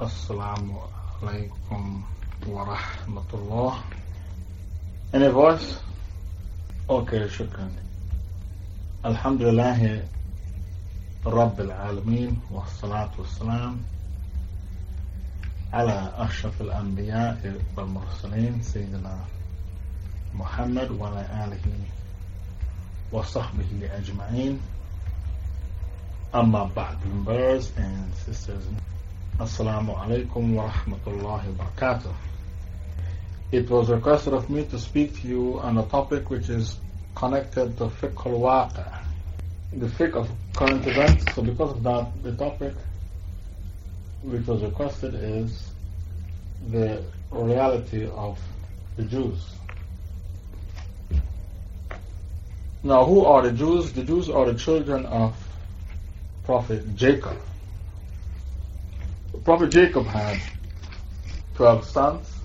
Assalamu alaikum wa rahmatullah. Any voice? Okay, shukran. Alhamdulillah, رب العالمين والصلاة والسلام على أشرف الأنبياء والمرسلين سيدنا محمد وعلى آله وصحبه أجمعين أما بعد brothers and sisters Assalamu alaikum wa rahmatullahi wa barakatuh It was requested of me to speak to you on a topic which is connected to fiqh al-waqa the fiqh of current events so because of that the topic which was requested is the reality of the Jews Now, who are the Jews? The Jews are the children of Prophet Jacob. Prophet Jacob had 12 sons,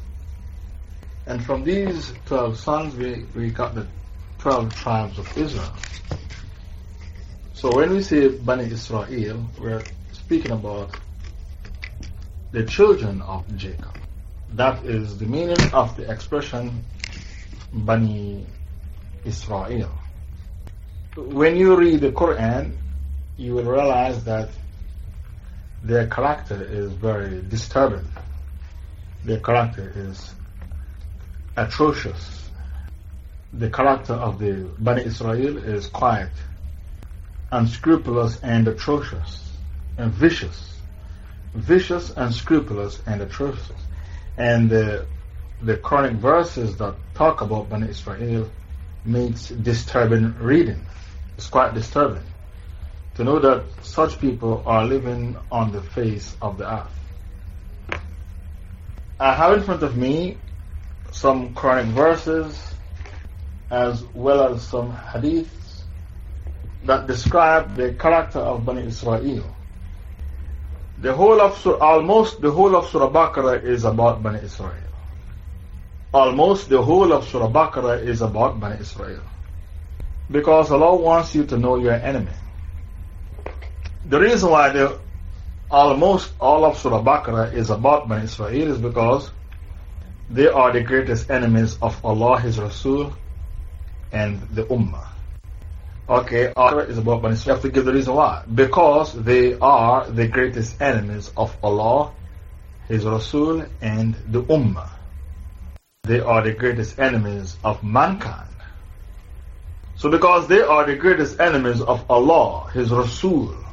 and from these 12 sons, we, we got the 12 tribes of Israel. So, when we say Bani Israel, we're speaking about the children of Jacob. That is the meaning of the expression Bani Israel when you read the Quran, you will realize that their character is very disturbing. Their character is atrocious. The character of the Bani Israel is quite unscrupulous and atrocious and vicious. Vicious, unscrupulous, and atrocious. And the, the Quranic verses that talk about Bani Israel makes disturbing reading. It's quite disturbing to know that such people are living on the face of the earth. I have in front of me some Quranic verses as well as some hadiths that describe the character of Bani Israel. The whole of Surah, almost the whole of Surah Baqarah is about Bani Israel. Almost the whole of Surah Baqarah is about Bani Israel. Because Allah wants you to know your enemy. The reason why the, almost all of Surah Baqarah is about Bani Israel is because they are the greatest enemies of Allah, His Rasul, and the Ummah. Okay, Allah is about Bani Israel. You have to give the reason why. Because they are the greatest enemies of Allah, His Rasul, and the Ummah. They are the greatest enemies of mankind. So, because they are the greatest enemies of Allah, His Rasul,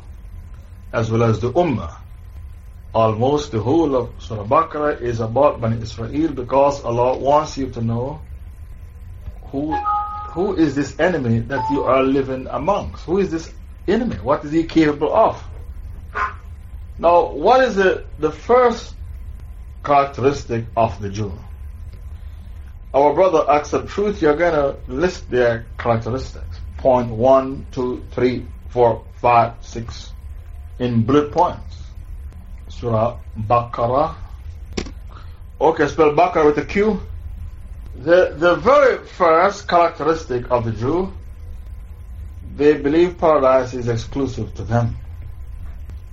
as well as the Ummah, almost the whole of Surah Baqarah is about Bani Israel because Allah wants you to know who, who is this enemy that you are living amongst. Who is this enemy? What is he capable of? Now, what is the, the first characteristic of the Jew? our brother accept truth, you're going to list their characteristics. Point one, two, three, four, five, six, in bullet points. Surah Baqarah. Okay, spell Baqarah with a Q. The, the very first characteristic of the Jew, they believe paradise is exclusive to them.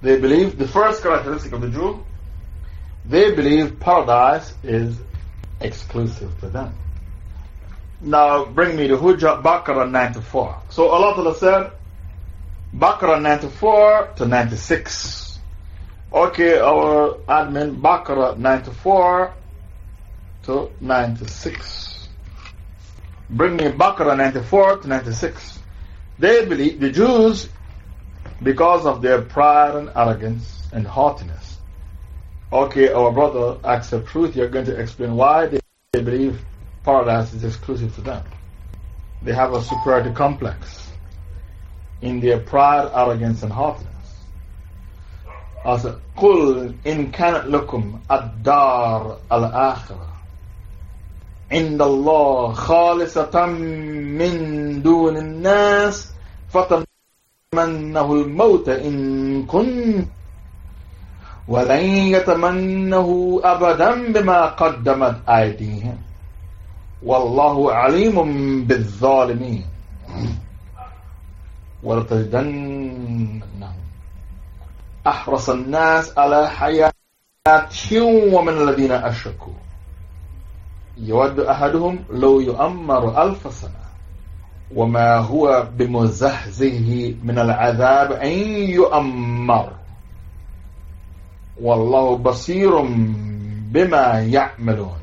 They believe, the first characteristic of the Jew, they believe paradise is exclusive to them. Now bring me the Hujjah Baqarah 94. So Allah Ta'ala said, Baqarah 94 to 96. Okay, our admin Baqarah 94 to 96. Bring me Baqarah 94 to 96. They believe, the Jews, because of their pride and arrogance and haughtiness, Okay, our brother accept truth. You're going to explain why they, they believe paradise is exclusive to them. They have a superiority complex in their pride, arrogance, and haughtiness. As قل إن كانت لكم الدار الآخرة عند الله خالصة من دون الناس فتمنه الموت إن كنتم ولن يتمنه أبدا بما قدمت أيديهم والله عليم بالظالمين ولتجدنهم. أحرص الناس على حياة ومن الذين أشركوا. يود أحدهم لو يؤمر ألف سنة وما هو بمزحزه من العذاب أن يؤمر. والله بصير بما يعملون.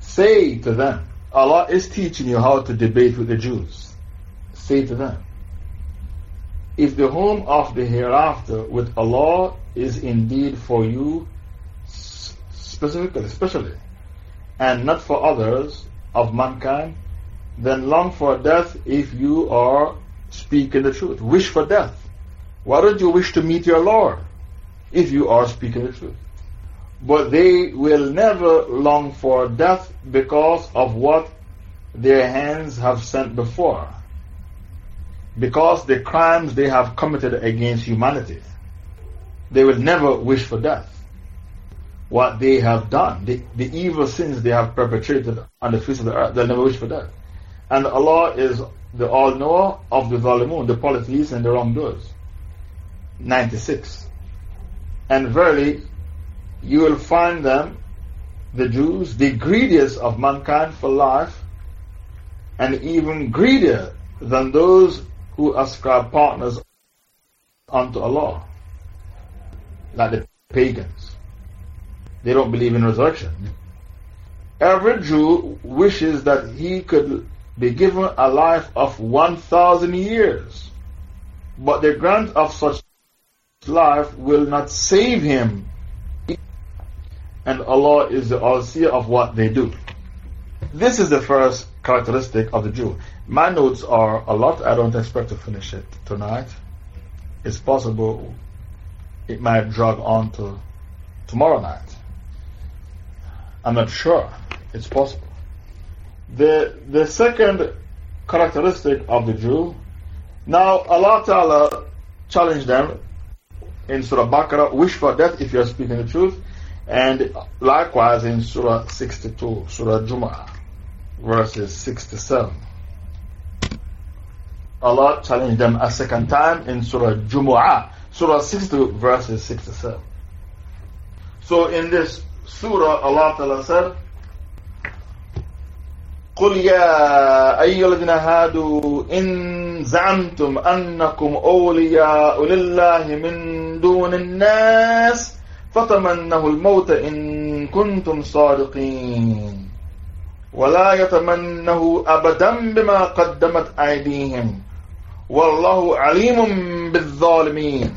Say to them, Allah is teaching you how to debate with the Jews. Say to them, if the home of the hereafter with Allah is indeed for you specifically, especially, and not for others of mankind, then long for death if you are speaking the truth. Wish for death. Why don't you wish to meet your Lord if you are speaking the truth? But they will never long for death because of what their hands have sent before. Because the crimes they have committed against humanity. They will never wish for death. What they have done, the, the evil sins they have perpetrated on the face of the earth, they'll never wish for death. And Allah is the all knower of the Zalimun, the polytheists and the wrongdoers. 96. And verily, you will find them, the Jews, the greediest of mankind for life, and even greedier than those who ascribe partners unto Allah, like the pagans. They don't believe in resurrection. Every Jew wishes that he could be given a life of 1,000 years, but the grant of such life will not save him and Allah is the all-seer of what they do. This is the first characteristic of the Jew. My notes are a lot. I don't expect to finish it tonight. It's possible it might drag on to tomorrow night. I'm not sure. It's possible. The, the second characteristic of the Jew, now Allah Ta'ala challenged them in Surah Baqarah, wish for death if you are speaking the truth. And likewise in Surah 62, Surah Jumu'ah, verses 67. Allah challenged them a second time in Surah Jumu'ah, Surah 62, verses 67. So in this Surah, Allah Ta'ala said, قل يا أيها الذين هادوا إن زعمتم أنكم أولياء لله من دون الناس فتمنوا الموت إن كنتم صادقين ولا يتمنه أبدا بما قدمت أيديهم والله عليم بالظالمين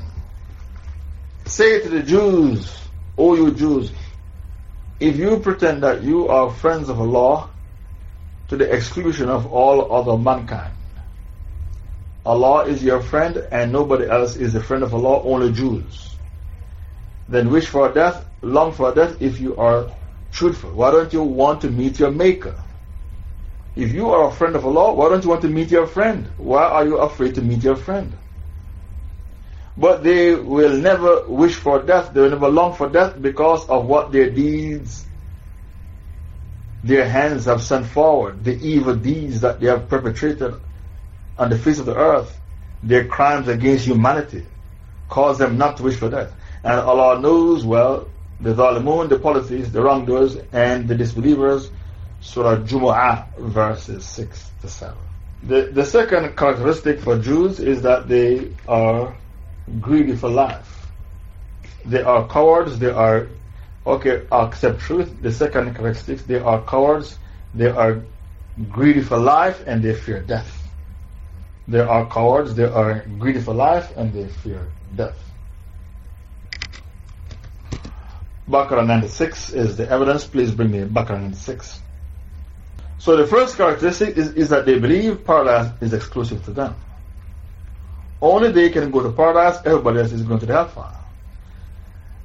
Say to the Jews, O you Jews, if you pretend that you are friends of Allah to the exclusion of all other mankind, Allah is your friend and nobody else is a friend of Allah, only Jews then wish for death, long for death if you are truthful. Why don't you want to meet your Maker? If you are a friend of Allah, why don't you want to meet your friend? Why are you afraid to meet your friend? But they will never wish for death, they will never long for death because of what their deeds, their hands have sent forward, the evil deeds that they have perpetrated on the face of the earth, their crimes against humanity, cause them not to wish for death. And Allah knows well the Zalimun, the polytheists, the wrongdoers, and the disbelievers. Surah Jumu'ah, verses 6 to 7. The, the second characteristic for Jews is that they are greedy for life. They are cowards, they are, okay, accept truth. The second characteristic, they are cowards, they are greedy for life, and they fear death. They are cowards, they are greedy for life, and they fear death. Baqarah 96 is the evidence. Please bring me Baqarah 96. So the first characteristic is, is that they believe paradise is exclusive to them. Only they can go to paradise, everybody else is going to the hellfire.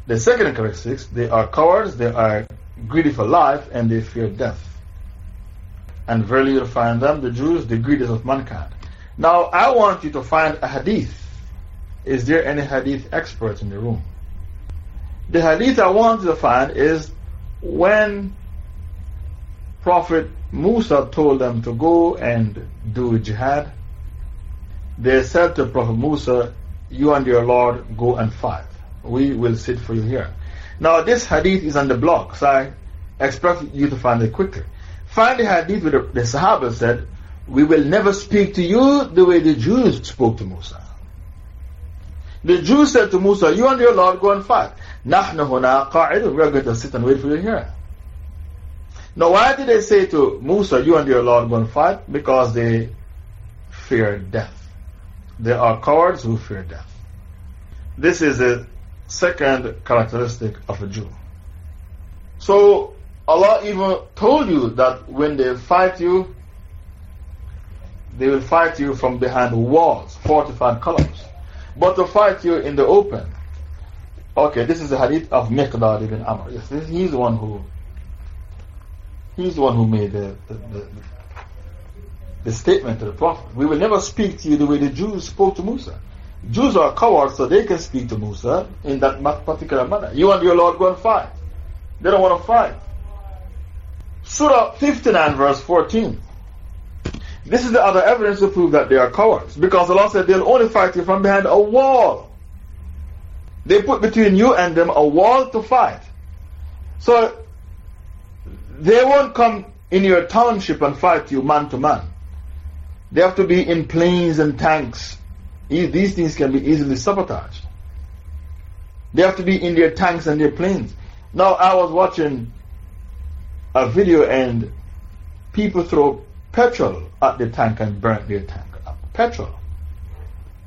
The second characteristic, they are cowards, they are greedy for life, and they fear death. And verily you'll find them, the Jews, the greediest of mankind. Now, I want you to find a hadith. Is there any hadith expert in the room? The hadith I want to find is when Prophet Musa told them to go and do jihad, they said to Prophet Musa, You and your Lord go and fight. We will sit for you here. Now, this hadith is on the blog, so I expect you to find it quickly. Find the hadith where the, the Sahaba said, We will never speak to you the way the Jews spoke to Musa. The Jews said to Musa, You and your Lord go and fight. نَحْنَ هُنَا قَاعِدٌ We are going to sit and wait for you here. Now, why did they say to Musa, You and your Lord go and fight? Because they fear death. They are cowards who fear death. This is a second characteristic of a Jew. So, Allah even told you that when they fight you, they will fight you from behind walls, fortified columns. But to fight you in the open. Okay, this is the hadith of Miqdad ibn Amr. Yes, he's the one who he's the one who made the, the, the, the statement to the Prophet. We will never speak to you the way the Jews spoke to Musa. Jews are cowards, so they can speak to Musa in that particular manner. You and your Lord go and fight. They don't want to fight. Surah 59, verse 14. This is the other evidence to prove that they are cowards. Because Allah said they'll only fight you from behind a wall. They put between you and them a wall to fight. So, they won't come in your township and fight you man to man. They have to be in planes and tanks these things can be easily sabotaged. They have to be in their tanks and their planes. Now, I was watching a video and people throw petrol at the tank and burn their tank up. Petrol.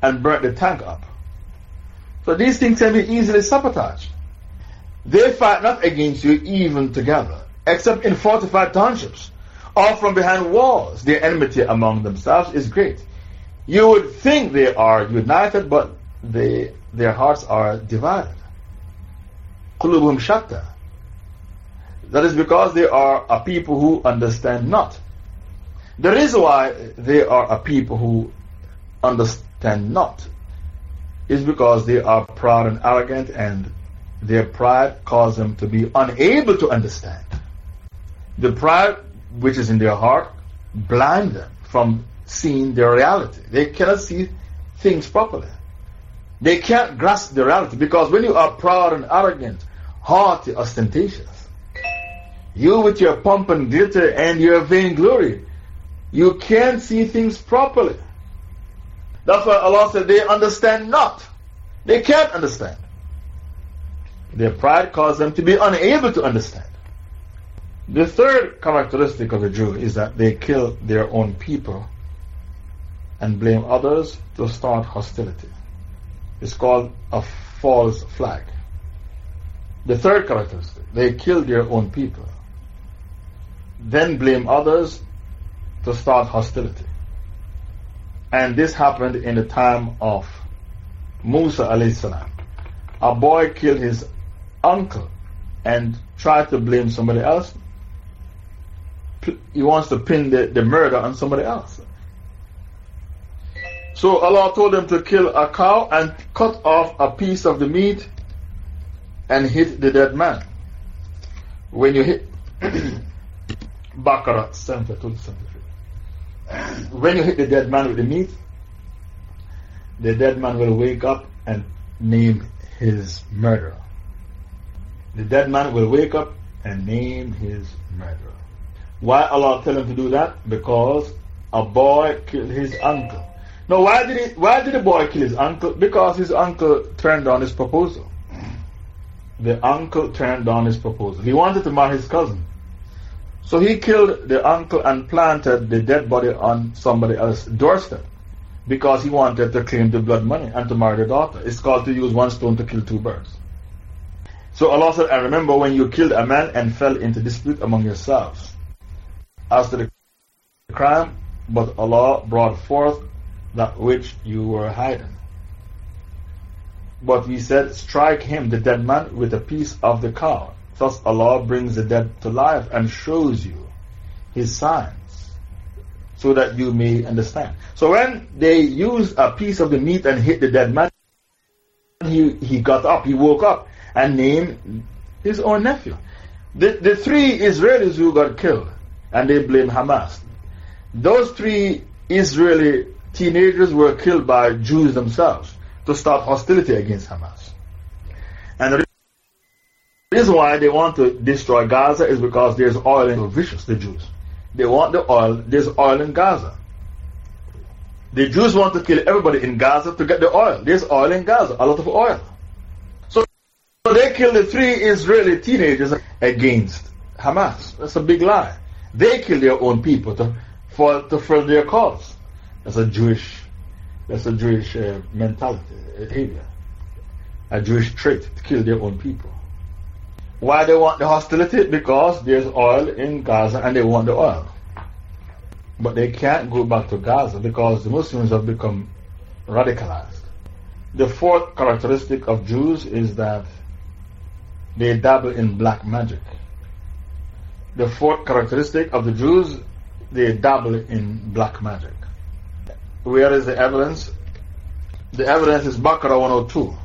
And burn the tank up. So these things can be easily sabotaged. They fight not against you even together, except in fortified townships or from behind walls. Their enmity among themselves is great. You would think they are united, but they, their hearts are divided. قُلُوبُهُمْ shatta. That is because they are a people who understand not. The reason why they are a people who understand not is because they are proud and arrogant and their pride causes them to be unable to understand. The pride which is in their heart blind them from seeing their reality. They cannot see things properly. They can't grasp the reality because when you are proud and arrogant, haughty, ostentatious, you with your pomp and glitter and your vainglory, you can't see things properly. That's why Allah said they understand not. They can't understand. Their pride caused them to be unable to understand. The third characteristic of a Jew is that they kill their own people and blame others to start hostility. It's called a false flag. The third characteristic, they kill their own people, then blame others to start hostility. And this happened in the time of Musa salam. A boy killed his uncle and tried to blame somebody else. He wants to pin the, the murder on somebody else. So Allah told him to kill a cow and cut off a piece of the meat and hit the dead man. When you hit Baqarah 72, when you hit the dead man with the meat, the dead man will wake up and name his murderer. The dead man will wake up and name his murderer. Why Allah tell him to do that? Because a boy killed his uncle. Now, why did, he, why did the boy kill his uncle? Because his uncle turned down his proposal. The uncle turned down his proposal. He wanted to marry his cousin. So he killed the uncle and planted the dead body on somebody else's doorstep because he wanted to claim the blood money and to marry the daughter. It's called to use one stone to kill two birds. So Allah said, I remember when you killed a man and fell into dispute among yourselves. As to the crime, but Allah brought forth that which you were hiding. But we said, strike him, the dead man, with a piece of the cow. Thus Allah brings the dead to life and shows you his signs so that you may understand. So when they used a piece of the meat and hit the dead man, he, he got up, he woke up and named his own nephew. The, the three Israelis who got killed and they blame Hamas. Those three Israeli teenagers were killed by Jews themselves to start hostility against Hamas. And reason why they want to destroy Gaza is because there's oil in vicious, the Jews. They want the oil, there's oil in Gaza. The Jews want to kill everybody in Gaza to get the oil. There's oil in Gaza, a lot of oil. So, so they killed the three Israeli teenagers against Hamas. That's a big lie. They kill their own people to, for, to further their cause. That's a Jewish, that's a Jewish uh, mentality, behavior. A Jewish trait to kill their own people. Why they want the hostility? Because there's oil in Gaza and they want the oil. But they can't go back to Gaza because the Muslims have become radicalized. The fourth characteristic of Jews is that they dabble in black magic. The fourth characteristic of the Jews, they dabble in black magic. Where is the evidence? The evidence is Baqarah 102.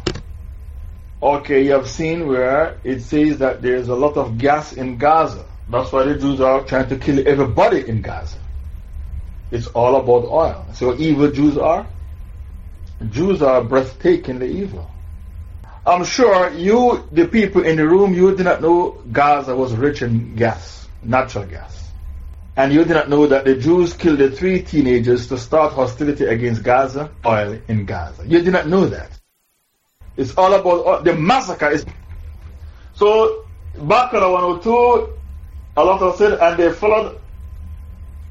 Okay, you have seen where it says that there's a lot of gas in Gaza. That's why the Jews are trying to kill everybody in Gaza. It's all about oil. So evil Jews are? Jews are breathtakingly evil. I'm sure you, the people in the room, you did not know Gaza was rich in gas, natural gas. And you did not know that the Jews killed the three teenagers to start hostility against Gaza, oil in Gaza. You did not know that. It's all about oil. the massacre. Is so, Baqarah 102, Allah said, and they followed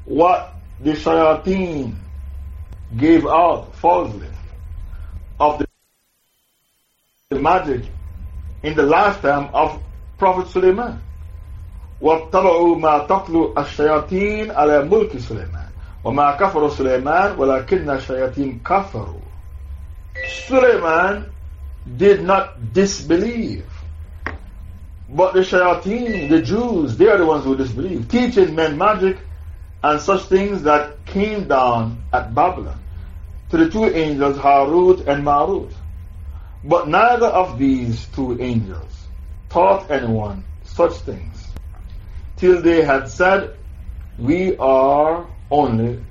what the shayateen gave out falsely of the, the magic in the lifetime of Prophet Sulaiman. واتبعوا ما تطلو الشياطين على ملك سليمان وما كفر سليمان ولكن الشياطين كفروا Suleiman did not disbelieve but the shayateen, the Jews, they are the ones who disbelieve, teaching men magic and such things that came down at Babylon to the two angels Harut and Marut. But neither of these two angels taught anyone such things till they had said, We are only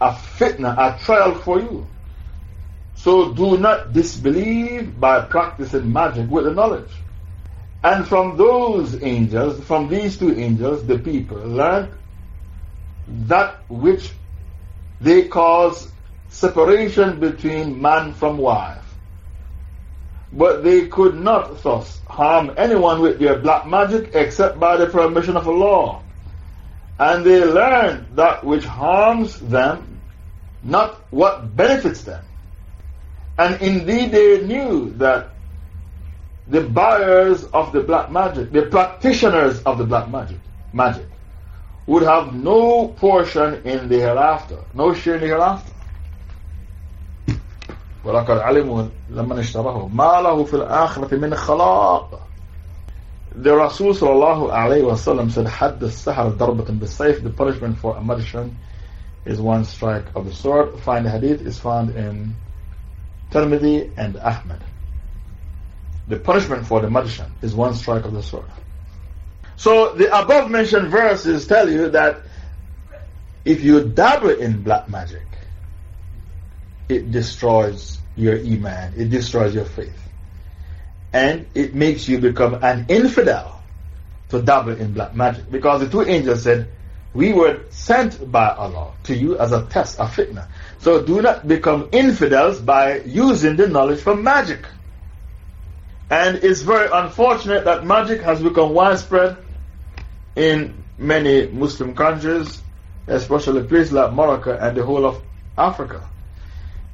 a fitna, a trial for you. So do not disbelieve by practicing magic with the knowledge. And from those angels, from these two angels, the people learned that which they cause separation between man from wife. But they could not thus harm anyone with their black magic except by the permission of Allah. And they learned that which harms them, not what benefits them. And indeed they knew that the buyers of the black magic, the practitioners of the black magic, magic, would have no portion in the hereafter, no share in the hereafter. ولقد علموا لما اشتراه ما له في الآخرة من خلاق The Rasul sallallahu alayhi wa sallam said حد السحر ضربة بالسيف The punishment for a magician is one strike of the sword. Find the hadith is found in Tirmidhi and Ahmad. The punishment for the magician is one strike of the sword. So the above mentioned verses tell you that if you dabble in black magic, it destroys your iman, it destroys your faith. And it makes you become an infidel to dabble in black magic. Because the two angels said, We were sent by Allah to you as a test, a fitna. So do not become infidels by using the knowledge from magic. And it's very unfortunate that magic has become widespread in many Muslim countries, especially places like Morocco and the whole of Africa.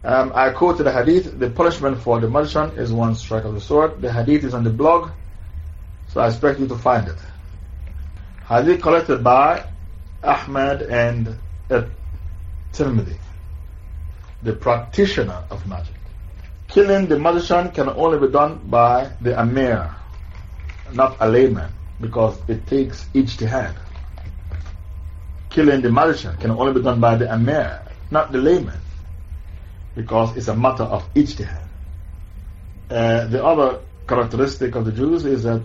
Um, I quoted the hadith, the punishment for the magician is one strike of the sword. The hadith is on the blog, so I expect you to find it. Hadith collected by Ahmad and Tirmidhi, the practitioner of magic. Killing the magician can only be done by the Amir, not a layman because it takes ijtihad. Killing the magician can only be done by the Amir, not the layman, because it's a matter of ijtihad. Uh, the other characteristic of the Jews is that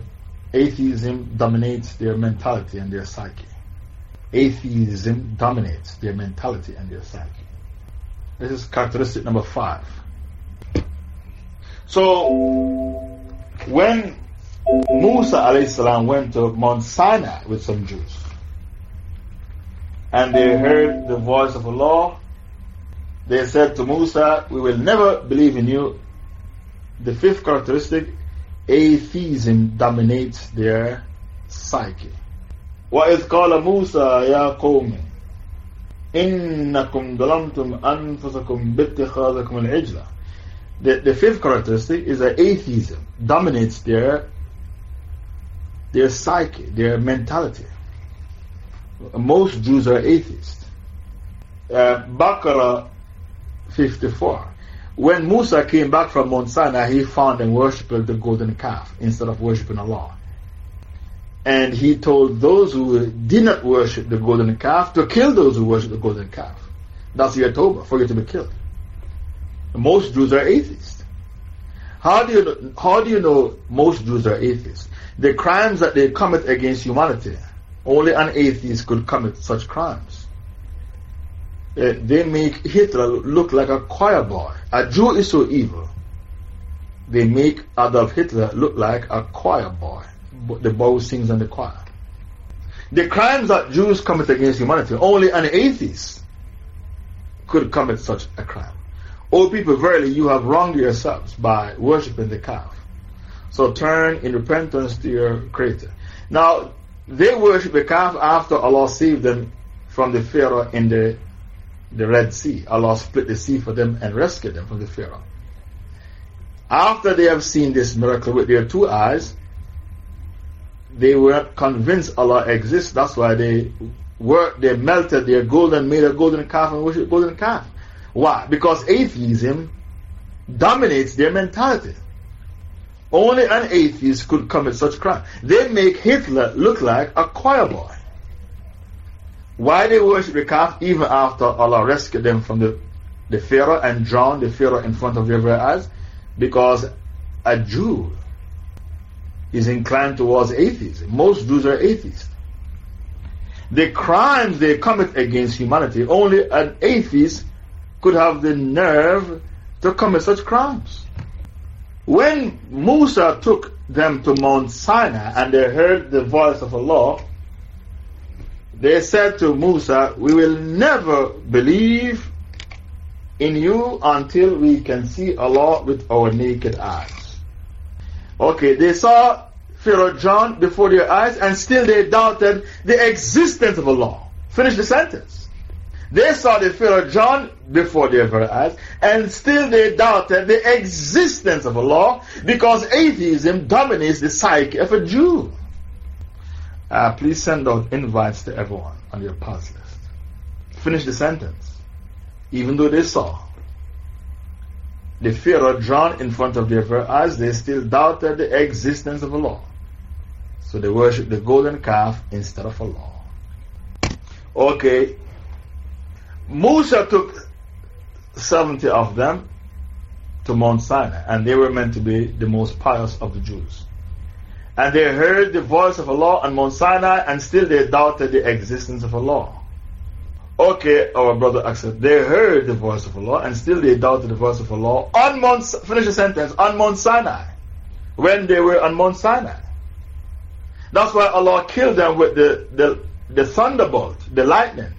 atheism dominates their mentality and their psyche. Atheism dominates their mentality and their psyche. This is characteristic number five. So, when Musa salam went to Mount Sinai with some Jews. And they heard the voice of Allah. They said to Musa, We will never believe in you. The fifth characteristic, atheism dominates their psyche. وإذ قال موسى يا قوم إنكم ظلمتم أنفسكم باتخاذكم العجلة the, the fifth characteristic is that atheism dominates their, their psyche, their mentality. Most Jews are atheists. Uh, Baqarah 54. When Musa came back from Mount Sinai, he found them worshipping the golden calf instead of worshipping Allah. And he told those who did not worship the golden calf to kill those who worship the golden calf. That's your Tawbah, for you to be killed. Most Jews are atheists. How do, you, how do you know most Jews are atheists? The crimes that they commit against humanity, only an atheist could commit such crimes. Uh, they make Hitler look like a choir boy. A Jew is so evil. They make Adolf Hitler look like a choir boy, the boy sings in the choir. The crimes that Jews commit against humanity, only an atheist could commit such a crime. O people, verily you have wronged yourselves by worshipping the calf. So turn in repentance to your Creator. Now, they worship the calf after Allah saved them from the Pharaoh in the, the Red Sea. Allah split the sea for them and rescued them from the Pharaoh. After they have seen this miracle with their two eyes, they were convinced Allah exists. That's why they were, they melted their gold and made a golden calf and worshiped golden calf. Why? Because atheism dominates their mentality. Only an atheist could commit such crime. They make Hitler look like a choir boy. Why they worship the calf even after Allah rescued them from the, the Pharaoh and drowned the Pharaoh in front of their very eyes? Because a Jew is inclined towards atheism. Most Jews are atheists. The crimes they commit against humanity, only an atheist could have the nerve to commit such crimes. When Musa took them to Mount Sinai and they heard the voice of Allah, they said to Musa, We will never believe in you until we can see Allah with our naked eyes. Okay, they saw Pharaoh John before their eyes and still they doubted the existence of Allah. Finish the sentence. They saw the Pharaoh John before their very eyes, and still they doubted the existence of Allah because atheism dominates the psyche of a Jew. Uh, please send out invites to everyone on your pass list. Finish the sentence. Even though they saw the Pharaoh John in front of their very eyes, they still doubted the existence of Allah. So they worshiped the golden calf instead of Allah. Okay, Musa took 70 of them to Mount Sinai, and they were meant to be the most pious of the Jews. And they heard the voice of Allah on Mount Sinai, and still they doubted the existence of Allah. Okay, our brother accepted. They heard the voice of Allah, and still they doubted the voice of Allah on Mount, finish the sentence, on Mount Sinai, when they were on Mount Sinai. That's why Allah killed them with the, the, the thunderbolt, the lightning.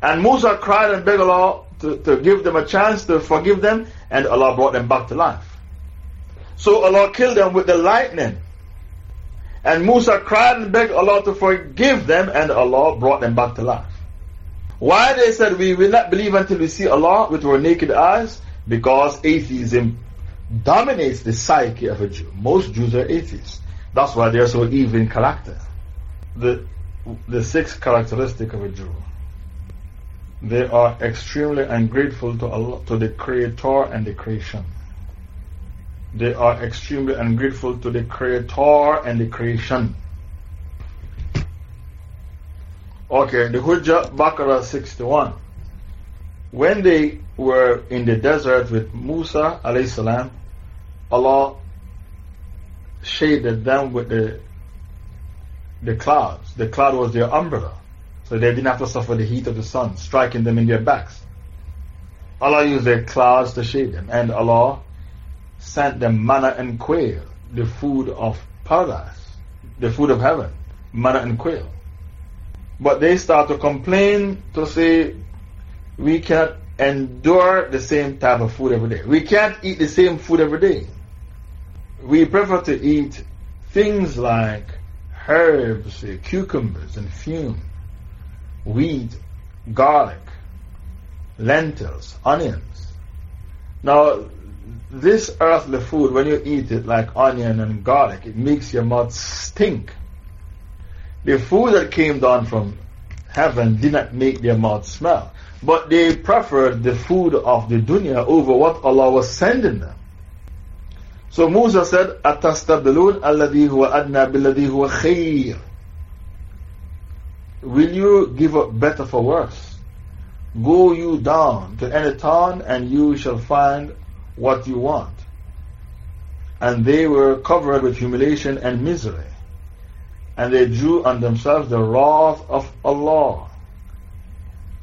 And Musa cried and begged Allah to, to give them a chance to forgive them, and Allah brought them back to life. So Allah killed them with the lightning. And Musa cried and begged Allah to forgive them, and Allah brought them back to life. Why they said we will not believe until we see Allah with our naked eyes? Because atheism dominates the psyche of a Jew. Most Jews are atheists. That's why they are so evil in character. The, the sixth characteristic of a Jew they are extremely ungrateful to Allah, to the Creator and the creation. They are extremely ungrateful to the Creator and the creation. Okay, the Hujjah Baqarah 61. When they were in the desert with Musa salam, Allah shaded them with the, the clouds. The cloud was their umbrella. So they didn't have to suffer the heat of the sun striking them in their backs. Allah used their clouds to shade them, and Allah sent them manna and quail, the food of paradise, the food of heaven, manna and quail. But they start to complain to say, we can't endure the same type of food every day. We can't eat the same food every day. We prefer to eat things like herbs, cucumbers, and fume, wheat, garlic, lentils, onions. Now, this earthly food, when you eat it like onion and garlic, it makes your mouth stink. The food that came down from heaven did not make their mouth smell. But they preferred the food of the dunya over what Allah was sending them. So Musa said, أَتَسْتَبْدِلُونَ الَّذِي هُوَ أَدْنَى بِالَّذِي هُوَ خَيْرٌ Will you give up better for worse? Go you down to any town and you shall find what you want. And they were covered with humiliation and misery. And they drew on themselves the wrath of Allah.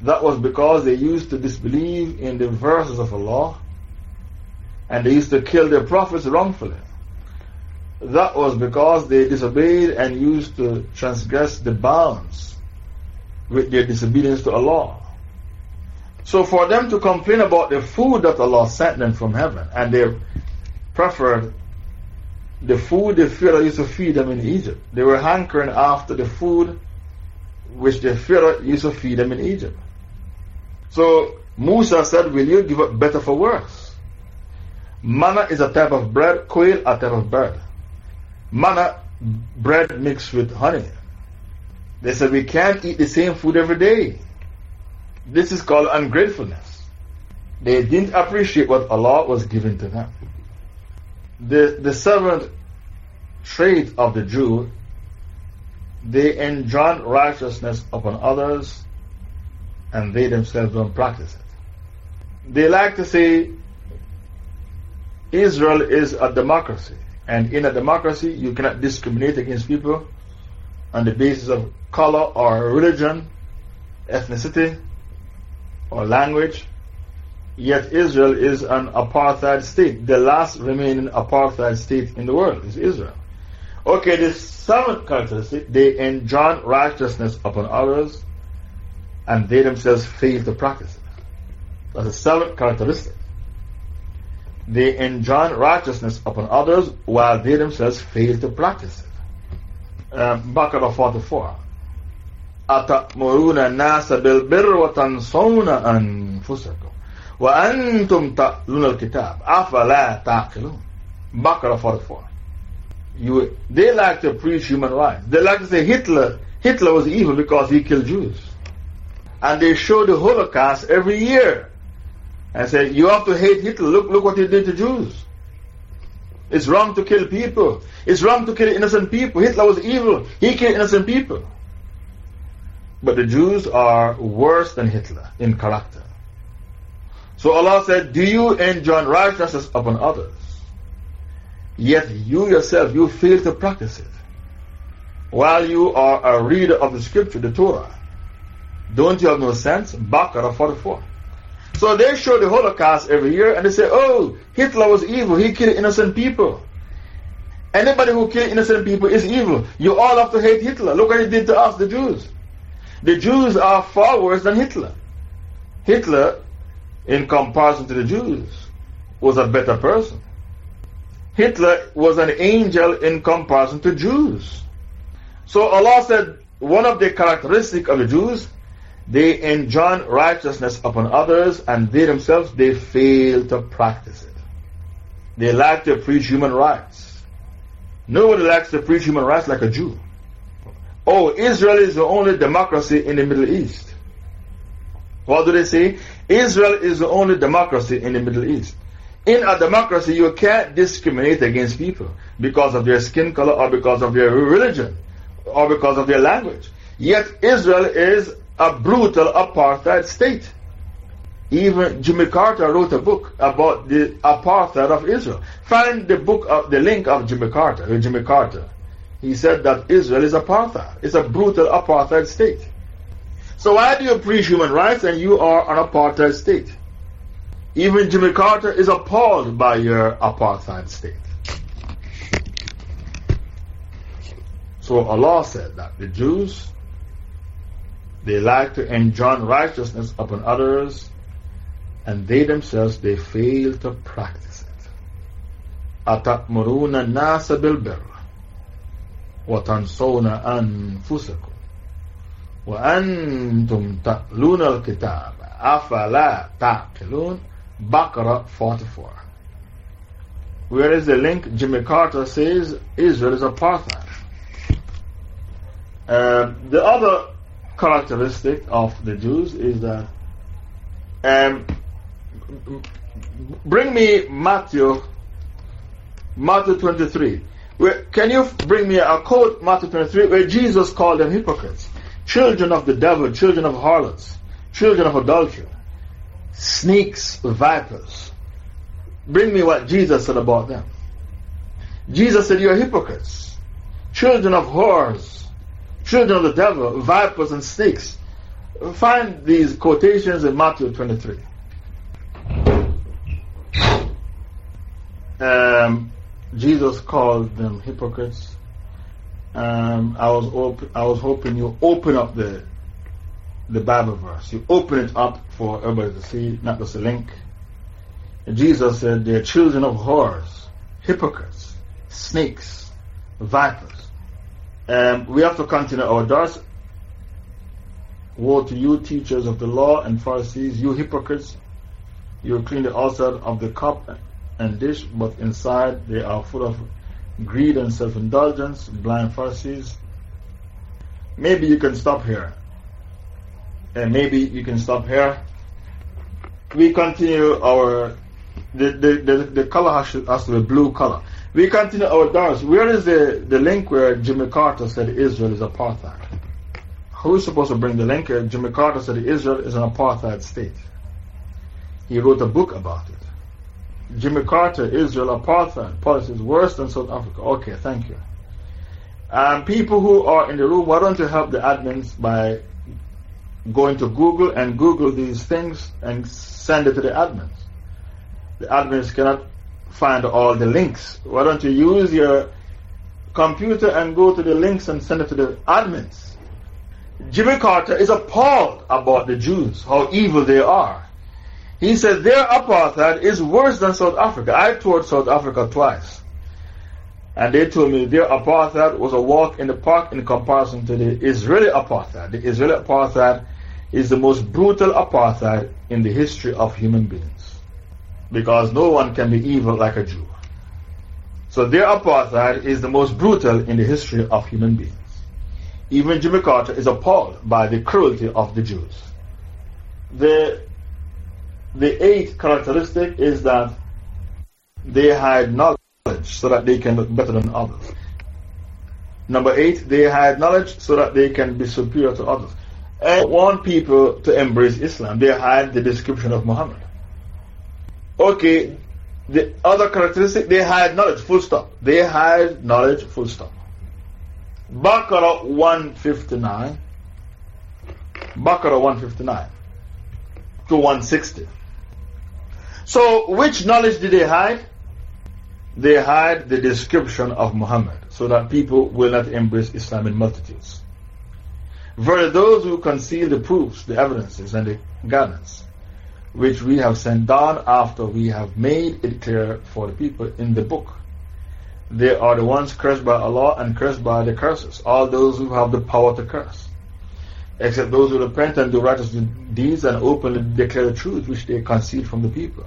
That was because they used to disbelieve in the verses of Allah and they used to kill their prophets wrongfully. That was because they disobeyed and used to transgress the bounds with their disobedience to Allah. So for them to complain about the food that Allah sent them from heaven and they preferred the food the Pharaoh used to feed them in Egypt. They were hankering after the food which the Pharaoh used to feed them in Egypt. So Musa said, Will you give up better for worse? Manna is a type of bread, quail a type of bread. Manna, bread mixed with honey. They said, We can't eat the same food every day. This is called ungratefulness. They didn't appreciate what Allah was giving to them. The, the seventh trait of the Jew, they enjoin righteousness upon others and they themselves don't practice it. They like to say Israel is a democracy, and in a democracy, you cannot discriminate against people on the basis of color or religion, ethnicity, or language. Yet Israel is an apartheid state. The last remaining apartheid state in the world is Israel. Okay, the seventh characteristic, they enjoin righteousness upon others and they themselves fail to practice it. That's the seventh characteristic. They enjoin righteousness upon others while they themselves fail to practice it. Um, Baqarah 44. أتأمرون الناس بالبر وتنسون أنفسكم وأنتم تألون الكتاب أفلا تعقلون Baqarah 44 you, They like to preach human rights. They like to say Hitler, Hitler was evil because he killed Jews and they show the Holocaust every year and say, You have to hate Hitler. Look, look what he did to Jews. It's wrong to kill people. It's wrong to kill innocent people. Hitler was evil. He killed innocent people. But the Jews are worse than Hitler in character. So Allah said, Do you enjoin righteousness upon others? Yet you yourself, you fail to practice it. While you are a reader of the scripture, the Torah. Don't you have no sense? Baqarah 44. So they show the Holocaust every year and they say, oh, Hitler was evil. He killed innocent people. Anybody who killed innocent people is evil. You all have to hate Hitler. Look what he did to us, the Jews. The Jews are far worse than Hitler. Hitler, in comparison to the Jews, was a better person. Hitler was an angel in comparison to Jews. So Allah said, one of the characteristics of the Jews they enjoin righteousness upon others and they themselves, they fail to practice it. They like to preach human rights. Nobody likes to preach human rights like a Jew. Oh, Israel is the only democracy in the Middle East. What do they say? Israel is the only democracy in the Middle East. In a democracy, you can't discriminate against people because of their skin color or because of their religion or because of their language. Yet Israel is a brutal apartheid state. Even Jimmy Carter wrote a book about the apartheid of Israel. Find the book of the link of Jimmy Carter, Jimmy Carter. He said that Israel is apartheid. It's a brutal apartheid state. So why do you preach human rights and you are an apartheid state? Even Jimmy Carter is appalled by your apartheid state. So Allah said that the Jews, they like to enjoin righteousness upon others, and they themselves, they fail to practice it. أَتَأْمُرُونَ النَّاسَ بِالْبِرِّ وَتَنْسَوْنَ أَنفُسَكُمْ وَأَنْتُمْ تَأْلُونَ الْكِتَابَ أَفَلَا تَعْقِلُونَ Baqarah 44 Where is the link? Jimmy Carter says Israel is apartheid. Uh, the other characteristic of the Jews is that um, bring me Matthew Matthew 23 where, can you bring me a quote Matthew 23 where Jesus called them hypocrites Children of the devil children of harlots children of adultery snakes vipers bring me what Jesus said about them Jesus said you're hypocrites children of whores children of the devil, vipers and snakes. Find these quotations in Matthew 23. Um, Jesus called them hypocrites. Um, I, was I was hoping you open up the, the Bible verse. You open it up for everybody to see, not just a link. Jesus said, They're children of whores, hypocrites, snakes, vipers. Um, we have to continue our dars. Woe to you, teachers of the law and Pharisees, you hypocrites! You clean the outside of the cup and dish, but inside they are full of greed and self indulgence, blind Pharisees. Maybe you can stop here. And maybe you can stop here. We continue our. The, the, the, the color has to, has to be blue color. We continue our dars. Where is the, the link where Jimmy Carter said Israel is apartheid? Who is supposed to bring the link? Jimmy Carter said Israel is an apartheid state. He wrote a book about it. Jimmy Carter, Israel apartheid policy is worse than South Africa. Okay, thank you. And people who are in the room, why don't you help the admins by going to Google and Google these things and send it to the admins? The admins cannot find all the links. Why don't you use your computer and go to the links and send it to the admins? Jimmy Carter is appalled about the Jews, how evil they are. He said their apartheid is worse than South Africa. I toured South Africa twice. And they told me their apartheid was a walk in the park in comparison to the Israeli apartheid. The Israeli apartheid is the most brutal apartheid in the history of human beings because no one can be evil like a Jew. So their apartheid is the most brutal in the history of human beings. Even Jimmy Carter is appalled by the cruelty of the Jews. The, the eighth characteristic is that they had knowledge so that they can look better than others. Number eight, they had knowledge so that they can be superior to others. And want people to embrace Islam. They had the description of Muhammad. Okay, the other characteristic, they had knowledge, full stop. They had knowledge, full stop. Baqarah 159, Baqarah 159 to 160. So, which knowledge did they hide? They hide the description of Muhammad so that people will not embrace Islam in multitudes. For those who conceal the proofs, the evidences, and the guidance which we have sent down after we have made it clear for the people in the book. They are the ones cursed by Allah and cursed by the curses, all those who have the power to curse. Except those who repent and do righteous deeds and openly declare the truth which they conceal from the people.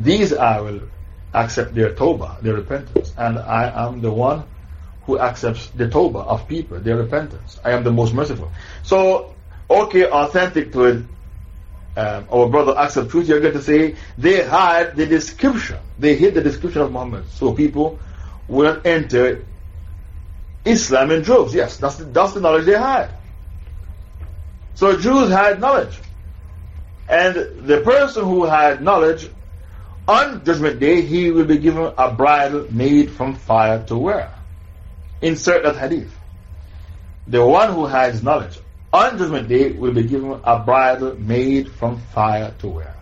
These I will accept their tawbah, their repentance, and I am the one who accepts the tawbah of people, their repentance. I am the most merciful. So, okay, authentic to it um, our brother accept truth, you're going to say they hide the description. They hid the description of Muhammad. So people will enter Islam in droves. Yes, that's the, that's the knowledge they had. So Jews had knowledge. And the person who had knowledge, on Judgment Day, he will be given a bridle made from fire to wear. Insert that hadith. The one who has knowledge on Judgment Day will be given a bridle made from fire to wear.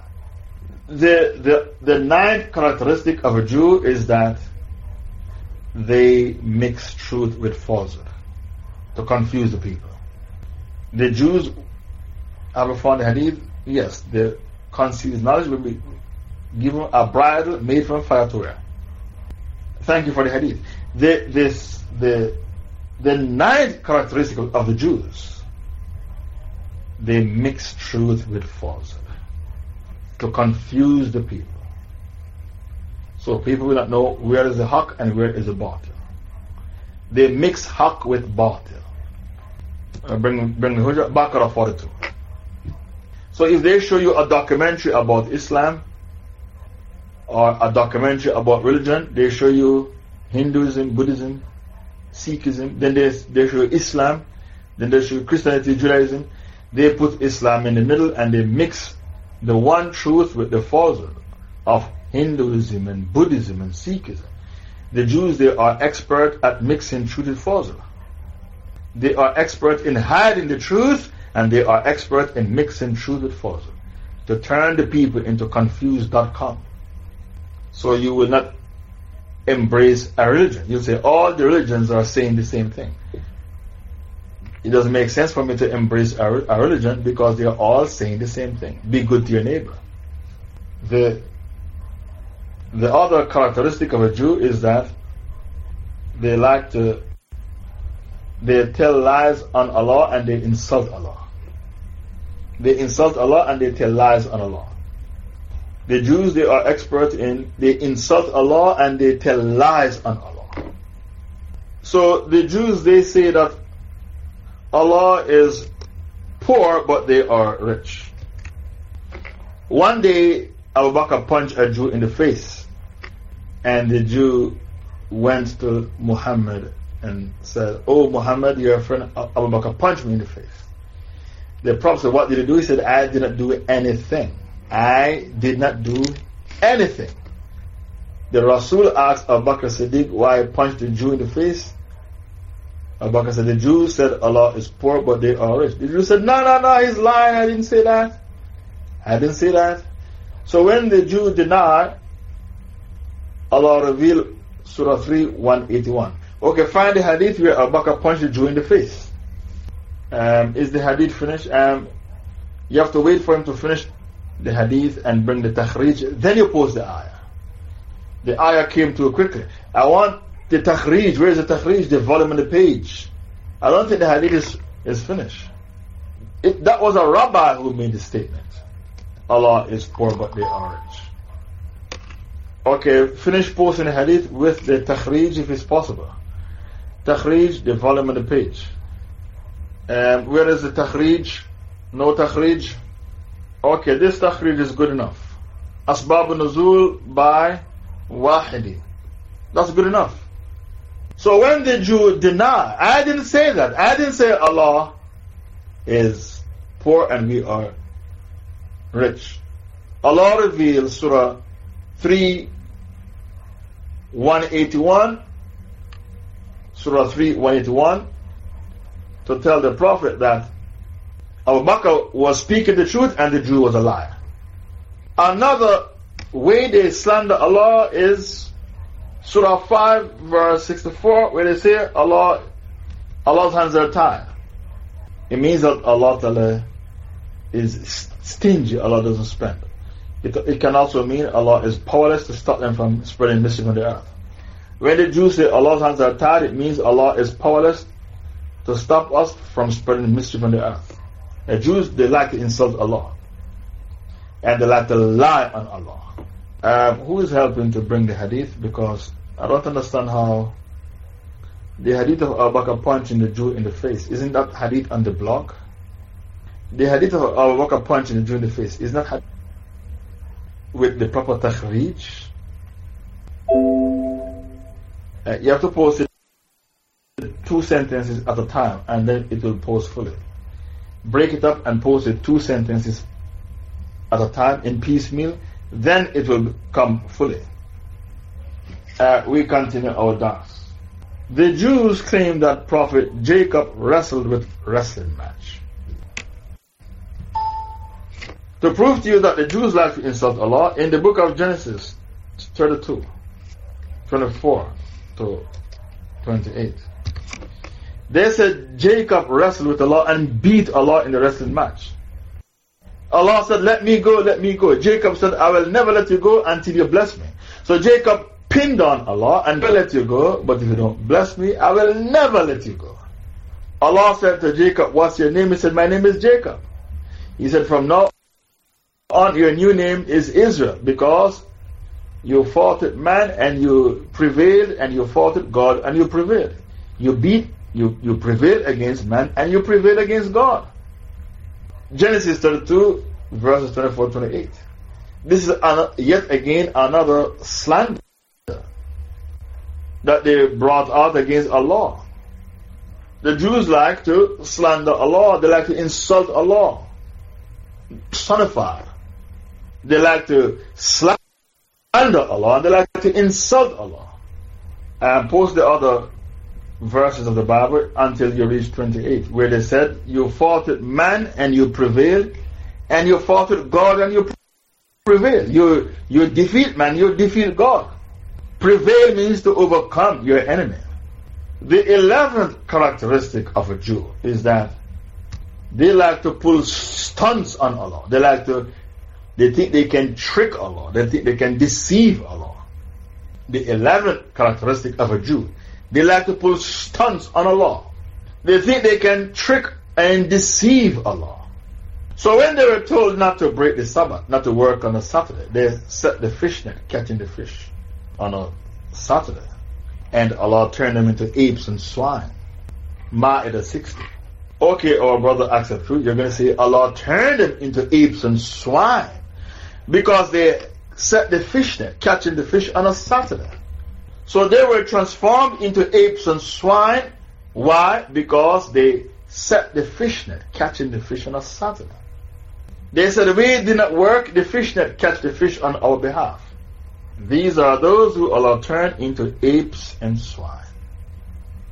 The, the, the ninth characteristic of a Jew is that they mix truth with falsehood. to confuse the people. The Jews have found the hadith, yes, the concealed knowledge will be given a bridle made from fire to wear. Thank you for the hadith. The, this, the, the ninth characteristic of the Jews, they mix truth with falsehood to confuse the people. So people will not know where is the haq and where is the batil. They mix haq with batil. Uh, bring, bring the Hujjah, Baqarah 42. So if they show you a documentary about Islam or a documentary about religion, they show you Hinduism, Buddhism, Sikhism, then they, they show Islam, then they show Christianity, Judaism. They put Islam in the middle and they mix the one truth with the falsehood of Hinduism and Buddhism and Sikhism. The Jews, they are expert at mixing truth with falsehood. They are expert in hiding the truth and they are expert in mixing truth with falsehood to turn the people into confused.com. So you will not embrace a religion. You'll say all the religions are saying the same thing. It doesn't make sense for me to embrace a, a religion because they are all saying the same thing. Be good to your neighbor. The, the other characteristic of a Jew is that they like to, they tell lies on Allah and they insult Allah. They insult Allah and they tell lies on Allah. The Jews, they are expert in, they insult Allah and they tell lies on Allah. So the Jews, they say that Allah is poor, but they are rich. One day, Abu Bakr punched a Jew in the face, and the Jew went to Muhammad and said, Oh, Muhammad, your friend Abu Bakr punched me in the face. The Prophet said, What did he do? He said, I did not do anything. I did not do anything. The Rasul asked Abu Bakr Siddiq why he punched the Jew in the face. Abu Bakr said, The Jews said Allah is poor, but they are rich. The Jew said, No, no, no, he's lying. I didn't say that. I didn't say that. So when the Jew denied, Allah revealed Surah 3 181. Okay, find the hadith where Abu Bakr punched the Jew in the face. Um, is the hadith finished? Um, you have to wait for him to finish the hadith and bring the takhrij, then you post the ayah. The ayah came too quickly. I want the takhrij. Where is the takhrij? The volume on the page. I don't think the hadith is, is finished. That was a rabbi who made the statement. Allah is poor, but they are. Okay, finish posting the hadith with the takhrij if it's possible. Takhrij, the volume on the page. Um, where is the takhrij? No takhrij? Okay, this takhrij is good enough. Asbab nuzul by Wahidi. That's good enough. So when the Jew deny, I didn't say that. I didn't say Allah is poor and we are rich. Allah reveals Surah 3 181, Surah 3 181, to tell the Prophet that Abu Bakr was speaking the truth and the Jew was a liar. Another way they slander Allah is Surah 5 verse 64 where they say Allah, Allah's hands are tied. It means that Allah is stingy, Allah doesn't spend. It, it can also mean Allah is powerless to stop them from spreading mischief on the earth. When the Jews say Allah's hands are tied, it means Allah is powerless to stop us from spreading mischief on the earth. The Jews, they like to insult Allah. And they like to lie on Allah. Um, who is helping to bring the hadith? Because I don't understand how the hadith of Abu Bakr punching the Jew in the face, isn't that hadith on the blog? The hadith of Abu Bakr punching the Jew in the face, is not hadith with the proper takhrij? Uh, you have to post it two sentences at a time and then it will post fully break it up and post it two sentences at a time in piecemeal, then it will come fully. Uh, we continue our dars. The Jews claim that Prophet Jacob wrestled with wrestling match. To prove to you that the Jews like to insult Allah, in the book of Genesis 32, 24 to 28, They said Jacob wrestled with Allah and beat Allah in the wrestling match. Allah said, Let me go, let me go. Jacob said, I will never let you go until you bless me. So Jacob pinned on Allah and will let you go, but if you don't bless me, I will never let you go. Allah said to Jacob, What's your name? He said, My name is Jacob. He said, From now on, your new name is Israel because you fought man and you prevailed, and you fought God and you prevailed. You beat, you, you prevailed against man and you prevail against God. Genesis 32, verses 24 28. This is yet again another slander that they brought out against Allah. The Jews like to slander Allah, they like to insult Allah, personify. They like to slander Allah, they like to insult Allah. And post the other verses of the Bible until you reach 28, where they said, You fought with man and you prevailed, and you fought with God and you prevail. You, you defeat man, you defeat God. Prevail means to overcome your enemy. The eleventh characteristic of a Jew is that they like to pull stunts on Allah. They like to, they think they can trick Allah. They think they can deceive Allah. The eleventh characteristic of a Jew, they like to pull stunts on Allah. They think they can trick and deceive Allah. So when they were told not to break the Sabbath, not to work on a Saturday, they set the fish net, catching the fish on a Saturday. And Allah turned them into apes and swine. Ma'idah 60. Okay, our brother accept truth. You're going to say Allah turned them into apes and swine because they set the fish net, catching the fish on a Saturday. So they were transformed into apes and swine. Why? Because they set the fish net, catching the fish on a Saturday. They said, We did not work the fish net, catch the fish on our behalf. These are those who Allah turned into apes and swine,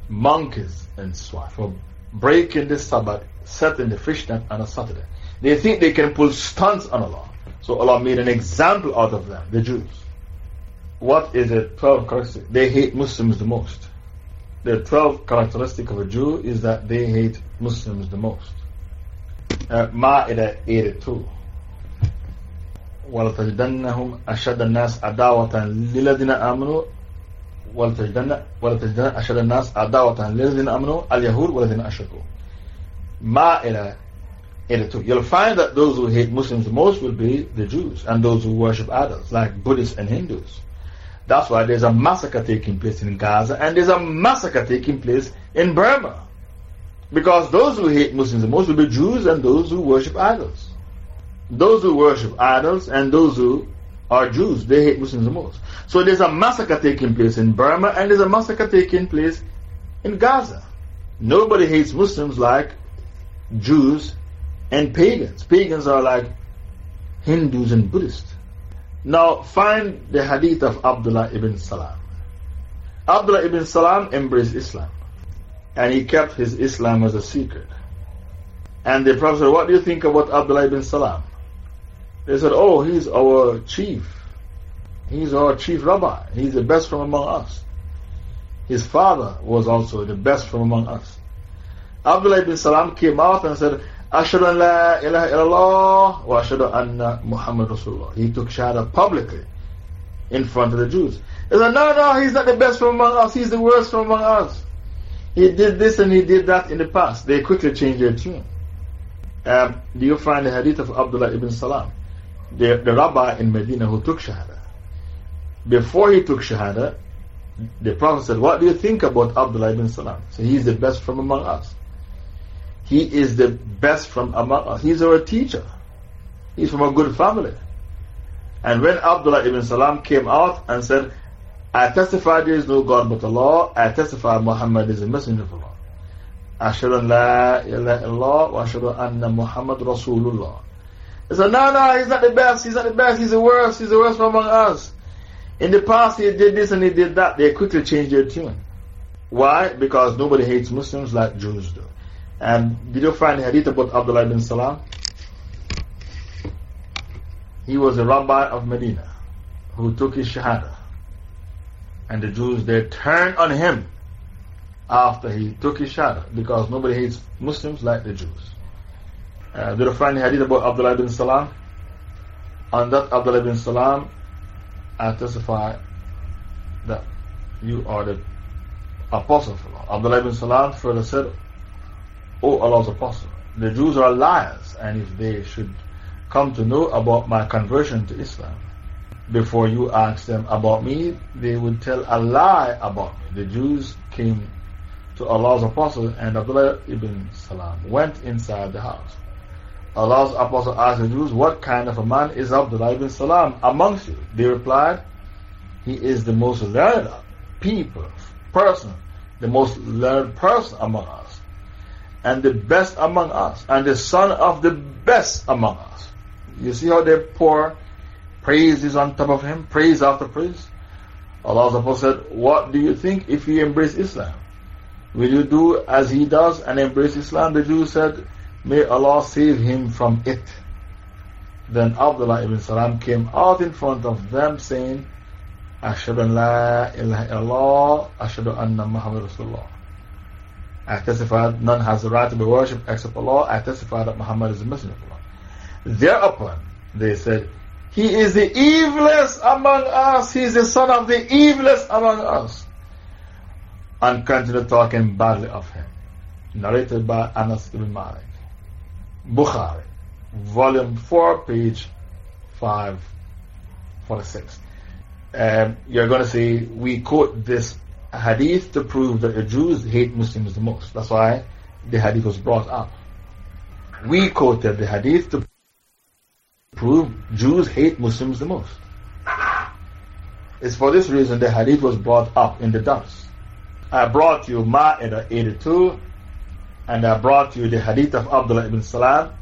monkeys and swine, for breaking the Sabbath, setting the fish net on a Saturday. They think they can pull stunts on Allah. So Allah made an example out of them, the Jews what is the 12 characteristics? They hate Muslims the most. The 12 characteristic of a Jew is that they hate Muslims the most. Uh, Ma'idah 82. ولتجدنهم أشد الناس عداوة للذين آمنوا ولتجدن ولتجدن أشد الناس عداوة للذين آمنوا اليهود والذين أشركوا. Ma'idah 82. You'll find that those who hate Muslims the most will be the Jews and those who worship idols, like Buddhists and Hindus. That's why there's a massacre taking place in Gaza and there's a massacre taking place in Burma. Because those who hate Muslims the most will be Jews and those who worship idols. Those who worship idols and those who are Jews, they hate Muslims the most. So there's a massacre taking place in Burma and there's a massacre taking place in Gaza. Nobody hates Muslims like Jews and pagans. Pagans are like Hindus and Buddhists. Now find the hadith of Abdullah ibn Salam. Abdullah ibn Salam embraced Islam and he kept his Islam as a secret. And the Prophet said, What do you think about Abdullah ibn Salam? They said, Oh, he's our chief. He's our chief rabbi. He's the best from among us. His father was also the best from among us. Abdullah ibn Salam came out and said, Ashadu an la ilaha illallah wa ashadu anna Muhammad Rasulullah. He took Shahada publicly in front of the Jews. They said, No, no, he's not the best from among us. He's the worst from among us. He did this and he did that in the past. They quickly changed their tune. Um, do you find the hadith of Abdullah ibn Salam? the, the rabbi in Medina who took Shahada. Before he took Shahada, the Prophet said, What do you think about Abdullah ibn Salam? So he's the best from among us. He is the best from among us. He's our teacher. He's from a good family. And when Abdullah ibn Salam came out and said, I testify there is no God but Allah, I testify Muhammad is a messenger of Allah. Ashadu an la ilaha illallah wa ashadu anna Muhammad Rasulullah. They said, no, no, he's not the best, he's not the best, he's the worst, he's the worst from among us. In the past, he did this and he did that. They quickly changed their tune. Why? Because nobody hates Muslims like Jews do. And did you find hadith about Abdullah ibn Salam? He was a rabbi of Medina who took his shahada. And the Jews, they turned on him after he took his shahada because nobody hates Muslims like the Jews. Uh, did you find hadith about Abdullah ibn Salam? On that Abdullah ibn Salam, I testify that you are the apostle of Allah. Abdullah ibn Salam further said, Oh, o Allah's apostle, the Jews are liars, and if they should come to know about my conversion to Islam, before you ask them about me, they would tell a lie about me. The Jews came to Allah's apostle, and Abdullah ibn Salam went inside the house. Allah's apostle asked the Jews, What kind of a man is Abdullah ibn Salam amongst you? They replied, He is the most learned people, person, the most learned person among us, and the best among us, and the son of the best among us. You see how they pour praises on top of him, praise after praise? Apostle said, What do you think if you embrace Islam? Will you do as he does and embrace Islam? The Jew said, May Allah save him from it. Then Abdullah ibn Salam came out in front of them saying, Ashadu an la ilaha illallah, Ashadu anna Muhammad Rasulullah. I testify none has the right to be worshipped except Allah. I testify that Muhammad is the messenger of Allah. Thereupon, they said, He is the evilest among us. He is the son of the evilest among us. And continued talking badly of him. Narrated by Anas ibn Malik. Bukhari, volume 4, page 546. Um, you're going to see, we quote this hadith to prove that the Jews hate Muslims the most. That's why the hadith was brought up. We quoted the hadith to prove Jews hate Muslims the most. It's for this reason the hadith was brought up in the dars. I brought you Ma'idah 82 and I brought you the hadith of Abdullah ibn Salam.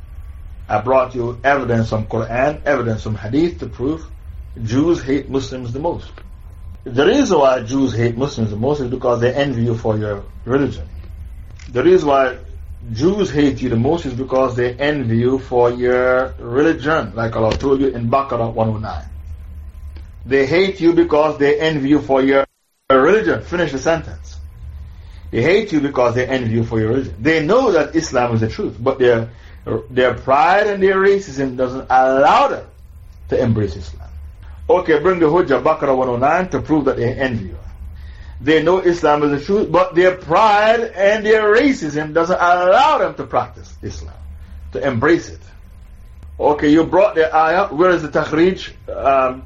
I brought you evidence from Quran, evidence from hadith to prove Jews hate Muslims the most. The reason why Jews hate Muslims the most is because they envy you for your religion. The reason why Jews hate you the most is because they envy you for your religion, like Allah told you in Baqarah 109. They hate you because they envy you for your religion. Finish the sentence. They hate you because they envy you for your religion. They know that Islam is the truth, but their, their pride and their racism doesn't allow them to embrace Islam. Okay, bring the Hujjah Baqarah 109 to prove that they envy you. They know Islam is the truth, but their pride and their racism doesn't allow them to practice Islam, to embrace it. Okay, you brought the ayah. Where is the takhrij? Um,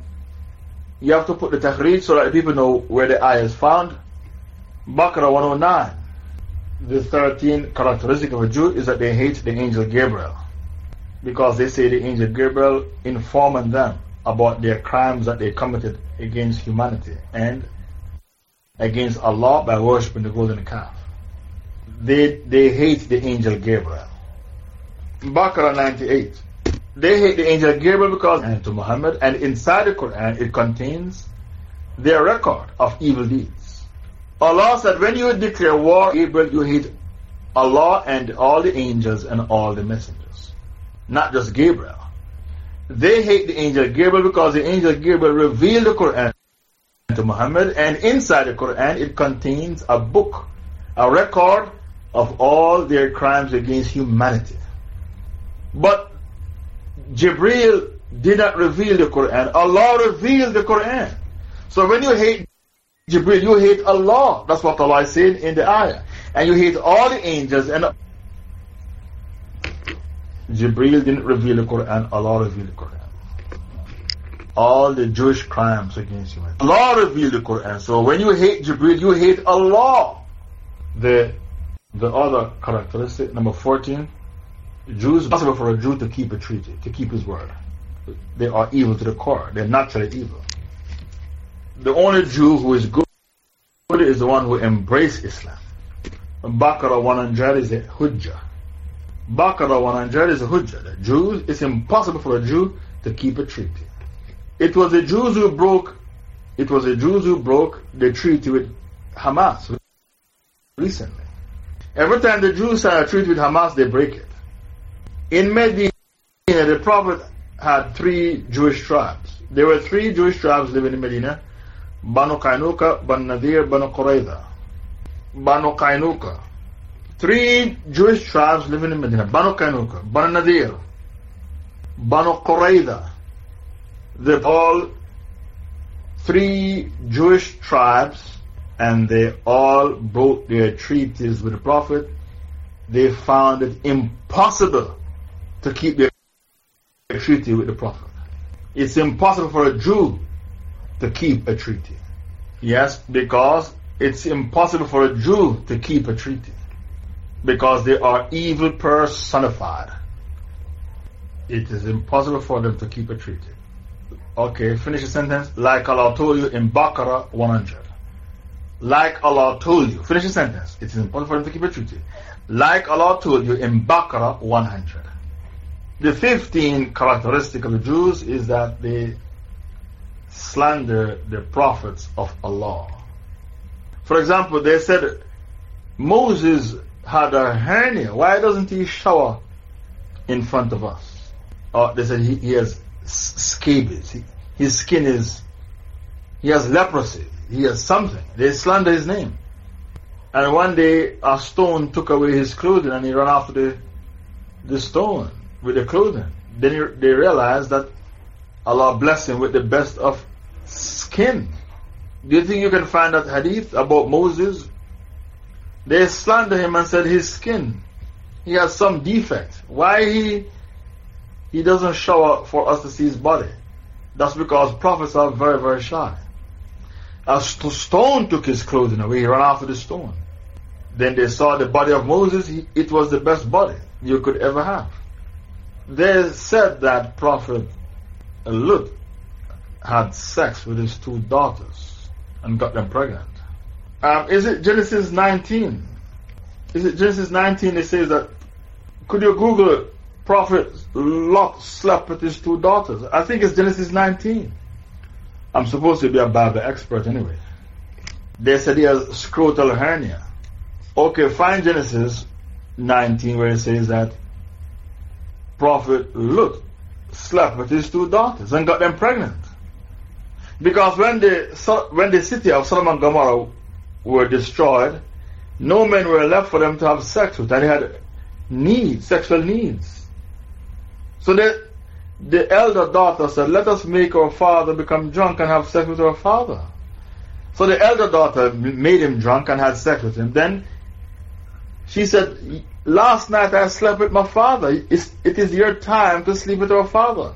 you have to put the takhrij so that people know where the ayah is found. Baqarah 109. The 13 characteristic of a Jew is that they hate the angel Gabriel. Because they say the angel Gabriel informed them about their crimes that they committed against humanity and against Allah by worshipping the golden calf. They, they hate the angel Gabriel. Baqarah 98. They hate the angel Gabriel because and to Muhammad and inside the Quran it contains their record of evil deeds. Allah said, when you declare war, Gabriel, you hate Allah and all the angels and all the messengers. Not just Gabriel. They hate the angel Gabriel because the angel Gabriel revealed the Quran to Muhammad, and inside the Quran it contains a book, a record of all their crimes against humanity. But Jibreel did not reveal the Quran, Allah revealed the Quran. So when you hate Jibril, you hate Allah. That's what Allah is saying in the ayah. And you hate all the angels. And Jibril didn't reveal the Quran, Allah revealed the Quran. All the Jewish crimes against humanity. Allah revealed the Quran. So when you hate Jibril, you hate Allah. The, the other characteristic, number 14, Jews, possible for a Jew to keep a treaty, to keep his word. They are evil to the core. They're naturally evil the only Jew who is good is the one who embraced Islam. Baqarah 100 is a hujjah. Baqarah 100 is a hujjah. Jews, it's impossible for a Jew to keep a treaty. It was the Jews who broke, it was the Jews who broke the treaty with Hamas recently. Every time the Jews sign a treaty with Hamas, they break it. In Medina, the Prophet had three Jewish tribes. There were three Jewish tribes living in Medina Banu Kainuka, Banu Nadir, Banu Qurayza. Banu Kainuka. Three Jewish tribes living in Medina Banu Kainuka, Banu Nadir, Banu Qurayza. They're all three Jewish tribes and they all broke their treaties with the Prophet. They found it impossible to keep their treaty with the Prophet. It's impossible for a Jew to keep a treaty. Yes, because it's impossible for a Jew to keep a treaty because they are evil personified. It is impossible for them to keep a treaty. Okay, finish the sentence. Like Allah told you in Baqarah 100. Like Allah told you. Finish the sentence. It is impossible for them to keep a treaty. Like Allah told you in Baqarah 100. The 15 characteristic of the Jews is that they slander the prophets of Allah. For example, they said Moses had a hernia. Why doesn't he shower in front of us? Or they said he, he has scabies. He, his skin is, he has leprosy. He has something. They slander his name. And one day a stone took away his clothing and he ran after the, the stone with the clothing. Then he, they realized that Allah blessed him with the best of skin. Do you think you can find that hadith about Moses they slander him and said his skin, he has some defect. Why he, he doesn't show up for us to see his body? That's because prophets are very, very shy. A stone took his clothing away, he ran after the stone. Then they saw the body of Moses, he, it was the best body you could ever have. They said that Prophet Lut had sex with his two daughters and got them pregnant. Um, is it Genesis 19? Is it Genesis 19? It says that. Could you Google it? Prophet Lot slept with his two daughters. I think it's Genesis 19. I'm supposed to be a Bible expert anyway. They said he has scrotal hernia. Okay, find Genesis 19 where it says that Prophet Lot slept with his two daughters and got them pregnant. Because when the, when the city of Sodom and Gomorrah were destroyed, no men were left for them to have sex with, and they had needs, sexual needs. So the, the elder daughter said, Let us make our father become drunk and have sex with our father. So the elder daughter made him drunk and had sex with him. Then she said, Last night I slept with my father. It's, it is your time to sleep with our father.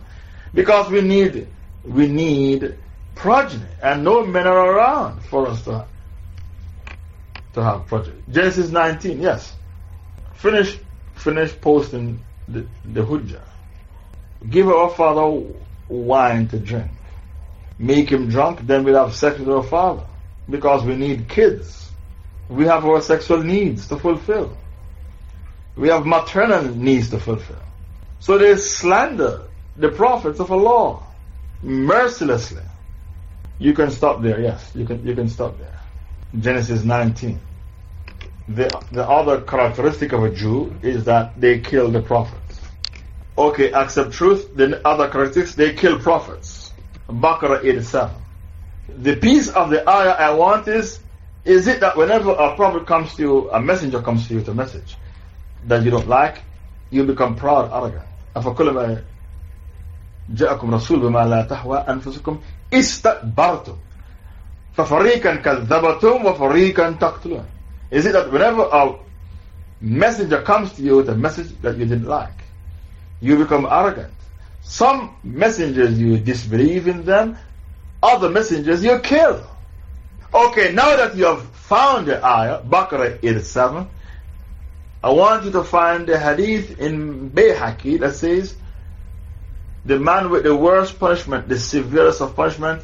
Because we need, we need progeny, and no men are around for us to to have project. Genesis 19, yes. Finish, finish posting the, the hujjah. Give our father wine to drink. Make him drunk, then we'll have sex with our father. Because we need kids. We have our sexual needs to fulfill. We have maternal needs to fulfill. So they slander the prophets of Allah mercilessly. You can stop there, yes. You can, you can stop there. Genesis 19. The, the other characteristic of a Jew is that they kill the prophets. Okay, accept truth. The other characteristics, they kill prophets. Baqarah 87. The piece of the ayah I want is, is it that whenever a prophet comes to you, a messenger comes to you with a message that you don't like, you become proud, arrogant. أفكلما جاءكم رسول بما لا تهوى أنفسكم استكبرتم فَفَرِيقًا كَذَّبَتُمْ وَفَرِيقًا تَقْتُلُونَ Is it that whenever a messenger comes to you with a message that you didn't like, you become arrogant? Some messengers you disbelieve in them, other messengers you kill. Okay, now that you have found the ayah, Baqarah 87, I want you to find the hadith in Bayhaqi that says, the man with the worst punishment, the severest of punishment,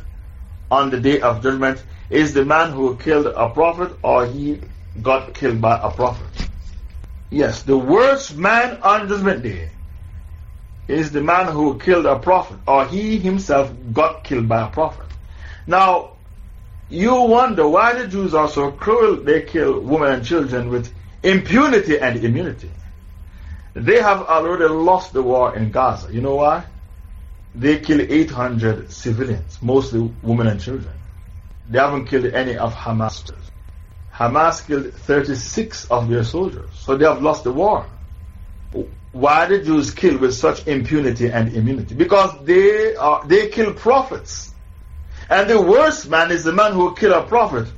on the day of judgment is the man who killed a prophet or he got killed by a prophet. Yes, the worst man on judgment day is the man who killed a prophet or he himself got killed by a prophet. Now, you wonder why the Jews are so cruel, they kill women and children with impunity and immunity. They have already lost the war in Gaza. You know why? They killed 800 civilians, mostly women and children. They haven't killed any of Hamas. Hamas killed 36 of their soldiers. So they have lost the war. Why did Jews kill with such impunity and immunity? Because they, are, they kill prophets. And the worst man is the man who killed a prophet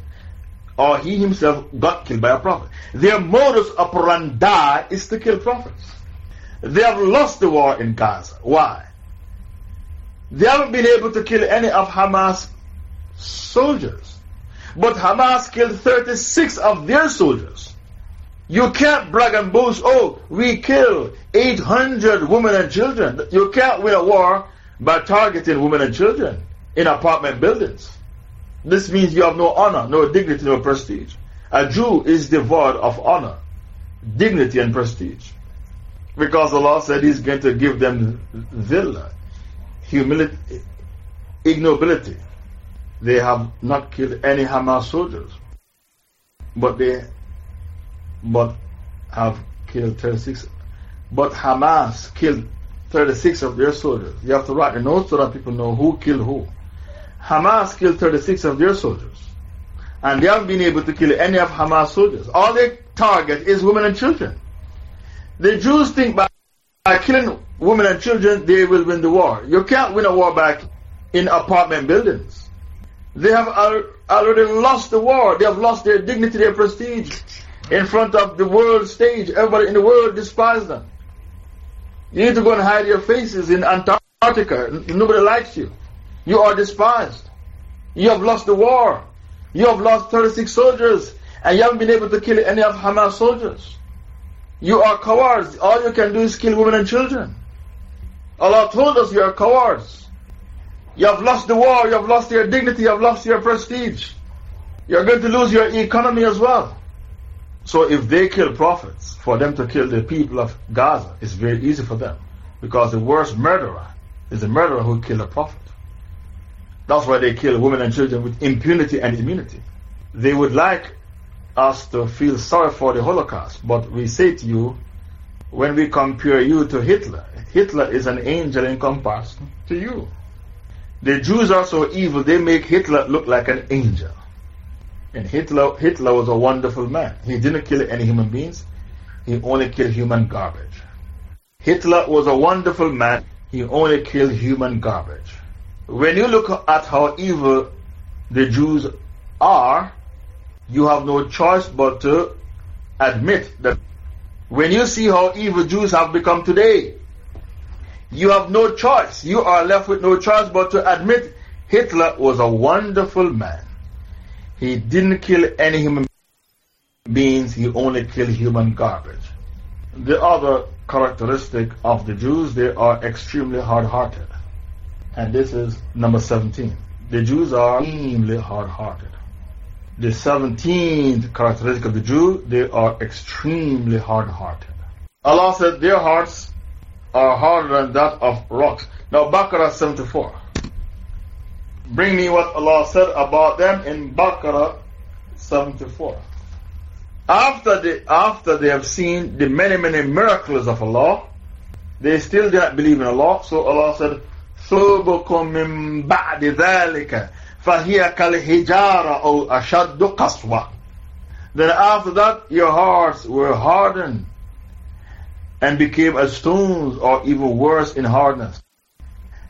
or he himself got killed by a prophet. Their modus operandi is to kill prophets. They have lost the war in Gaza. Why? They haven't been able to kill any of Hamas soldiers. But Hamas killed 36 of their soldiers. You can't brag and boast, oh, we killed 800 women and children. You can't win a war by targeting women and children in apartment buildings. This means you have no honor, no dignity, no prestige. A Jew is devoid of honor, dignity, and prestige. Because Allah said He's going to give them zillah, humility, ignobility. They have not killed any Hamas soldiers, but they but have killed 36. But Hamas killed 36 of their soldiers. You have to write the notes so that people know who killed who. Hamas killed 36 of their soldiers. And they haven't been able to kill any of Hamas soldiers. All they target is women and children. The Jews think by, by killing women and children, they will win the war. You can't win a war back in apartment buildings. They have al already lost the war. They have lost their dignity, their prestige in front of the world stage. Everybody in the world despises them. You need to go and hide your faces in Antarctica. Nobody likes you. You are despised. You have lost the war. You have lost 36 soldiers and you haven't been able to kill any of Hamas soldiers. You are cowards. All you can do is kill women and children. Allah told us you are cowards. You have lost the war, you have lost your dignity, you have lost your prestige. You're going to lose your economy as well. So if they kill prophets, for them to kill the people of Gaza, it's very easy for them. Because the worst murderer is the murderer who killed a prophet. That's why they kill women and children with impunity and immunity. They would like us to feel sorry for the Holocaust, but we say to you, when we compare you to Hitler, Hitler is an angel in comparison to you. The Jews are so evil, they make Hitler look like an angel. And Hitler, Hitler was a wonderful man. He didn't kill any human beings, he only killed human garbage. Hitler was a wonderful man, he only killed human garbage. When you look at how evil the Jews are, you have no choice but to admit that when you see how evil Jews have become today, you have no choice. You are left with no choice but to admit Hitler was a wonderful man. He didn't kill any human beings, he only killed human garbage. The other characteristic of the Jews, they are extremely hard hearted. And this is number 17. The Jews are extremely hard hearted The 17th characteristic of the Jew, they are extremely hard hearted. Allah said their hearts are harder than that of rocks. Now, Baqarah 74. Bring me what Allah said about them in Baqarah 74. After they, after they have seen the many, many miracles of Allah, they still do not believe in Allah. So Allah said, ثوبكم من بعد ذلك فهي كالحجارة أو أشد قسوة Then after that your hearts were hardened and became as stones or even worse in hardness.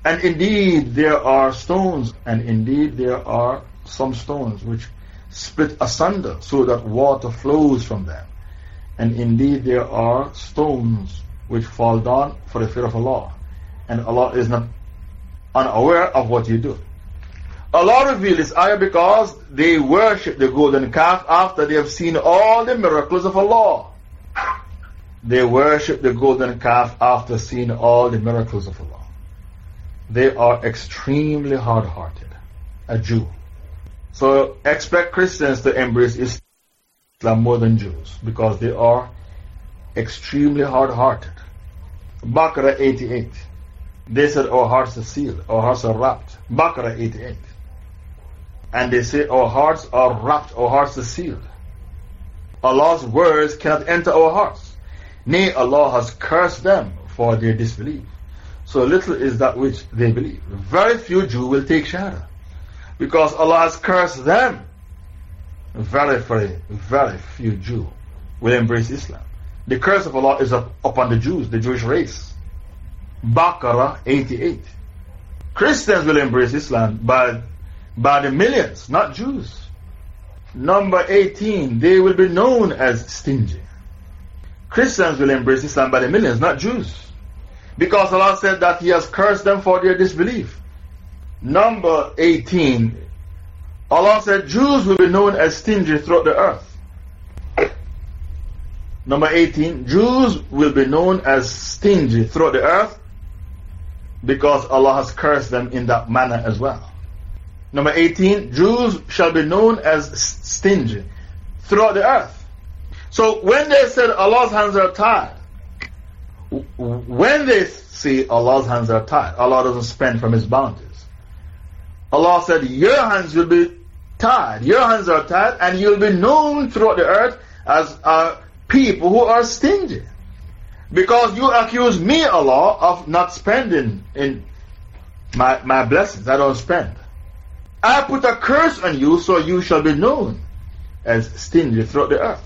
And indeed there are stones and indeed there are some stones which split asunder so that water flows from them. And indeed there are stones which fall down for the fear of Allah. And Allah is not unaware of what you do. Allah revealed this ayah because they worship the golden calf after they have seen all the miracles of Allah. They worship the golden calf after seeing all the miracles of Allah. They are extremely hard hearted, a Jew. So expect Christians to embrace Islam more than Jews because they are extremely hard hearted. Baqarah 88. They said, Our hearts are sealed, our hearts are wrapped. Baqarah 88. And they say, Our hearts are wrapped, our hearts are sealed. Allah's words cannot enter our hearts. Nay, Allah has cursed them for their disbelief. So little is that which they believe. Very few Jews will take Shahada. Because Allah has cursed them very, very, very few Jews will embrace Islam. The curse of Allah is up, upon the Jews, the Jewish race. Baqarah 88. Christians will embrace Islam by, by the millions, not Jews. Number 18, they will be known as stingy. Christians will embrace Islam by the millions, not Jews. Because Allah said that He has cursed them for their disbelief. Number 18, Allah said Jews will be known as stingy throughout the earth. Number 18, Jews will be known as stingy throughout the earth because Allah has cursed them in that manner as well. Number 18, Jews shall be known as stingy throughout the earth. So when they said Allah's hands are tied, when they say Allah's hands are tied, Allah doesn't spend from His bounties. Allah said, Your hands will be tied, your hands are tied, and you'll be known throughout the earth as uh, people who are stingy. Because you accuse me, Allah, of not spending in my, my blessings. I don't spend. I put a curse on you, so you shall be known as stingy throughout the earth.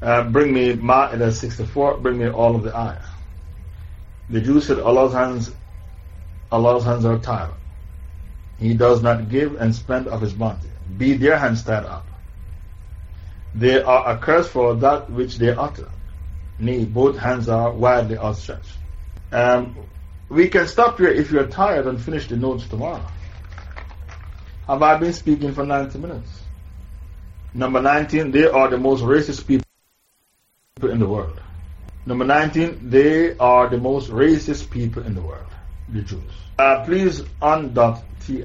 Uh, bring me Ma'idah 64, bring me all of the ayah. The Jews said, Allah's hands, Allah's hands are tied. He does not give and spend of his bounty. Be their hands tied up. They are a curse for that which they utter. Nay, both hands are widely outstretched. Um, we can stop here if you're tired and finish the notes tomorrow. Have I been speaking for 90 minutes? Number 19, they are the most racist people in the world. Number 19, they are the most racist people in the world, the Jews. Uh, please t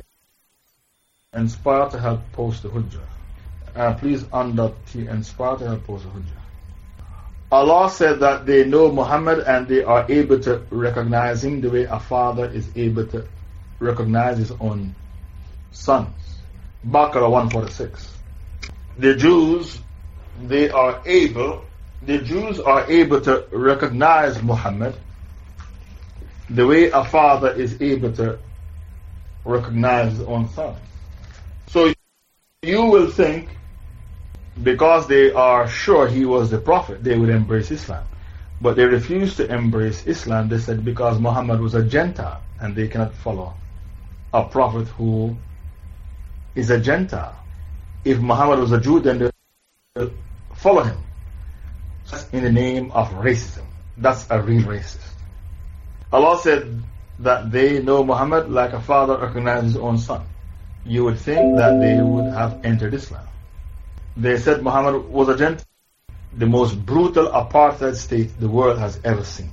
inspire to help post the Hujjah. Uh, please t inspire to help post the Hujjah. Allah said that they know Muhammad and they are able to recognize him the way a father is able to recognize his own sons. Baqarah 146. The Jews, they are able, the Jews are able to recognize Muhammad the way a father is able to recognize his own son. So you will think because they are sure he was the Prophet, they would embrace Islam. But they refused to embrace Islam. They said because Muhammad was a Gentile and they cannot follow a Prophet who is a Gentile. If Muhammad was a Jew, then they follow him. That's In the name of racism. That's a real racist. Allah said that they know Muhammad like a father recognizes his own son. You would think that they would have entered Islam. They said Muhammad was a Gentile, the most brutal apartheid state the world has ever seen.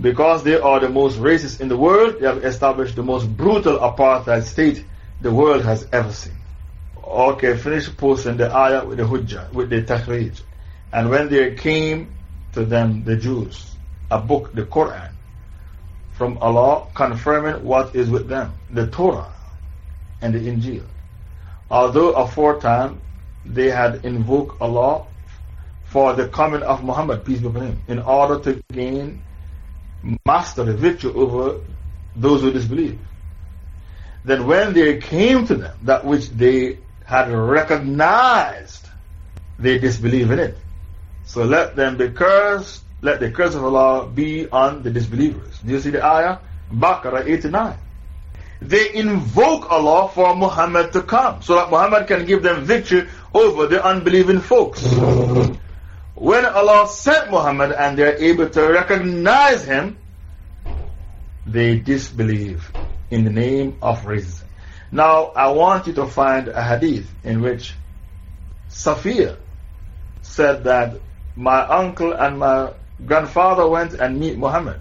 Because they are the most racist in the world, they have established the most brutal apartheid state the world has ever seen. Okay, finish posting the ayah with the hujjah, with the takhrij. And when there came to them, the Jews, a book, the Quran, from Allah confirming what is with them, the Torah and the Injil. Although aforetime they had invoked Allah for the coming of Muhammad, peace be upon him, in order to gain mastery, victory over those who disbelieve. Then when there came to them that which they had recognized, they disbelieve in it. So let them be cursed, let the curse of Allah be on the disbelievers. Do you see the ayah? Baqarah 89 they invoke Allah for Muhammad to come so that Muhammad can give them victory over the unbelieving folks. When Allah sent Muhammad and they're able to recognize him, they disbelieve in the name of racism. Now, I want you to find a hadith in which Safiya said that my uncle and my grandfather went and meet Muhammad.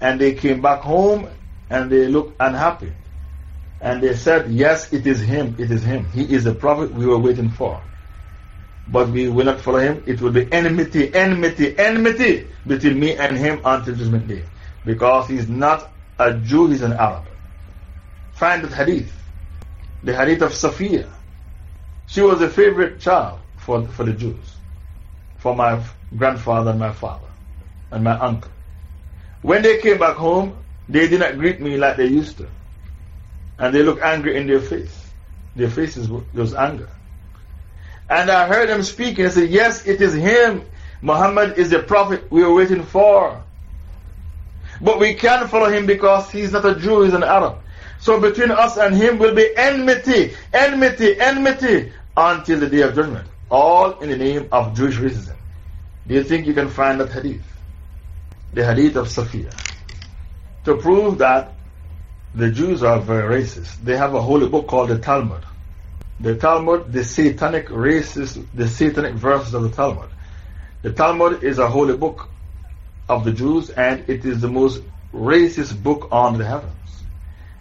And they came back home and they looked unhappy. And they said, Yes, it is him, it is him. He is the prophet we were waiting for. But we will not follow him. It will be enmity, enmity, enmity between me and him until Judgment Day. Because he is not a Jew, is an Arab. Find that hadith. The hadith of Safiya. She was a favorite child for, for the Jews. For my grandfather and my father and my uncle. When they came back home, they did not greet me like they used to. And they look angry in their face. Their faces was anger. And I heard them speaking. I said, Yes, it is him. Muhammad is the prophet we are waiting for. But we can't follow him because he's not a Jew, he's an Arab. So between us and him will be enmity, enmity, enmity until the day of judgment. All in the name of Jewish racism. Do you think you can find that hadith? The hadith of Safiya. To prove that the Jews are very racist, they have a holy book called the Talmud. The Talmud, the satanic racist, the satanic verses of the Talmud. The Talmud is a holy book of the Jews and it is the most racist book on the heavens.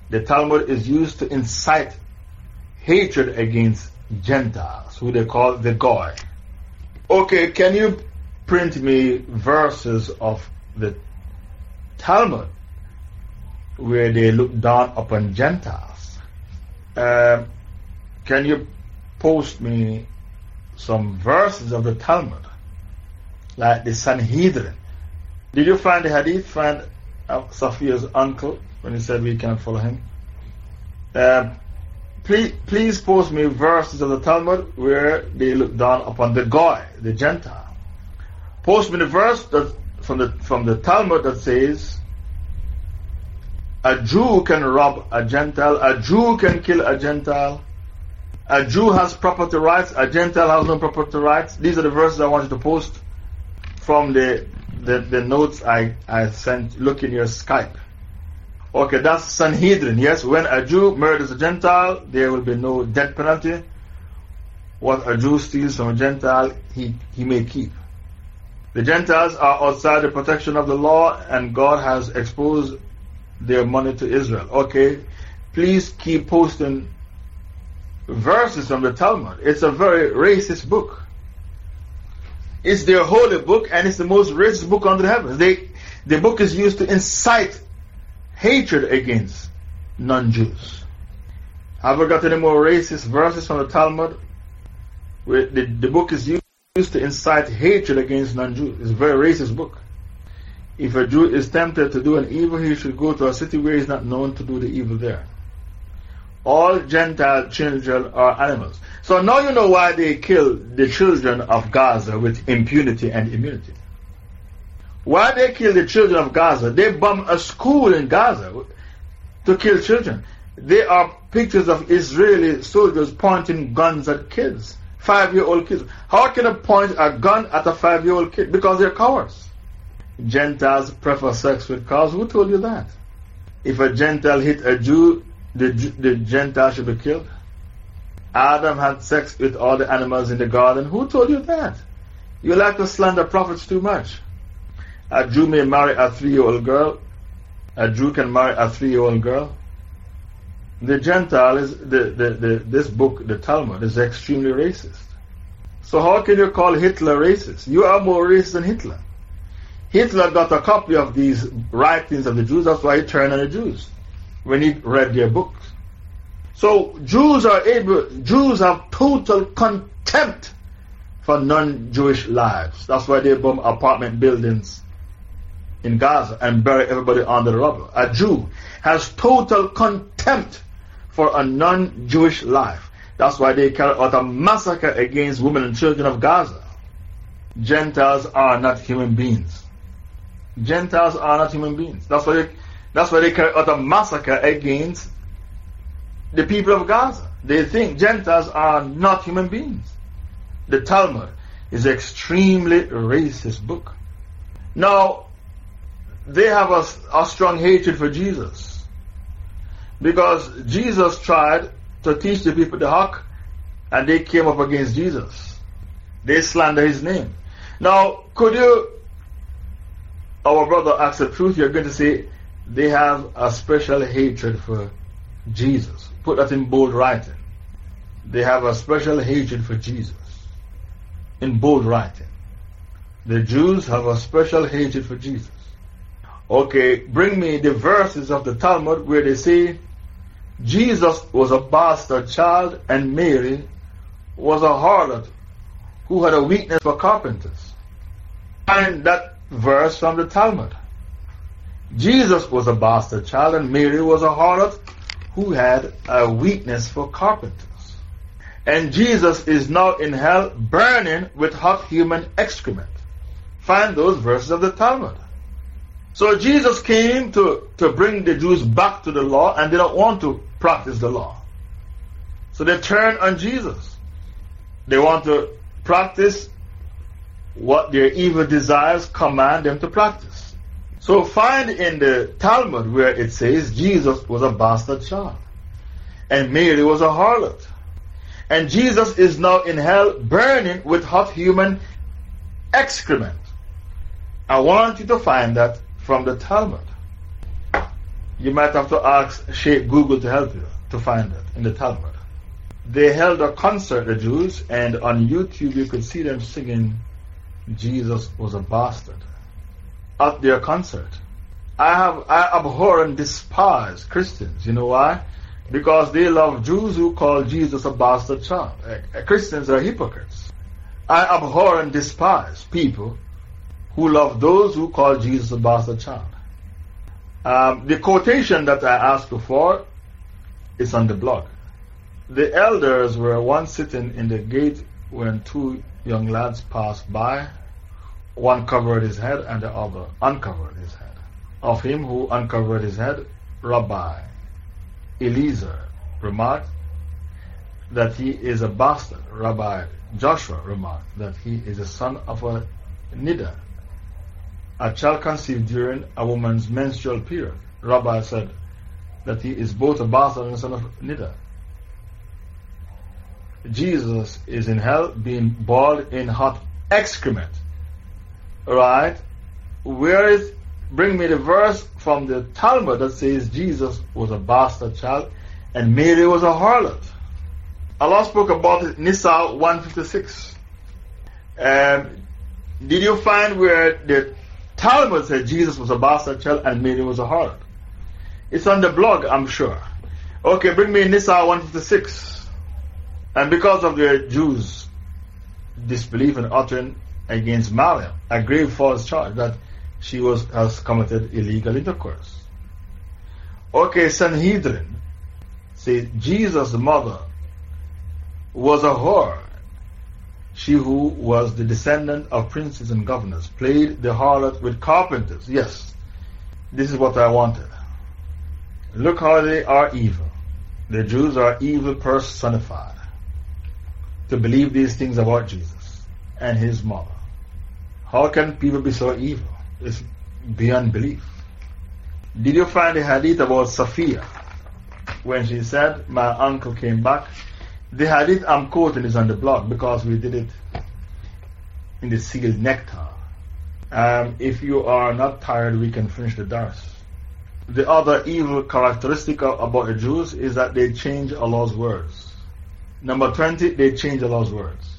The Talmud is used to incite hatred against Gentiles, who they call the Goy. Okay, can you print me verses of the Talmud where they look down upon Gentiles? Uh, can you post me some verses of the Talmud, like the Sanhedrin? Did you find the hadith? Find uh, Safiya's uncle when he said we can't follow him? Uh, please, please post me verses of the Talmud where they look down upon the Goy, the Gentile. Post me the verse that, from, the, from the Talmud that says, a Jew can rob a Gentile, a Jew can kill a Gentile, a Jew has property rights, a Gentile has no property rights. These are the verses I want you to post from the, the, the notes I, I sent. Look in your Skype. Okay, that's Sanhedrin. Yes, when a Jew murders a Gentile, there will be no death penalty. What a Jew steals from a Gentile, he, he may keep. The Gentiles are outside the protection of the law, and God has exposed their money to Israel. Okay, please keep posting verses from the Talmud. It's a very racist book. It's their holy book, and it's the most racist book under the heavens. They, the book is used to incite hatred against non Jews. Have we got any more racist verses from the Talmud? Where the, the book is used to incite hatred against non-Jews. It's a very racist book. If a Jew is tempted to do an evil, he should go to a city where he is not known to do the evil there. All Gentile children are animals. So now you know why they kill the children of Gaza with impunity and immunity. Why they kill the children of Gaza? They bomb a school in Gaza to kill children. There are pictures of Israeli soldiers pointing guns at kids five year old kids. How can I point a gun at a five year old kid? Because they're cowards. Gentiles prefer sex with cows. Who told you that? If a Gentile hit a Jew, the, the Gentile should be killed. Adam had sex with all the animals in the garden. Who told you that? You like to slander prophets too much. A Jew may marry a three year old girl. A Jew can marry a three year old girl. The Gentile is, the, the, the, this book, the Talmud, is extremely racist. So, how can you call Hitler racist? You are more racist than Hitler. Hitler got a copy of these writings of the Jews, that's why he turned on the Jews when he read their books. So, Jews are able, Jews have total contempt for non Jewish lives. That's why they bomb apartment buildings in Gaza and bury everybody under the rubble. A Jew has total contempt for a non Jewish life. That's why they carry out a massacre against women and children of Gaza. Gentiles are not human beings. Gentiles are not human beings. That's why they, that's why they carry out a massacre against the people of Gaza. They think Gentiles are not human beings. The Talmud is an extremely racist book. Now, they have a, a strong hatred for Jesus. Because Jesus tried to teach the people the haq, and they came up against Jesus. They slander his name. Now, could you, our brother, ask the truth? You're going to say they have a special hatred for Jesus. Put that in bold writing. They have a special hatred for Jesus. In bold writing. The Jews have a special hatred for Jesus. Okay, bring me the verses of the Talmud where they say Jesus was a bastard child and Mary was a harlot who had a weakness for carpenters. Find that verse from the Talmud. Jesus was a bastard child and Mary was a harlot who had a weakness for carpenters. And Jesus is now in hell burning with hot human excrement. Find those verses of the Talmud. So Jesus came to, to bring the Jews back to the law and they don't want to practice the law. So they turn on Jesus. They want to practice what their evil desires command them to practice. So find in the Talmud where it says Jesus was a bastard child and Mary was a harlot. And Jesus is now in hell burning with hot human excrement. I want you to find that from the Talmud. You might have to ask Sheikh Google to help you to find it in the Talmud. They held a concert, the Jews, and on YouTube you could see them singing Jesus was a bastard at their concert. I have I abhor and despise Christians. You know why? Because they love Jews who call Jesus a bastard child. Uh, Christians are hypocrites. I abhor and despise people who love those who call Jesus a bastard child. Um, the quotation that I asked before is on the blog. The elders were once sitting in the gate when two young lads passed by. One covered his head and the other uncovered his head. Of him who uncovered his head, Rabbi Eliezer remarked that he is a bastard. Rabbi Joshua remarked that he is a son of a niddah, a child conceived during a woman's menstrual period. Rabbi said that he is both a bastard and a son of Niddah. Jesus is in hell being boiled in hot excrement. Right? Where is, bring me the verse from the Talmud that says Jesus was a bastard child and Mary was a harlot. Allah spoke about it, Nisa 156. Um, did you find where the Talmud said Jesus was a bastard child and Mary was a harlot. It's on the blog, I'm sure. Okay, bring me Nisa 156. And because of the Jews' disbelief and uttering against Maryam, a grave false charge that she was, has committed illegal intercourse. Okay, Sanhedrin says Jesus' mother was a whore she who was the descendant of princes and governors, played the harlot with carpenters. Yes, this is what I wanted. Look how they are evil. The Jews are evil personified to believe these things about Jesus and his mother. How can people be so evil? It's beyond belief. Did you find the hadith about Safiya when she said, My uncle came back the hadith I'm quoting is on the blog because we did it in the sealed nectar. Um, if you are not tired, we can finish the dars. The other evil characteristic about the Jews is that they change Allah's words. Number 20, they change Allah's words.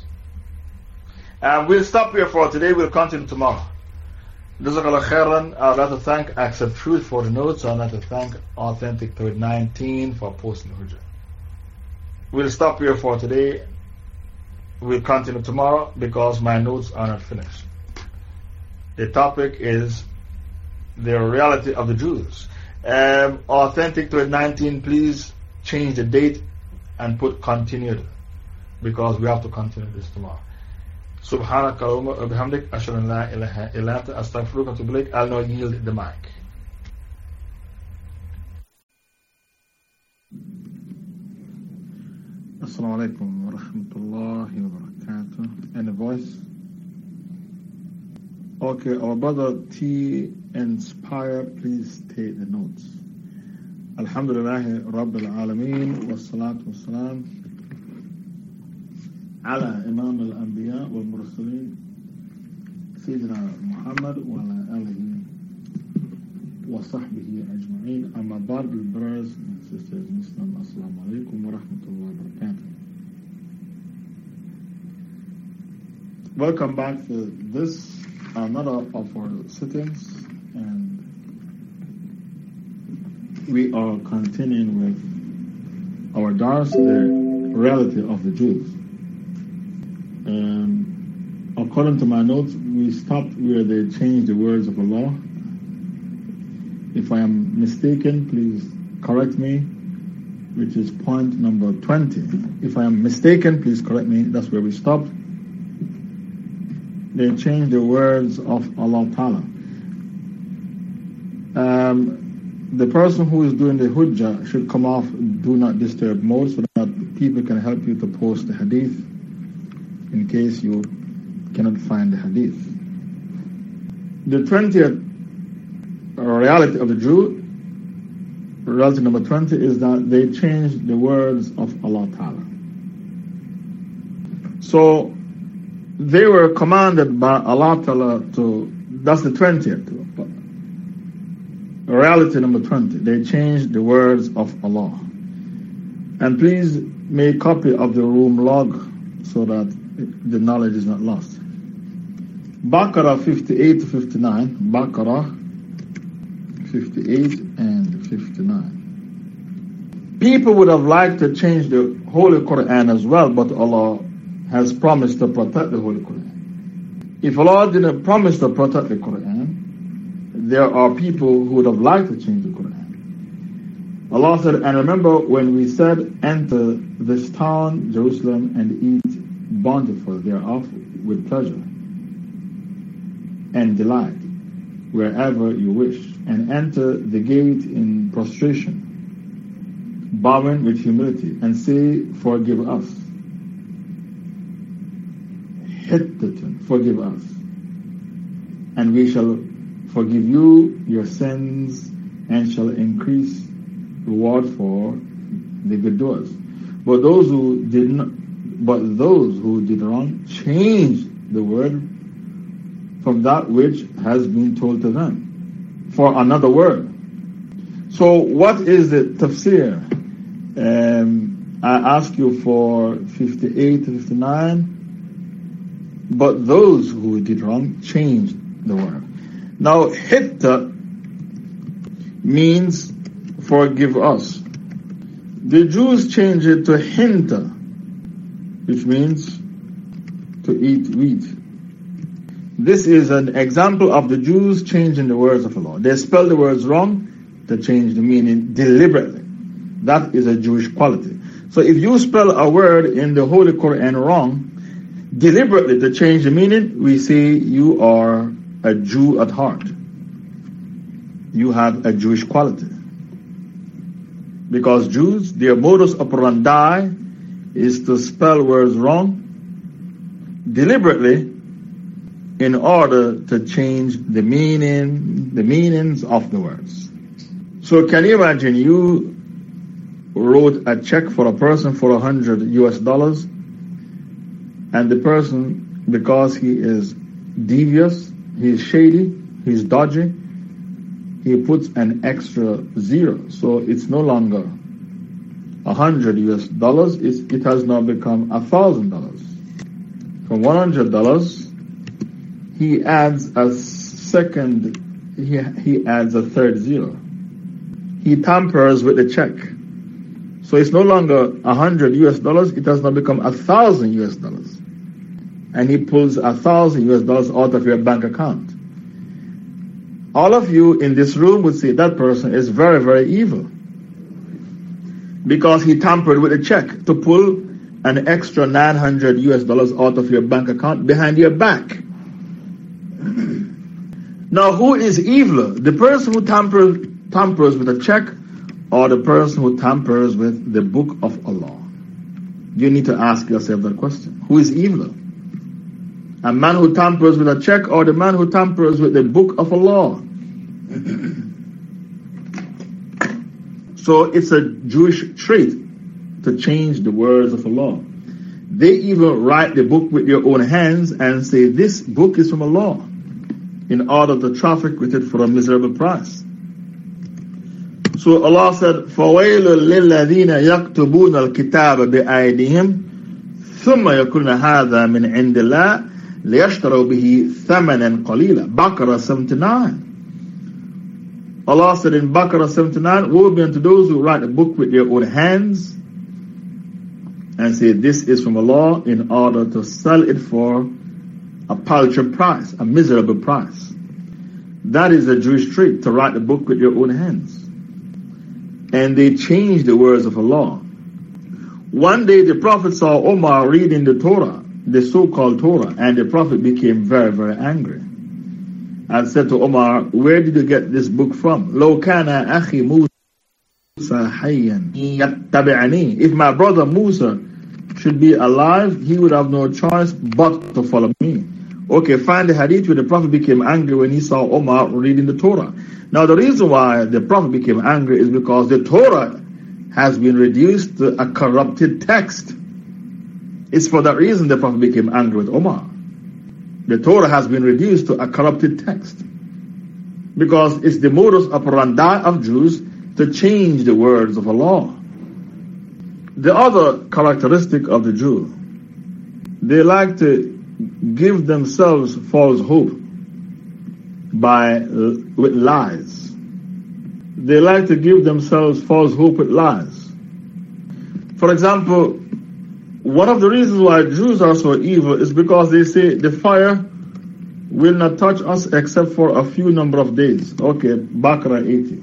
And we'll stop here for today, we'll continue tomorrow. Jazakallah khairan. I'd like to thank Accept Truth for the notes. I'd like to thank Authentic 19 for posting the. We'll stop here for today. We'll continue tomorrow because my notes are not finished. The topic is the reality of the Jews. Um, authentic to 19, please change the date and put continued because we have to continue this tomorrow. Subhanaka wa bihamdik ashhadu an la ilaha astaghfiruka wa. I'll now yield the mic. Assalamu alaikum wa rahmatullahi wa barakatuh. And the voice? Okay, our brother T. Inspire, please take the notes. Alhamdulillah, Rabbil Alameen, salatun salam wa ala alihi wa sahbihi ajma'in. Amma ba'd, brothers and sisters in Islam, Assalamu alaikum wa rahmatullahi. Welcome back to this, another of our sittings, and we are continuing with our Dars, the reality of the Jews. Um, according to my notes, we stopped where they changed the words of Allah. If I am mistaken, please correct me. which is point number 20. If I am mistaken, please correct me. That's where we stopped. They changed the words of Allah Ta'ala. Um, the person who is doing the hujjah should come off do not disturb mode so that people can help you to post the hadith in case you cannot find the hadith. The 20th uh, reality of the Jew, reality number 20, is that they changed the words of Allah Ta'ala. So they were commanded by Allah Ta'ala to, that's the 20th. Reality number 20, they changed the words of Allah. And please make copy of the room log so that the knowledge is not lost. Baqarah 58 to 59, Baqarah 58 and 59. People would have liked to change the Holy Quran as well, but Allah has promised to protect the Holy Quran. If Allah didn't promise to protect the Quran, there are people who would have liked to change the Quran. Allah said, and remember when we said, enter this town, Jerusalem, and eat bountiful thereof with pleasure and delight wherever you wish and enter the gate in prostration, bowing with humility, and say, Forgive us. Hittatun, forgive us. And we shall forgive you your sins and shall increase reward for the good doers. But those who did not, but those who did wrong changed the word from that which has been told to them for another word. So what is the tafsir? Um, I ask you for 58 to 59, but those who did wrong changed the word. Now, hitta means forgive us. The Jews changed it to hinta, which means to eat wheat. This is an example of the Jews changing the words of Allah. They spell the words wrong to change the meaning deliberately. That is a Jewish quality. So if you spell a word in the Holy Quran wrong, deliberately to change the meaning, we say you are a Jew at heart. You have a Jewish quality. Because Jews, their modus operandi is to spell words wrong deliberately in order to change the meaning, the meanings of the words. So can you imagine you wrote a check for a person for a hundred US dollars and the person, because he is devious, he's shady, he's dodgy, he puts an extra zero. So it's no longer a hundred US dollars, is it has now become a thousand dollars. From one hundred dollars, he adds a second, he, he adds a third zero. He tampers with the check. So it's no longer a hundred US dollars, it has now become a thousand US dollars. And he pulls a thousand US dollars out of your bank account. All of you in this room would say that person is very, very evil. Because he tampered with a check to pull an extra 900 US dollars out of your bank account behind your back. Now, who is eviler? The person who tampers, tampers with a check or the person who tampers with the book of Allah? You need to ask yourself that question. Who is eviler? A man who tampers with a check or the man who tampers with the book of Allah? so it's a Jewish trait to change the words of Allah. They even write the book with their own hands and say, this book is from Allah in order to traffic with it for a miserable price. So Allah said, فَوَيْلٌ لِلَّذِينَ يَكْتُبُونَ الْكِتَابَ بِأَيْدِهِمْ ثُمَّ يَكُونَ هَذَا مِنْ عِنْدِ اللَّهِ لِيَشْتَرَوْا بِهِ ثَمَنًا قَلِيلًا Baqarah 79 Allah said in Baqarah 79, Woe be unto those who write a book with their own hands and say this is from Allah in order to sell it for a paltry price, a miserable price. That is a Jewish trick to write a book with your own hands. and they changed the words of Allah. One day the Prophet saw Omar reading the Torah, the so-called Torah, and the Prophet became very, very angry And said to Omar, where did you get this book from? لو كان أخي موسى حيا يتبعني. If my brother Musa should be alive, he would have no choice but to follow me. Okay, find the hadith where the Prophet became angry when he saw Omar reading the Torah. Now the reason why the Prophet became angry is because the Torah has been reduced to a corrupted text. It's for that reason the Prophet became angry with Omar. The Torah has been reduced to a corrupted text. Because it's the modus operandi of Jews to change the words of Allah. The other characteristic of the Jew, they like to give themselves false hope by with lies. They like to give themselves false hope with lies. For example, one of the reasons why Jews are so evil is because they say the fire will not touch us except for a few number of days. Okay, Baqarah 80.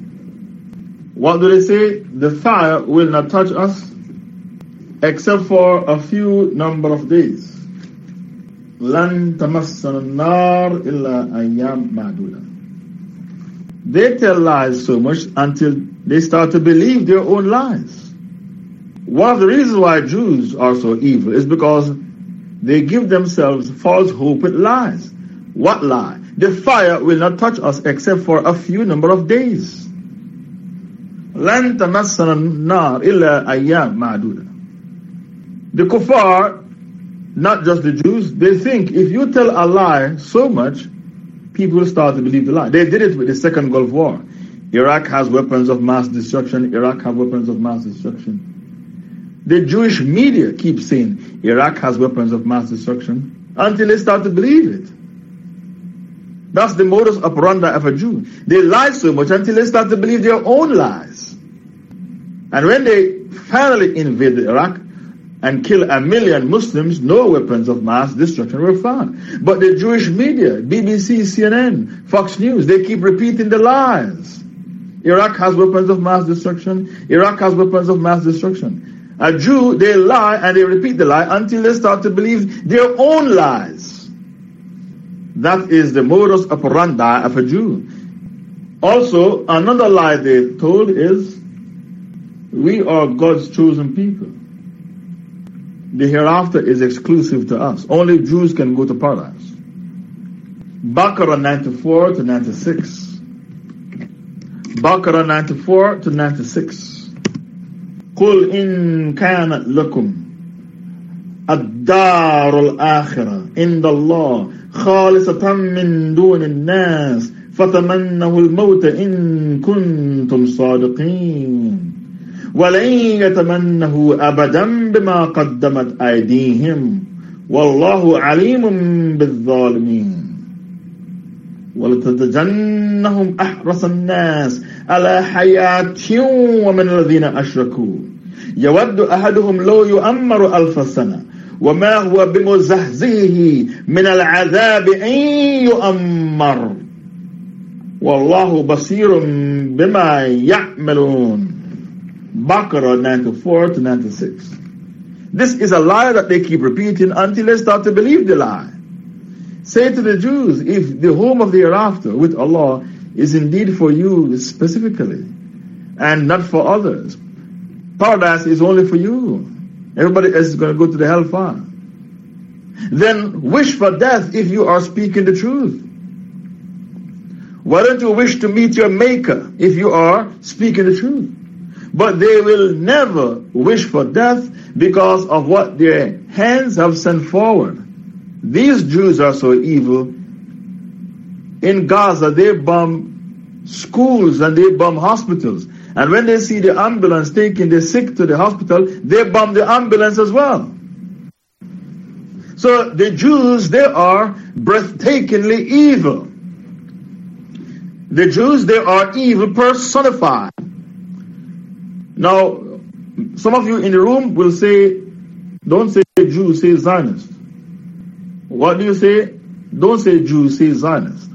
What do they say? The fire will not touch us except for a few number of days. لن تمسنا النار إلا أيام معدودة. They tell lies so much until they start to believe their own lies. One of the reasons why Jews are so evil is because they give themselves false hope with lies. What lie? The fire will not touch us except for a few number of days. لن تمسنا النار إلا أيام معدودة. The kuffar, not just the Jews, they think if you tell a lie so much, people will start to believe the lie. They did it with the Second Gulf War. Iraq has weapons of mass destruction. Iraq has weapons of mass destruction. The Jewish media keeps saying Iraq has weapons of mass destruction until they start to believe it. That's the modus operandi of a Jew. They lie so much until they start to believe their own lies. And when they finally invade Iraq and kill a million Muslims, no weapons of mass destruction were found. But the Jewish media, BBC, CNN, Fox News, they keep repeating the lies. Iraq has weapons of mass destruction. Iraq has weapons of mass destruction. A Jew, they lie and they repeat the lie until they start to believe their own lies. That is the modus operandi of a Jew. Also, another lie they told is, we are God's chosen people. The hereafter is exclusive to us. Only Jews can go to paradise. Baqarah 94 to 96. Baqarah 94 to 96. قل إن كانت لكم الدار الآخرة عند الله خالصة من دون الناس فتمنوا الموت إن كنتم صادقين. ولن يتمنه أبدا بما قدمت أيديهم. والله عليم بالظالمين. ولتتجنهم أحرص الناس على حياة ومن الذين أشركوا. يود أحدهم لو يؤمر ألف سنة وما هو بمزهزه من العذاب أن يؤمر والله بصير بما يعملون Baqarah 94 to 96 This is a lie that they keep repeating until they start to believe the lie. Say to the Jews, if the home of the hereafter with Allah is indeed for you specifically and not for others, paradise is only for you. Everybody else is going to go to the hellfire. Then wish for death if you are speaking the truth. Why don't you wish to meet your maker if you are speaking the truth? But they will never wish for death because of what their hands have sent forward. These Jews are so evil. In Gaza, they bomb schools and they bomb hospitals. And when they see the ambulance taking the sick to the hospital, they bomb the ambulance as well. So the Jews, they are breathtakingly evil. The Jews, they are evil personified. Now, some of you in the room will say, don't say Jew, say Zionist. What do you say? Don't say Jew, say Zionist.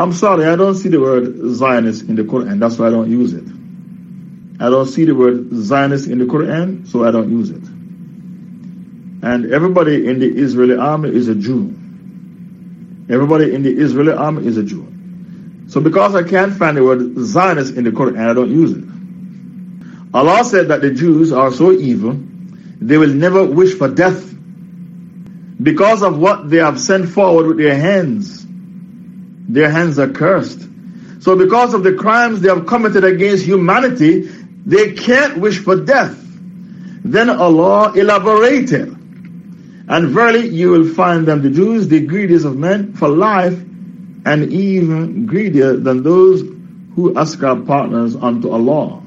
I'm sorry, I don't see the word Zionist in the Quran. And that's why I don't use it. I don't see the word Zionist in the Quran, so I don't use it. And everybody in the Israeli army is a Jew. Everybody in the Israeli army is a Jew. So because I can't find the word Zionist in the Quran, I don't use it. Allah said that the Jews are so evil, they will never wish for death because of what they have sent forward with their hands. Their hands are cursed. So because of the crimes they have committed against humanity, they can't wish for death. Then Allah elaborated. And verily you will find them, the Jews, the greediest of men for life, and even greedier than those who ascribe partners unto Allah.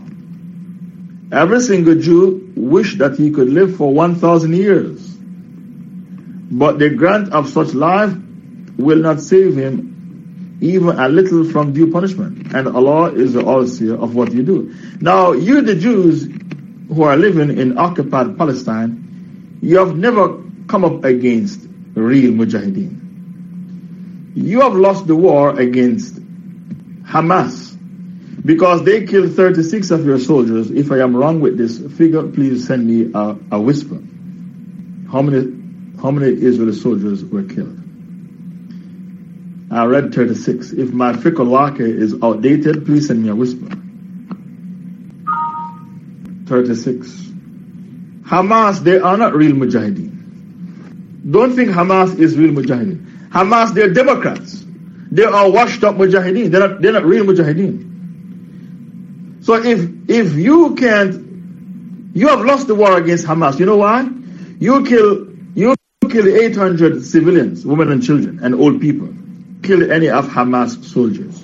Every single Jew wished that he could live for 1,000 years. But the grant of such life will not save him even a little from due punishment. And Allah is the all-seer of what you do. Now, you the Jews who are living in occupied Palestine, you have never come up against real mujahideen. You have lost the war against Hamas because they killed 36 of your soldiers. If I am wrong with this figure, please send me a, a whisper. How many, how many Israeli soldiers were killed? I read 36. If my fiqh is outdated, please send me a whisper. 36. Hamas, they are not real mujahideen. Don't think Hamas is real mujahideen. Hamas, they're Democrats. They are washed up mujahideen. They're not, they're not real mujahideen. So if, if you can't, you have lost the war against Hamas. You know why? You kill, you kill 800 civilians, women and children, and old people kill any of Hamas soldiers.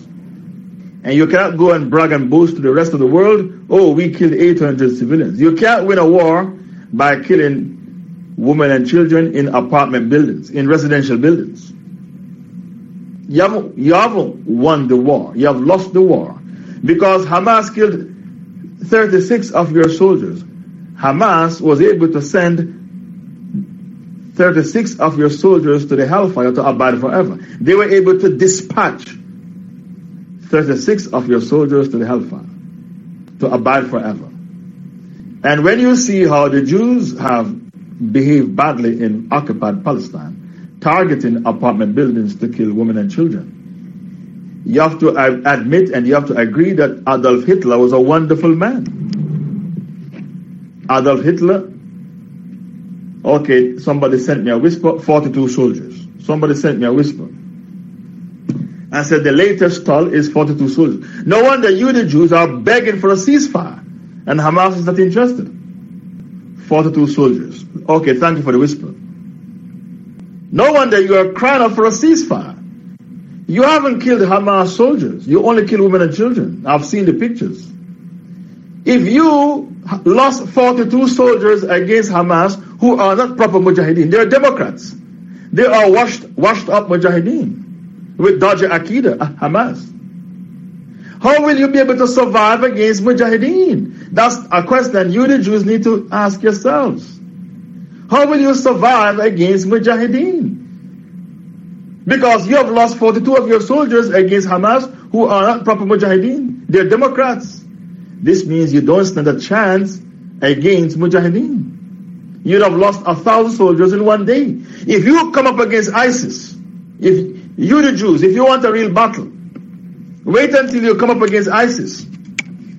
And you cannot go and brag and boast to the rest of the world, oh, we killed 800 civilians. You can't win a war by killing women and children in apartment buildings, in residential buildings. You haven't, you haven't won the war. You have lost the war. Because Hamas killed 36 of your soldiers. Hamas was able to send 36 of your soldiers to the hellfire to abide forever. They were able to dispatch 36 of your soldiers to the hellfire to abide forever. And when you see how the Jews have behaved badly in occupied Palestine, targeting apartment buildings to kill women and children, you have to admit and you have to agree that Adolf Hitler was a wonderful man. Adolf Hitler Okay, somebody sent me a whisper, 42 soldiers. Somebody sent me a whisper. I said the latest toll is 42 soldiers. No wonder you, the Jews, are begging for a ceasefire. And Hamas is not interested. 42 soldiers. Okay, thank you for the whisper. No wonder you are crying out for a ceasefire. You haven't killed Hamas soldiers. You only kill women and children. I've seen the pictures. If you lost 42 soldiers against Hamas who are not proper mujahideen, they are Democrats. They are washed, washed up mujahideen with dodgy Aqidah, ah, Hamas. How will you be able to survive against mujahideen? That's a question you the Jews need to ask yourselves. How will you survive against mujahideen? Because you have lost 42 of your soldiers against Hamas who are not proper mujahideen. They're Democrats. This means you don't stand a chance against Mujahideen. You'd have lost a thousand soldiers in one day. If you come up against ISIS, if you the Jews, if you want a real battle, wait until you come up against ISIS.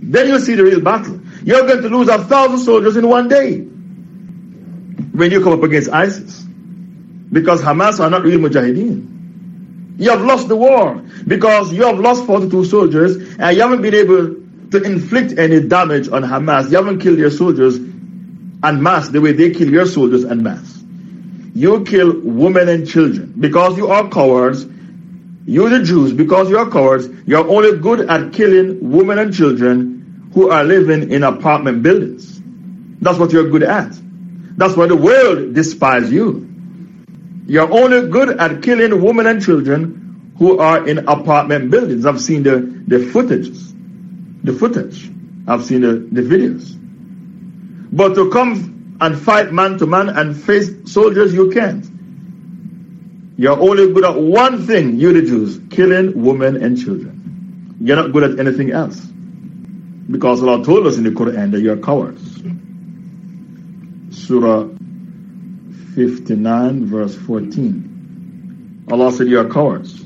Then you'll see the real battle. You're going to lose a thousand soldiers in one day when you come up against ISIS. Because Hamas are not real Mujahideen. You have lost the war because you have lost 42 soldiers and you haven't been able to inflict any damage on Hamas. You haven't killed your soldiers en masse the way they kill your soldiers en masse. You kill women and children because you are cowards. You the Jews, because you are cowards, you're only good at killing women and children who are living in apartment buildings. That's what you're good at. That's why the world despises you. You're only good at killing women and children who are in apartment buildings. I've seen the, the footages the footage. I've seen the, the videos. But to come and fight man to man and face soldiers, you can't. You're only good at one thing, you the Jews, killing women and children. You're not good at anything else. Because Allah told us in the Quran that you are cowards. Surah 59 verse 14. Allah said you are cowards.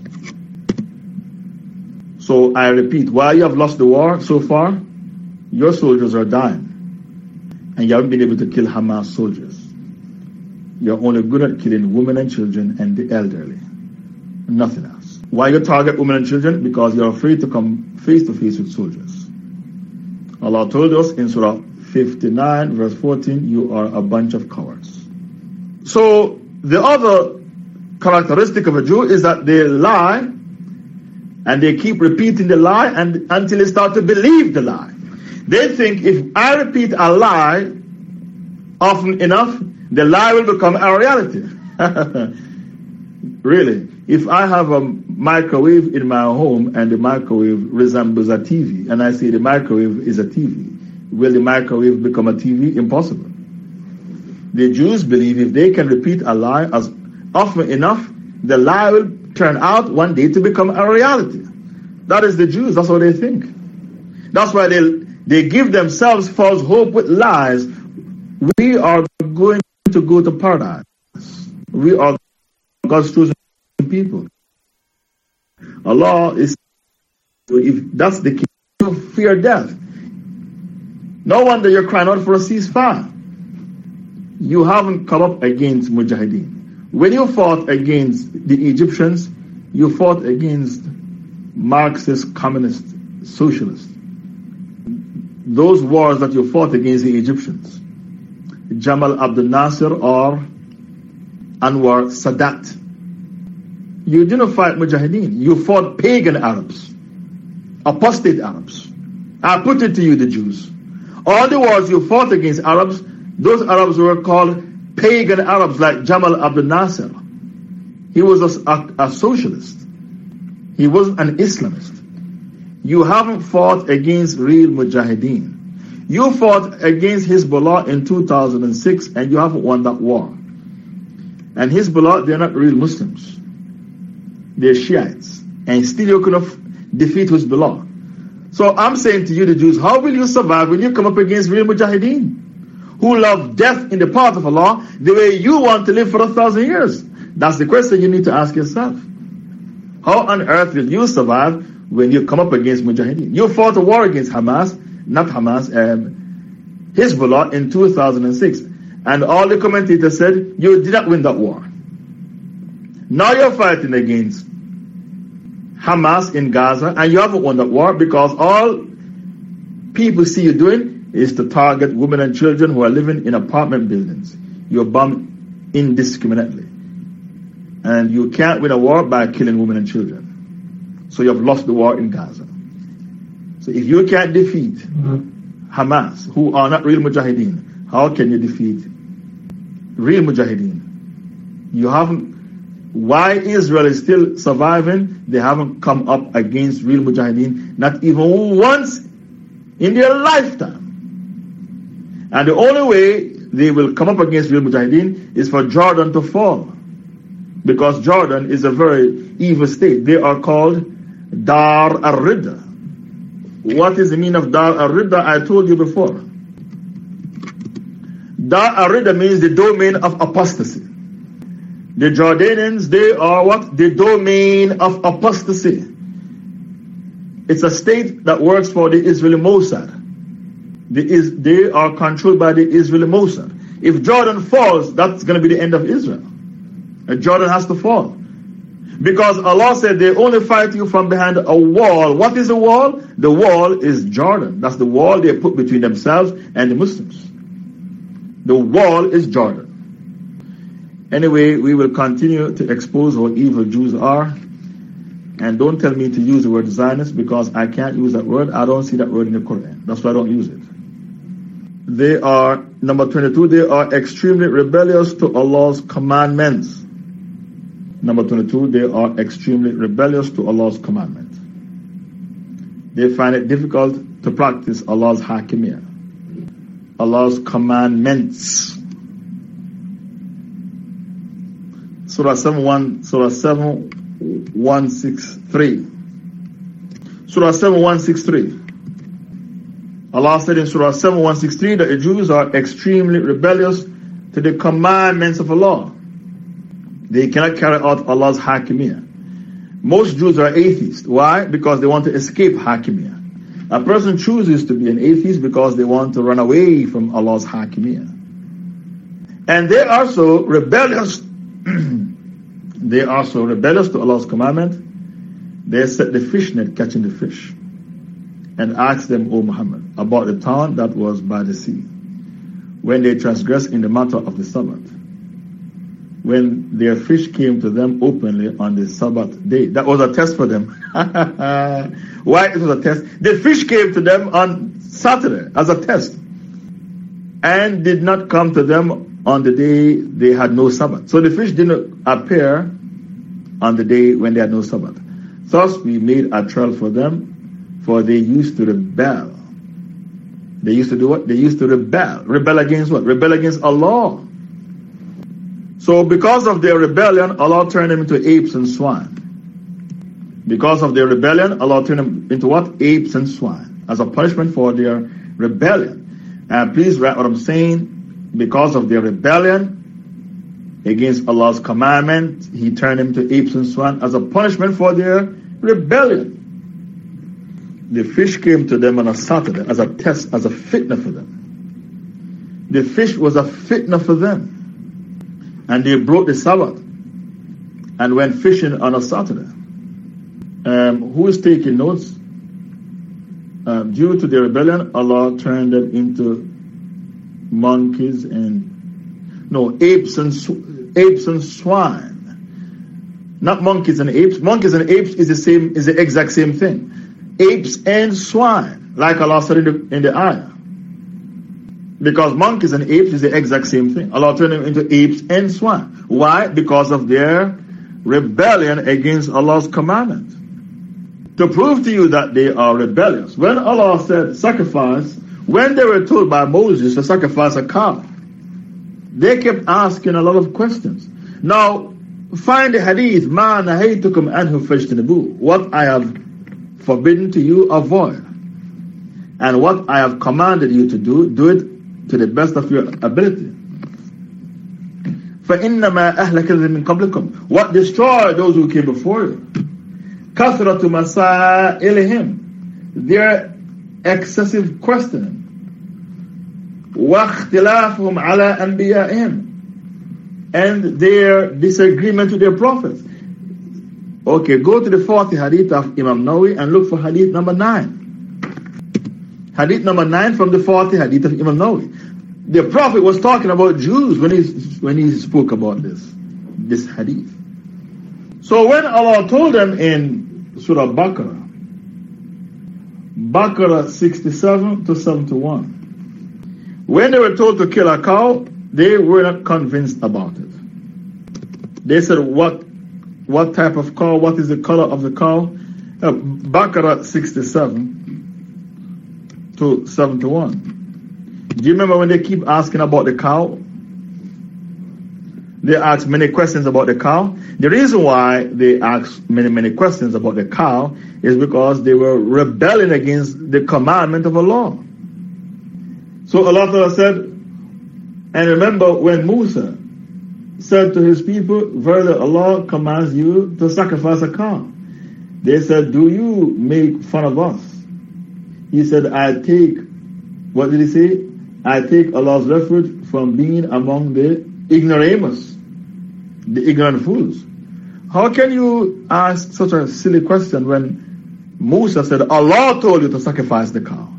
So I repeat, why you have lost the war so far? Your soldiers are dying. And you haven't been able to kill Hamas soldiers. You're only good at killing women and children and the elderly. Nothing else. Why you target women and children? Because you're afraid to come face to face with soldiers. Allah told us in Surah 59 verse 14, you are a bunch of cowards. So the other characteristic of a Jew is that they lie and they keep repeating the lie and until they start to believe the lie. They think if I repeat a lie often enough, the lie will become a reality. really. If I have a microwave in my home and the microwave resembles a TV, and I say the microwave is a TV, will the microwave become a TV? Impossible. The Jews believe if they can repeat a lie as often enough, the lie will turn out one day to become a reality. That is the Jews. That's what they think. That's why they, they give themselves false hope with lies. We are going to go to paradise. We are God's chosen people. Allah is, if that's the case, you fear death. No wonder you're crying out for a ceasefire. You haven't come up against Mujahideen. When you fought against the Egyptians, you fought against Marxist, communist, socialist. Those wars that you fought against the Egyptians. Jamal Abdel Nasser or Anwar Sadat. You didn't fight Mujahideen. You fought pagan Arabs, apostate Arabs. I put it to you, the Jews. All the wars you fought against Arabs, those Arabs were called pagan Arabs like Jamal Abdel Nasser. He was a, a, a socialist. He was an Islamist. You haven't fought against real Mujahideen. You fought against Hezbollah in 2006 and you haven't won that war. And Hezbollah, they're not real Muslims. They're Shiites. And still you couldn't defeat Hezbollah. So I'm saying to you, the Jews, how will you survive when you come up against real Mujahideen? Who love death in the path of Allah the way you want to live for a thousand years? That's the question you need to ask yourself. How on earth will you survive when you come up against Mujahideen? You fought a war against Hamas, not Hamas, um, Hezbollah in 2006. And all the commentators said, you did not win that war. Now you're fighting against Hamas in Gaza and you haven't won that war because all people see you doing is to target women and children who are living in apartment buildings. You're bomb indiscriminately. And you can't win a war by killing women and children. So you have lost the war in Gaza. So if you can't defeat Hamas, who are not real Mujahideen, how can you defeat real Mujahideen? You haven't why Israel is still surviving, they haven't come up against real Mujahideen, not even once in their lifetime. And the only way they will come up against real Mujahideen is for Jordan to fall. Because Jordan is a very evil state. They are called Dar al-Ridda. What is the meaning of Dar al-Ridda? I told you before. Dar al-Ridda means the domain of apostasy. The Jordanians, they are what? The domain of apostasy. It's a state that works for the Israeli Mossad. The is, they are controlled by the Israeli Mossad. If Jordan falls, that's going to be the end of Israel. And Jordan has to fall. Because Allah said they only fight you from behind a wall. What is a wall? The wall is Jordan. That's the wall they put between themselves and the Muslims. The wall is Jordan. Anyway, we will continue to expose what evil Jews are. And don't tell me to use the word Zionist because I can't use that word. I don't see that word in the Quran. That's why I don't use it. They are, number 22, they are extremely rebellious to Allah's commandments. Number 22, they are extremely rebellious to Allah's commandment. They find it difficult to practice Allah's hakimiyah, Allah's commandments. Surah 7, 1, Surah 7, 163. Surah 7, 163. Allah said in Surah 7, 163 that the Jews are extremely rebellious to the commandments of Allah. They cannot carry out Allah's hakimiyah. Most Jews are atheists. Why? Because they want to escape hakimiyah. A person chooses to be an atheist because they want to run away from Allah's hakimiyah. And they are so rebellious. they are so rebellious to Allah's commandment. They set the fishnet catching the fish and asked them, O Muhammad, about the town that was by the sea, when they transgressed in the matter of the Sabbath, when their fish came to them openly on the Sabbath day. That was a test for them. Why it was a test? The fish came to them on Saturday as a test and did not come to them on the day they had no Sabbath. So the fish didn't appear on the day when they had no Sabbath. Thus we made a trial for them for they used to rebel. They used to do what? They used to rebel. Rebel against what? Rebel against Allah. So because of their rebellion, Allah turned them into apes and swine. Because of their rebellion, Allah turned them into what? Apes and swine. As a punishment for their rebellion. And please write what I'm saying. Because of their rebellion against Allah's commandment, He turned them to apes and swine as a punishment for their rebellion the fish came to them on a Saturday as a test, as a fitna for them. The fish was a fitna for them. And they broke the Sabbath and went fishing on a Saturday. Um, who is taking notes? Um, due to their rebellion, Allah turned them into monkeys and no apes and apes and swine. Not monkeys and apes. Monkeys and apes is the same is the exact same thing apes and swine, like Allah said in the, in the ayah. Because monkeys and apes is the exact same thing. Allah turned them into apes and swine. Why? Because of their rebellion against Allah's commandment. To prove to you that they are rebellious. When Allah said sacrifice, when they were told by Moses to sacrifice a cow, they kept asking a lot of questions. Now, find the hadith, nahaytukum anhu fajtanibu. What I have forbidden to you, avoid. And what I have commanded you to do, do it to the best of your ability. فَإِنَّمَا أَهْلَكَ مِنْ قَبْلِكُمْ What destroyed those who came before you? كَثْرَةُ مَسَائِلِهِمْ Their excessive questioning. وَاخْتِلَافُهُمْ عَلَىٰ أَنْبِيَائِهِمْ And their disagreement with their prophets. Okay, go to the 40 hadith of Imam Nawawi and look for hadith number 9. Hadith number 9 from the 40 hadith of Imam Nawawi. The Prophet was talking about Jews when he, when he spoke about this, this hadith. So when Allah told them in Surah Baqarah, Baqarah 67 to 71, when they were told to kill a cow, they were not convinced about it. They said, what what type of cow, what is the color of the cow. Uh, Baqarah 67 to 71. Do you remember when they keep asking about the cow? They ask many questions about the cow. The reason why they ask many, many questions about the cow is because they were rebelling against the commandment of Allah. So Allah said, and remember when Musa said to his people, Verily Allah commands you to sacrifice a cow. They said, Do you make fun of us? He said, I take, what did he say? I take Allah's refuge from being among the ignoramus, the ignorant fools. How can you ask such a silly question when Musa said, Allah told you to sacrifice the cow?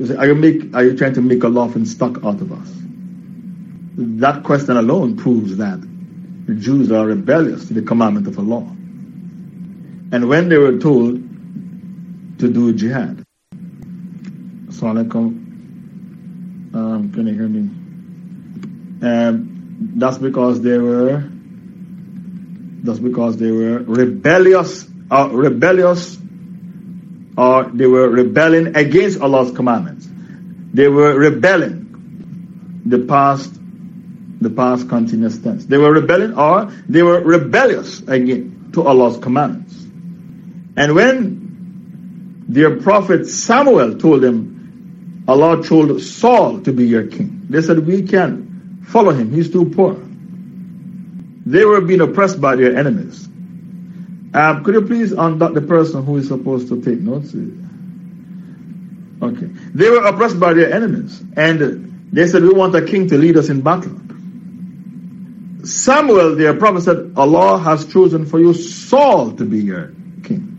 You say, are you, make, are you trying to make a laughing stock out of us? That question alone proves that the Jews are rebellious to the commandment of Allah. And when they were told to do jihad, Assalamualaikum, um, can you hear me? Um, that's because they were, that's because they were rebellious, uh, rebellious, or they were rebelling against Allah's commandments. They were rebelling the past the past continuous tense. They were rebelling or they were rebellious again to Allah's commands. And when their prophet Samuel told them Allah told Saul to be your king. They said, we can't follow him. He's too poor. They were being oppressed by their enemies. Um, could you please undock the person who is supposed to take notes? Okay. They were oppressed by their enemies. And they said, we want a king to lead us in battle. Samuel, their prophet, said, Allah has chosen for you Saul to be your king.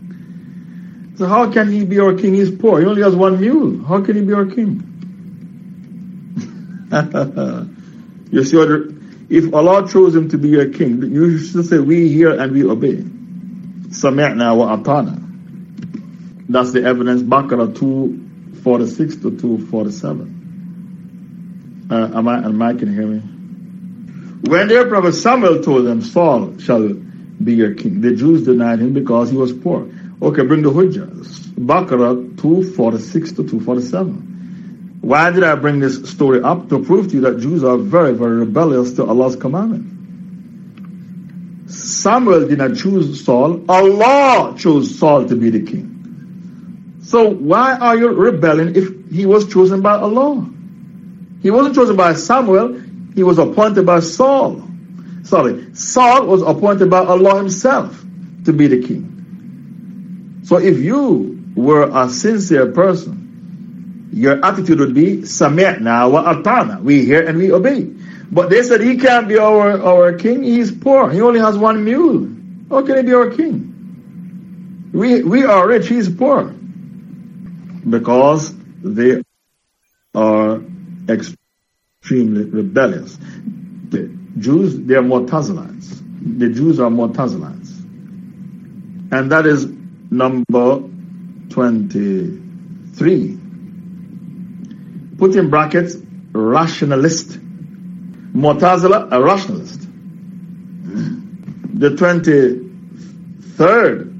So how can he be our king? He's poor. He only has one mule. How can he be our king? you see, if Allah chose him to be your king, you should say, we hear and we obey. Sami'na wa atana. That's the evidence, Baqarah 246 to 247. Uh, am I, am I can hear me? When their prophet Samuel told them, Saul shall be your king, the Jews denied him because he was poor. Okay, bring the Hujjah. Baqarah 246 to 247. Why did I bring this story up? To prove to you that Jews are very, very rebellious to Allah's commandment. Samuel did not choose Saul. Allah chose Saul to be the king. So why are you rebelling if he was chosen by Allah? He wasn't chosen by Samuel. He was appointed by Saul. Sorry, Saul was appointed by Allah himself to be the king. So if you were a sincere person, your attitude would be Sami'na wa atana. We hear and we obey. But they said he can't be our, our king. He's poor. He only has one mule. How can he be our king? We, we are rich. He's poor. Because they are extremely rebellious. The Jews, they are Mu'tazilites. The Jews are Mu'tazilites. And that is number 23. Put in brackets, rationalist. Mu'tazila, a rationalist. The 23rd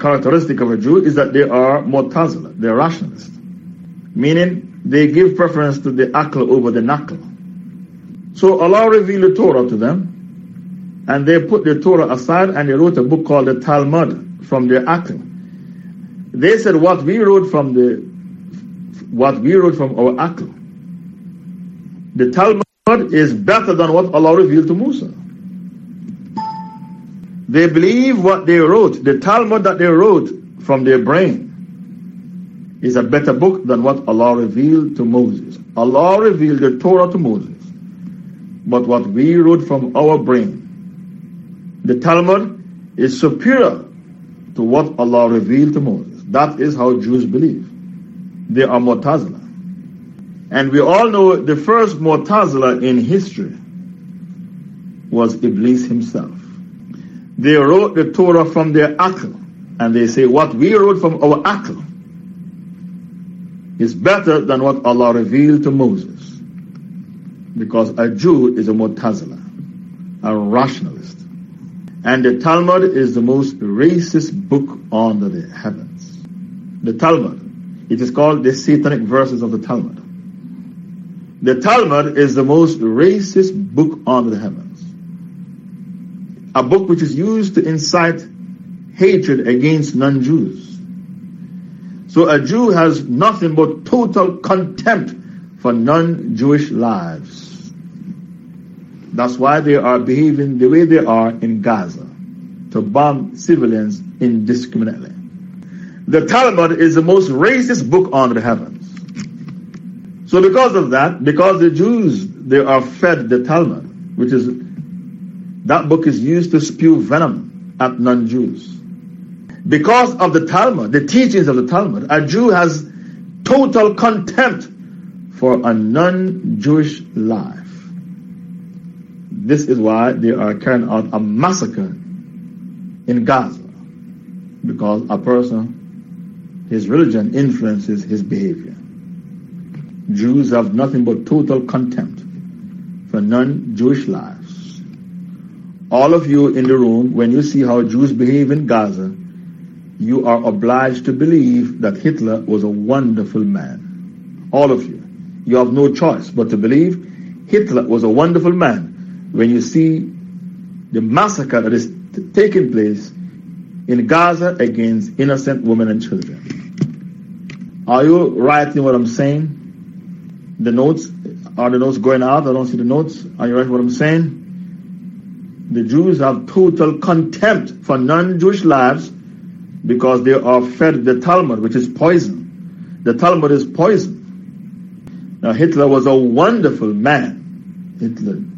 characteristic of a Jew is that they are Mu'tazila, they are rationalist. Meaning, they give preference to the akl over the nakl. So Allah revealed the Torah to them, and they put the Torah aside and they wrote a book called the Talmud from their akl. They said what we wrote from the what we wrote from our akl. The Talmud is better than what Allah revealed to Musa. They believe what they wrote, the Talmud that they wrote from their brain is a better book than what Allah revealed to Moses. Allah revealed the Torah to Moses. But what we wrote from our brain, the Talmud is superior to what Allah revealed to Moses. That is how Jews believe. They are Mu'tazila. And we all know the first Mu'tazila in history was Iblis himself. They wrote the Torah from their akal, and they say what we wrote from our akal is better than what Allah revealed to Moses. Because a Jew is a Mu'tazila, a rationalist. And the Talmud is the most racist book under the heavens. The Talmud. It is called the Satanic verses of the Talmud. The Talmud is the most racist book on the heavens. A book which is used to incite hatred against non-Jews. So a Jew has nothing but total contempt for non-Jewish lives. That's why they are behaving the way they are in Gaza, to bomb civilians indiscriminately. The Talmud is the most racist book on the heavens. So because of that, because the Jews, they are fed the Talmud, which is, that book is used to spew venom at non-Jews. Because of the Talmud, the teachings of the Talmud, a Jew has total contempt for a non-Jewish life. This is why they are carrying out a massacre in Gaza. Because a person, his religion influences his behavior. Jews have nothing but total contempt for non-Jewish lives. All of you in the room, when you see how Jews behave in Gaza, you are obliged to believe that Hitler was a wonderful man. All of you. You have no choice but to believe Hitler was a wonderful man when you see the massacre that is taking place in Gaza against innocent women and children. Are you writing what I'm saying? The notes, are the notes going out? I don't see the notes. Are you writing what I'm saying? The Jews have total contempt for non-Jewish lives because they are fed the Talmud, which is poison. The Talmud is poison. Now Hitler was a wonderful man. Hitler.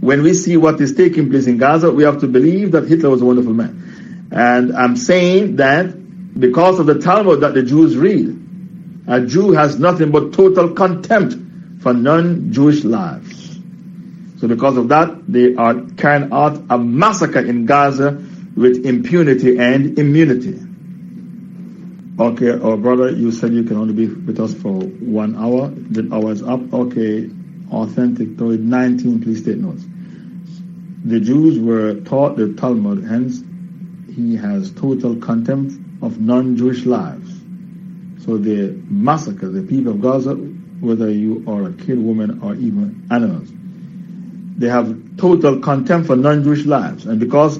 When we see what is taking place in Gaza, we have to believe that Hitler was a wonderful man. And I'm saying that because of the Talmud that the Jews read, a Jew has nothing but total contempt for non-Jewish lives. So because of that, they are carrying out a massacre in Gaza with impunity and immunity. Okay, our brother, you said you can only be with us for one hour. The hour is up. Okay, authentic Tawheed 19, please take notes. The Jews were taught the Talmud, hence he has total contempt of non-Jewish lives. So they massacre the people of Gaza, whether you are a kid, woman, or even animals. They have total contempt for non-Jewish lives. And because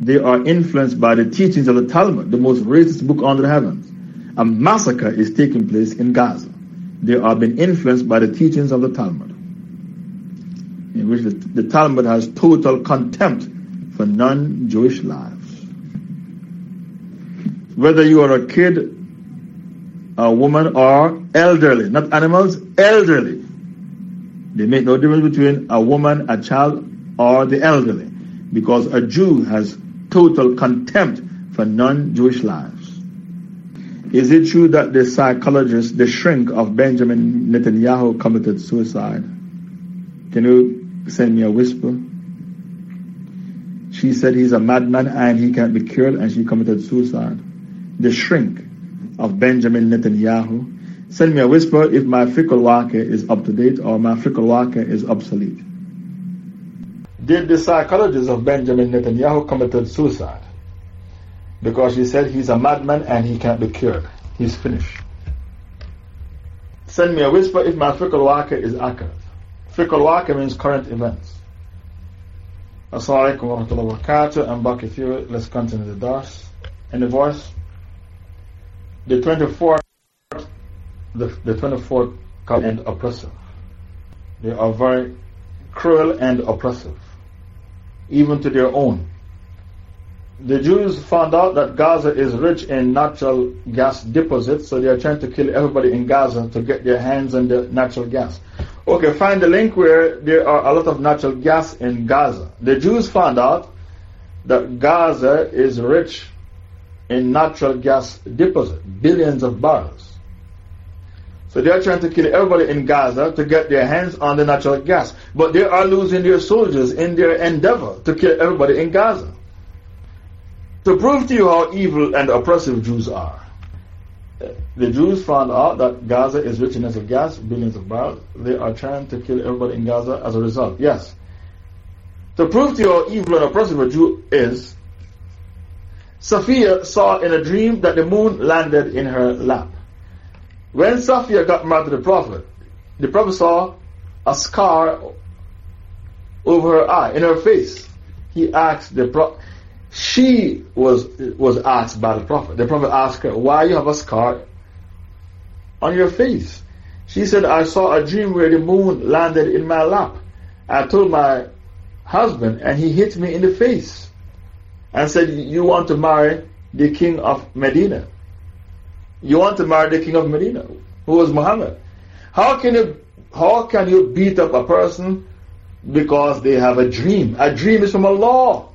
they are influenced by the teachings of the Talmud, the most racist book under the heavens, a massacre is taking place in Gaza. They are being influenced by the teachings of the Talmud, in which the, the Talmud has total contempt for non-Jewish lives whether you are a kid, a woman, or elderly, not animals, elderly. They make no difference between a woman, a child, or the elderly, because a Jew has total contempt for non-Jewish lives. Is it true that the psychologist, the shrink of Benjamin Netanyahu committed suicide? Can you send me a whisper? She said he's a madman and he can't be cured and she committed suicide the shrink of Benjamin Netanyahu. Send me a whisper if my fiqhul waqi' is up to date or my fiqhul waqi' is obsolete. Did the psychologist of Benjamin Netanyahu committed suicide? Because he said he's a madman and he can't be cured. He's finished. Send me a whisper if my fiqhul waqi' is accurate. Fiqhul waqi' means current events. Assalamu alaikum wa rahmatullahi wa barakatuh. I'm back with you. Let's continue the dars. the voice? the 24th, the, the 24th and oppressive. They are very cruel and oppressive, even to their own. The Jews found out that Gaza is rich in natural gas deposits, so they are trying to kill everybody in Gaza to get their hands on the natural gas. Okay, find the link where there are a lot of natural gas in Gaza. The Jews found out that Gaza is rich in natural gas deposit, billions of barrels. So they are trying to kill everybody in Gaza to get their hands on the natural gas. But they are losing their soldiers in their endeavor to kill everybody in Gaza. To prove to you how evil and oppressive Jews are, the Jews found out that Gaza is rich in natural gas, billions of barrels. They are trying to kill everybody in Gaza as a result. Yes. To prove to you how evil and oppressive a Jew is, Sophia saw in a dream that the moon landed in her lap. When Sophia got married to the Prophet, the Prophet saw a scar over her eye, in her face. He asked the Prophet, she was, was asked by the Prophet. The Prophet asked her, Why you have a scar on your face? She said, I saw a dream where the moon landed in my lap. I told my husband, and he hit me in the face and said, You want to marry the king of Medina. You want to marry the king of Medina, who was Muhammad. How can you, how can you beat up a person because they have a dream? A dream is from Allah.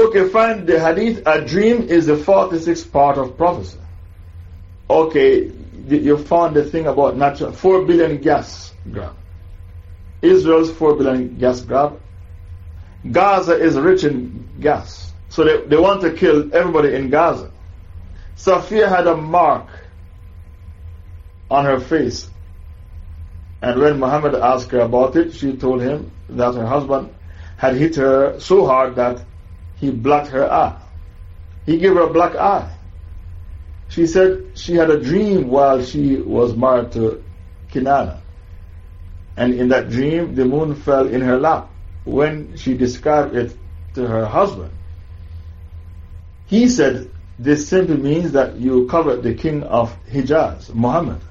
Okay, fine, the hadith, a dream is the 46th part of prophecy. Okay, you found the thing about natural, 4 billion gas grab. Israel's 4 billion gas grab. Gaza is rich in gas. So they, they want to kill everybody in Gaza. Sophia had a mark on her face. And when Muhammad asked her about it, she told him that her husband had hit her so hard that he blacked her eye. He gave her a black eye. She said she had a dream while she was married to Kinana. And in that dream, the moon fell in her lap. When she described it to her husband. He said This simply means that you covered the king of Hijaz, Muhammad,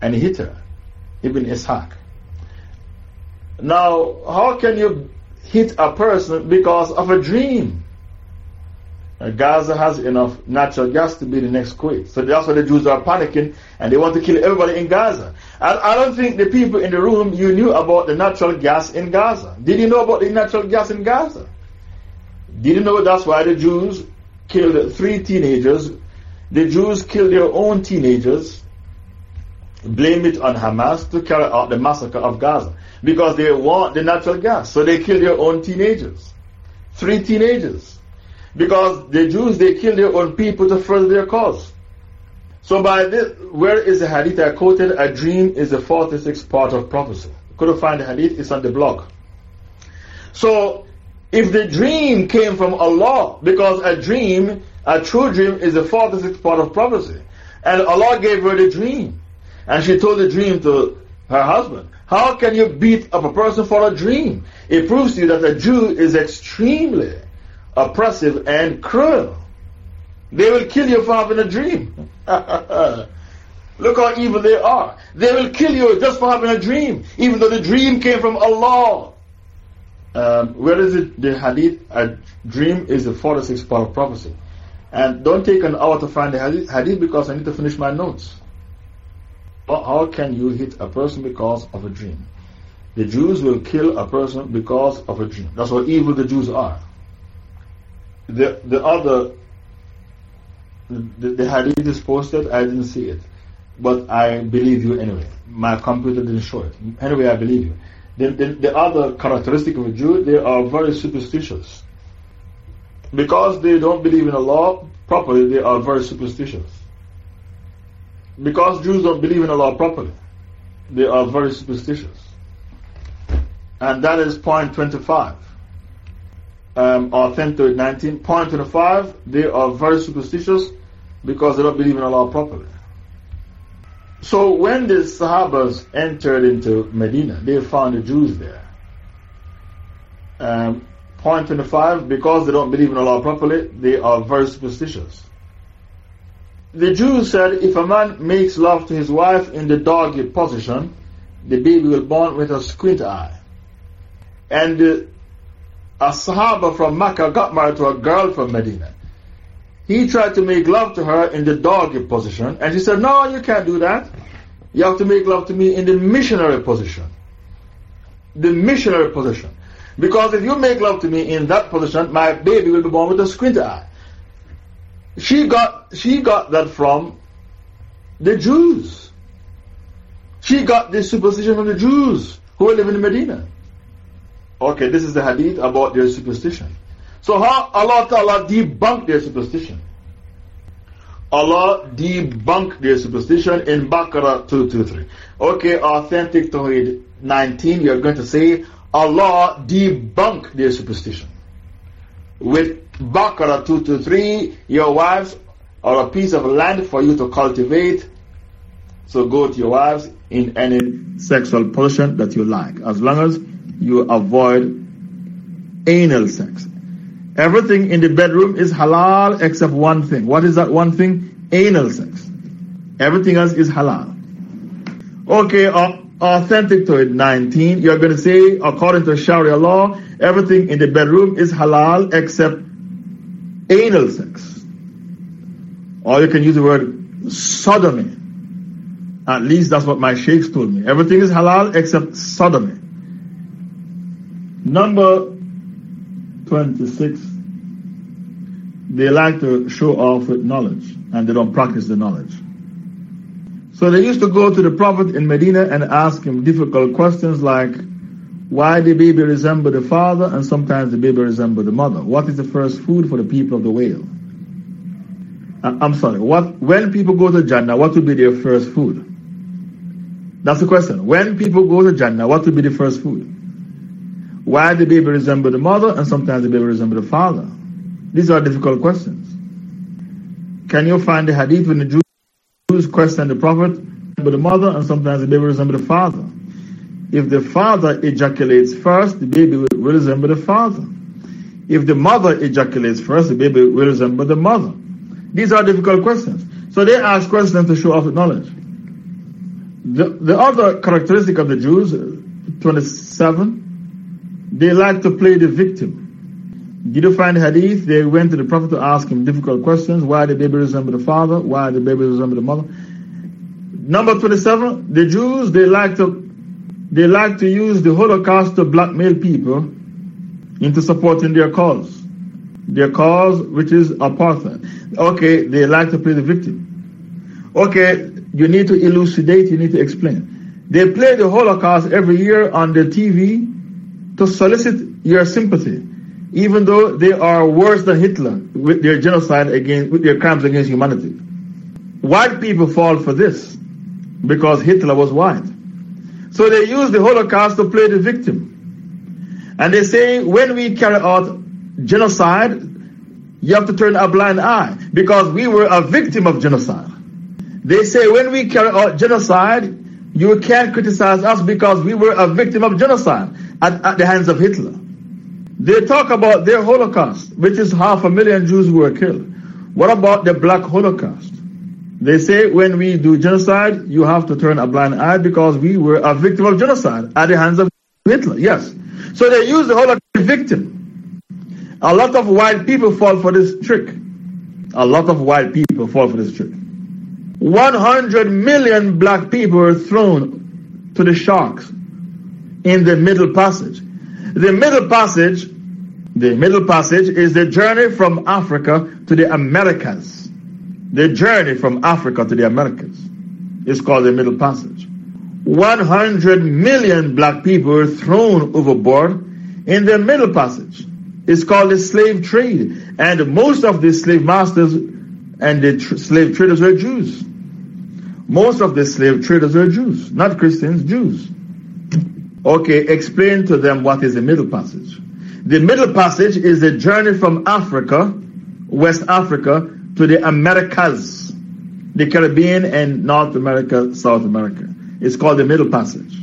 and he hit her, Ibn Ishaq. Now, how can you hit a person because of a dream? Gaza has enough natural gas to be the next Kuwait. So that's why the Jews are panicking and they want to kill everybody in Gaza. And I don't think the people in the room, you knew about the natural gas in Gaza. Did you know about the natural gas in Gaza? Did you know that's why the Jews killed three teenagers? The Jews killed their own teenagers, blame it on Hamas to carry out the massacre of Gaza. Because they want the natural gas. So they kill their own teenagers. Three teenagers. Because the Jews, they kill their own people to further their cause. So by this, where is the hadith I quoted? A dream is the 46th part of prophecy. Couldn't find the hadith, it's on the blog. So, if the dream came from Allah, because a dream, a true dream is the 46th part of prophecy. And Allah gave her the dream. And she told the dream to her husband. How can you beat up a person for a dream? It proves to you that a Jew is extremely oppressive and cruel. They will kill you for having a dream. Look how evil they are. They will kill you just for having a dream, even though the dream came from Allah. Um, where is it? The hadith, a dream is the 46th part of prophecy. And don't take an hour to find the hadith because I need to finish my notes. How can you hit a person because of a dream? The Jews will kill a person because of a dream. That's how evil the Jews are. The, the other, the, the hadith is posted, I didn't see it. But I believe you anyway. My computer didn't show it. Anyway, I believe you. The, the, the other characteristic of a Jew, they are very superstitious. Because they don't believe in Allah properly, they are very superstitious. Because Jews don't believe in Allah properly, they are very superstitious. And that is point 25. Um, or 10 to 19. Point 25, they are very superstitious because they don't believe in Allah properly. So when the Sahabas entered into Medina, they found the Jews there. Um, point 25, because they don't believe in Allah properly, they are very superstitious. The Jews said if a man makes love to his wife in the doggy position, the baby will born with a squint eye. And a Sahaba from Mecca got married to a girl from Medina. He tried to make love to her in the doggy position, and she said, No, you can't do that. You have to make love to me in the missionary position. The missionary position. Because if you make love to me in that position, my baby will be born with a squint eye. She got, she got that from the Jews. She got this superstition from the Jews who were living in Medina. Okay, this is the hadith about their superstition. So how Allah Ta'ala debunked their superstition? Allah debunked their superstition in Baqarah 223. Okay, authentic Tawheed 19, we are going to say Allah debunked their superstition. With Baqarah 2 to 3, your wives are a piece of land for you to cultivate. So go to your wives in any sexual position that you like, as long as you avoid anal sex. Everything in the bedroom is halal except one thing. What is that one thing? Anal sex. Everything else is halal. Okay, uh, authentic Tawheed, 19, you're going to say, according to Sharia law, everything in the bedroom is halal except anal sex. Or you can use the word sodomy. At least that's what my sheikhs told me. Everything is halal except sodomy. Number 26. They like to show off with knowledge and they don't practice the knowledge. So they used to go to the Prophet in Medina and ask him difficult questions like, why the baby resemble the father and sometimes the baby resemble the mother? What is the first food for the people of the whale? Uh, I'm sorry, what, when people go to Jannah, what will be their first food? That's the question. When people go to Jannah, what will be the first food? Why the baby resemble the mother and sometimes the baby resemble the father? These are difficult questions. Can you find the hadith when the Jews question the Prophet resemble the mother and sometimes the baby resemble the father? If the father ejaculates first, the baby will resemble the father. If the mother ejaculates first, the baby will resemble the mother. These are difficult questions. So they ask questions to show off the knowledge. The, the other characteristic of the Jews, 27, they like to play the victim. Did you find hadith? They went to the Prophet to ask him difficult questions. Why the baby resemble the father? Why the baby resemble the mother? Number 27, the Jews, they like to they like to use the Holocaust to blackmail people into supporting their cause. Their cause, which is apartheid. Okay, they like to play the victim. Okay, you need to elucidate, you need to explain. They play the Holocaust every year on the TV to solicit your sympathy, even though they are worse than Hitler with their genocide against, with their crimes against humanity. White people fall for this because Hitler was white. So they use the Holocaust to play the victim. And they say when we carry out genocide, you have to turn a blind eye because we were a victim of genocide. They say when we carry out genocide, you can't criticize us because we were a victim of genocide at, at the hands of Hitler. They talk about their Holocaust, which is half a million Jews who were killed. What about the black Holocaust? They say when we do genocide, you have to turn a blind eye because we were a victim of genocide at the hands of Hitler. Yes. So they use the Holocaust victim. A lot of white people fall for this trick. A lot of white people fall for this trick. 100 million black people were thrown to the sharks in the Middle Passage. The Middle Passage, the Middle Passage is the journey from Africa to the Americas the journey from Africa to the Americas is called the Middle Passage. 100 million black people were thrown overboard in the Middle Passage. It's called the slave trade. And most of the slave masters and the tr- slave traders were Jews. Most of the slave traders were Jews, not Christians, Jews. Okay, explain to them what is the Middle Passage. The Middle Passage is the journey from Africa, West Africa, to the Americas, the Caribbean and North America, South America. It's called the Middle Passage.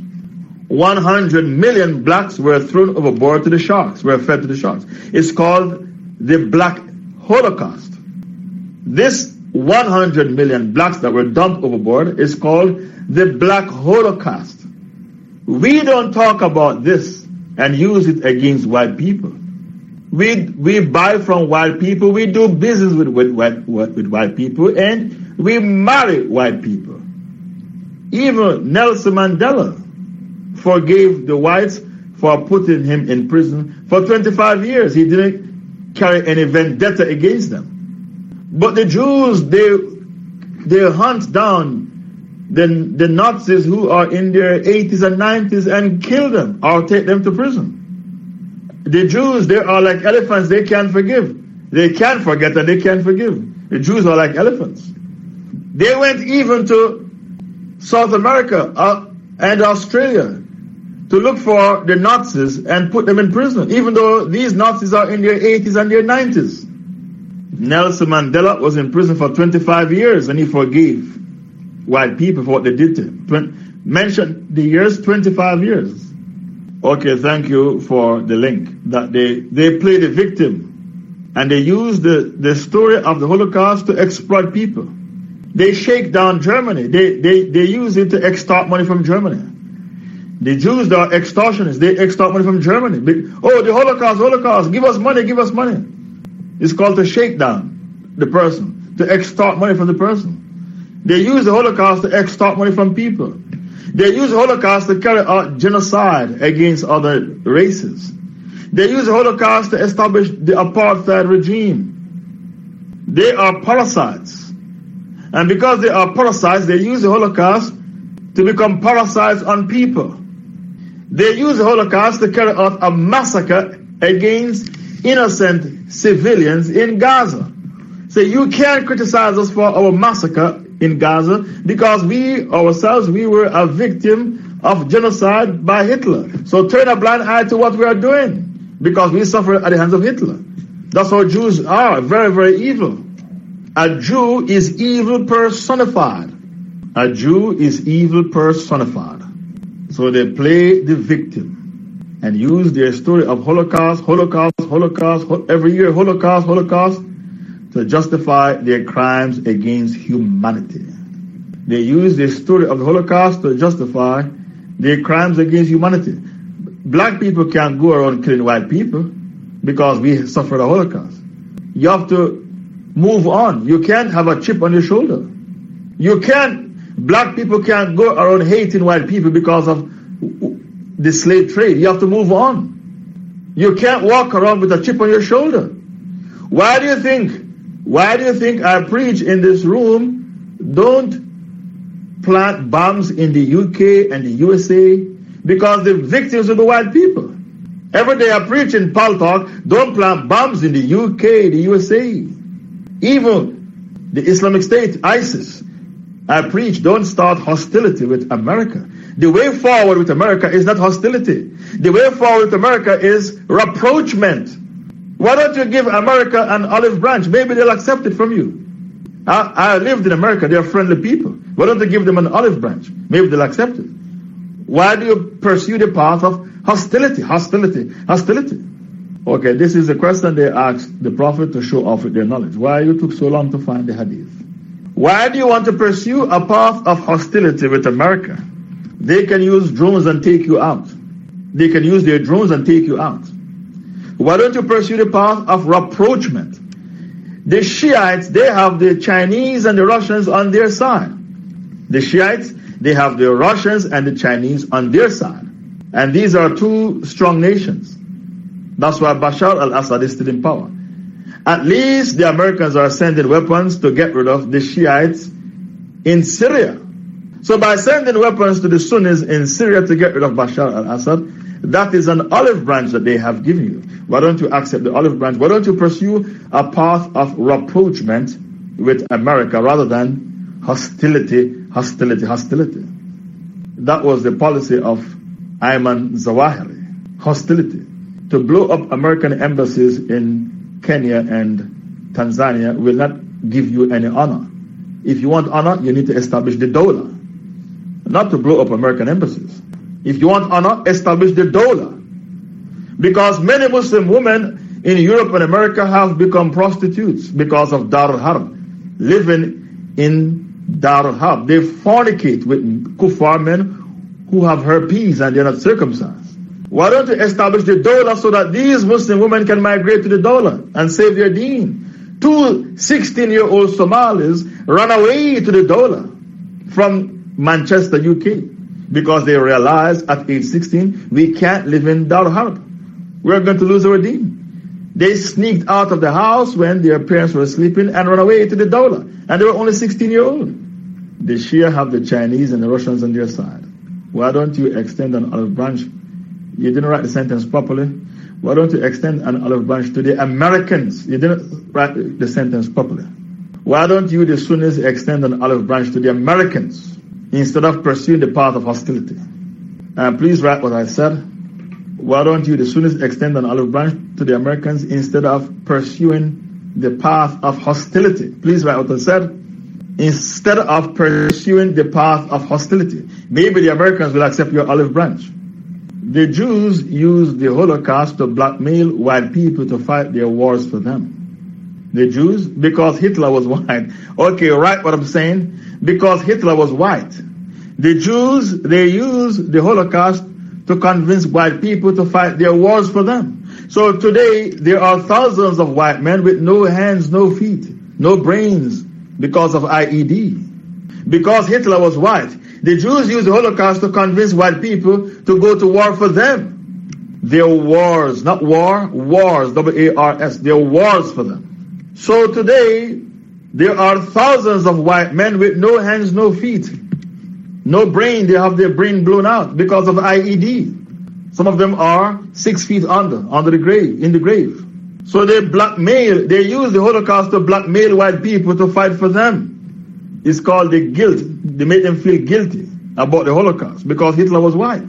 100 million blacks were thrown overboard to the sharks, were fed to the sharks. It's called the Black Holocaust. This 100 million blacks that were dumped overboard is called the Black Holocaust. We don't talk about this and use it against white people. We, we buy from white people, we do business with, with, with, with white people, and we marry white people. Even Nelson Mandela forgave the whites for putting him in prison for 25 years. He didn't carry any vendetta against them. But the Jews, they, they hunt down the, the Nazis who are in their 80s and 90s and kill them or take them to prison. The Jews, they are like elephants, they can't forgive. They can't forget and they can't forgive. The Jews are like elephants. They went even to South America uh, and Australia to look for the Nazis and put them in prison, even though these Nazis are in their 80s and their 90s. Nelson Mandela was in prison for 25 years and he forgave white people for what they did to him. mention the years, 25 years. Okay, thank you for the link. That they, they play the victim and they use the, the story of the Holocaust to exploit people. They shake down Germany. They, they, they use it to extort money from Germany. The Jews are extortionists. They extort money from Germany. Oh, the Holocaust, Holocaust, give us money, give us money. It's called to shake down the person, to extort money from the person. They use the Holocaust to extort money from people. They use Holocaust to carry out genocide against other races. They use Holocaust to establish the apartheid regime. They are parasites. And because they are parasites, they use the Holocaust to become parasites on people. They use the Holocaust to carry out a massacre against innocent civilians in Gaza. So you can't criticize us for our massacre in Gaza because we ourselves, we were a victim of genocide by Hitler. So turn a blind eye to what we are doing because we suffer at the hands of Hitler. That's how Jews are, very, very evil. A Jew is evil personified. A Jew is evil personified. So they play the victim and use their story of Holocaust, Holocaust, Holocaust, every year Holocaust, Holocaust to justify their crimes against humanity. They use the story of the Holocaust to justify their crimes against humanity. Black people can't go around killing white people because we suffered a Holocaust. You have to move on. You can't have a chip on your shoulder. You can't, black people can't go around hating white people because of the slave trade. You have to move on. You can't walk around with a chip on your shoulder. Why do you think, why do you think I preach in this room, don't plant bombs in the UK and the USA because the victims are the white people. Every day I preach in Paltalk, don't plant bombs in the UK, the USA. Even the Islamic State, ISIS. I preach, don't start hostility with America. The way forward with America is not hostility. The way forward with America is rapprochement. Why don't you give America an olive branch? Maybe they'll accept it from you. I, I lived in America. They're friendly people. Why don't you give them an olive branch? Maybe they'll accept it. Why do you pursue the path of hostility, hostility, hostility? Okay, this is the question they asked the Prophet to show off with their knowledge. Why you took so long to find the hadith? Why do you want to pursue a path of hostility with America? They can use drones and take you out. They can use their drones and take you out. Why don't you pursue the path of rapprochement? The Shiites, they have the Chinese and the Russians on their side. The Shiites, they have the Russians and the Chinese on their side. And these are two strong nations. That's why Bashar al-Assad is still in power. At least the Americans are sending weapons to get rid of the Shiites in Syria. So by sending weapons to the Sunnis in Syria to get rid of Bashar al-Assad, that is an olive branch that they have given you. Why don't you accept the olive branch? Why don't you pursue a path of rapprochement with America rather than hostility hostility, hostility. That was the policy of Ayman Zawahiri. Hostility. To blow up American embassies in Kenya and Tanzania will not give you any honor. If you want honor, you need to establish the Dawla, Not to blow up American embassies. If you want honor, establish the Dawla. Because many Muslim women in Europe and America have become prostitutes because of Dar Harb, living in Darul Harb. They fornicate with kuffar men who have herpes and they're not circumcised. Why don't you establish the Dawla so that these Muslim women can migrate to the Dawla and save their deen? Two 16-year-old Somalis ran away to the Dawla from Manchester, UK, because they realized at age 16, we can't live in Darul Harb. We're going to lose our deen. They sneaked out of the house when their parents were sleeping and ran away to the Dawla. And they were only 16 years old. The Shia have the Chinese and the Russians on their side. Why don't you extend an olive branch? You didn't write the sentence properly. Why don't you extend an olive branch to the Americans? You didn't write the sentence properly. Why don't you, the Sunnis, extend an olive branch to the Americans instead of pursuing the path of hostility? And please write what I said. Why don't you, the Sunnis, extend an olive branch to the Americans instead of pursuing the path of hostility. Please write what I said. Instead of pursuing the path of hostility. Maybe the Americans will accept your olive branch. The Jews used the Holocaust to blackmail white people to fight their wars for them. The Jews, because Hitler was white. Okay, write what I'm saying? Because Hitler was white. The Jews, they used the Holocaust to convince white people to fight their wars for them. So today, there are thousands of white men with no hands, no feet, no brains because of IED. Because Hitler was white. The Jews used the Holocaust to convince white people to go to war for them. Their wars, not war, wars, W-A-R-S, their wars for them. So today, there are thousands of white men with no hands, no feet, no brain. They have their brain blown out because of IED. Some of them are six feet under, under the grave, in the grave. So they blackmail, they use the Holocaust to blackmail white people to fight for them. It's called the guilt. They make them feel guilty about the Holocaust because Hitler was white.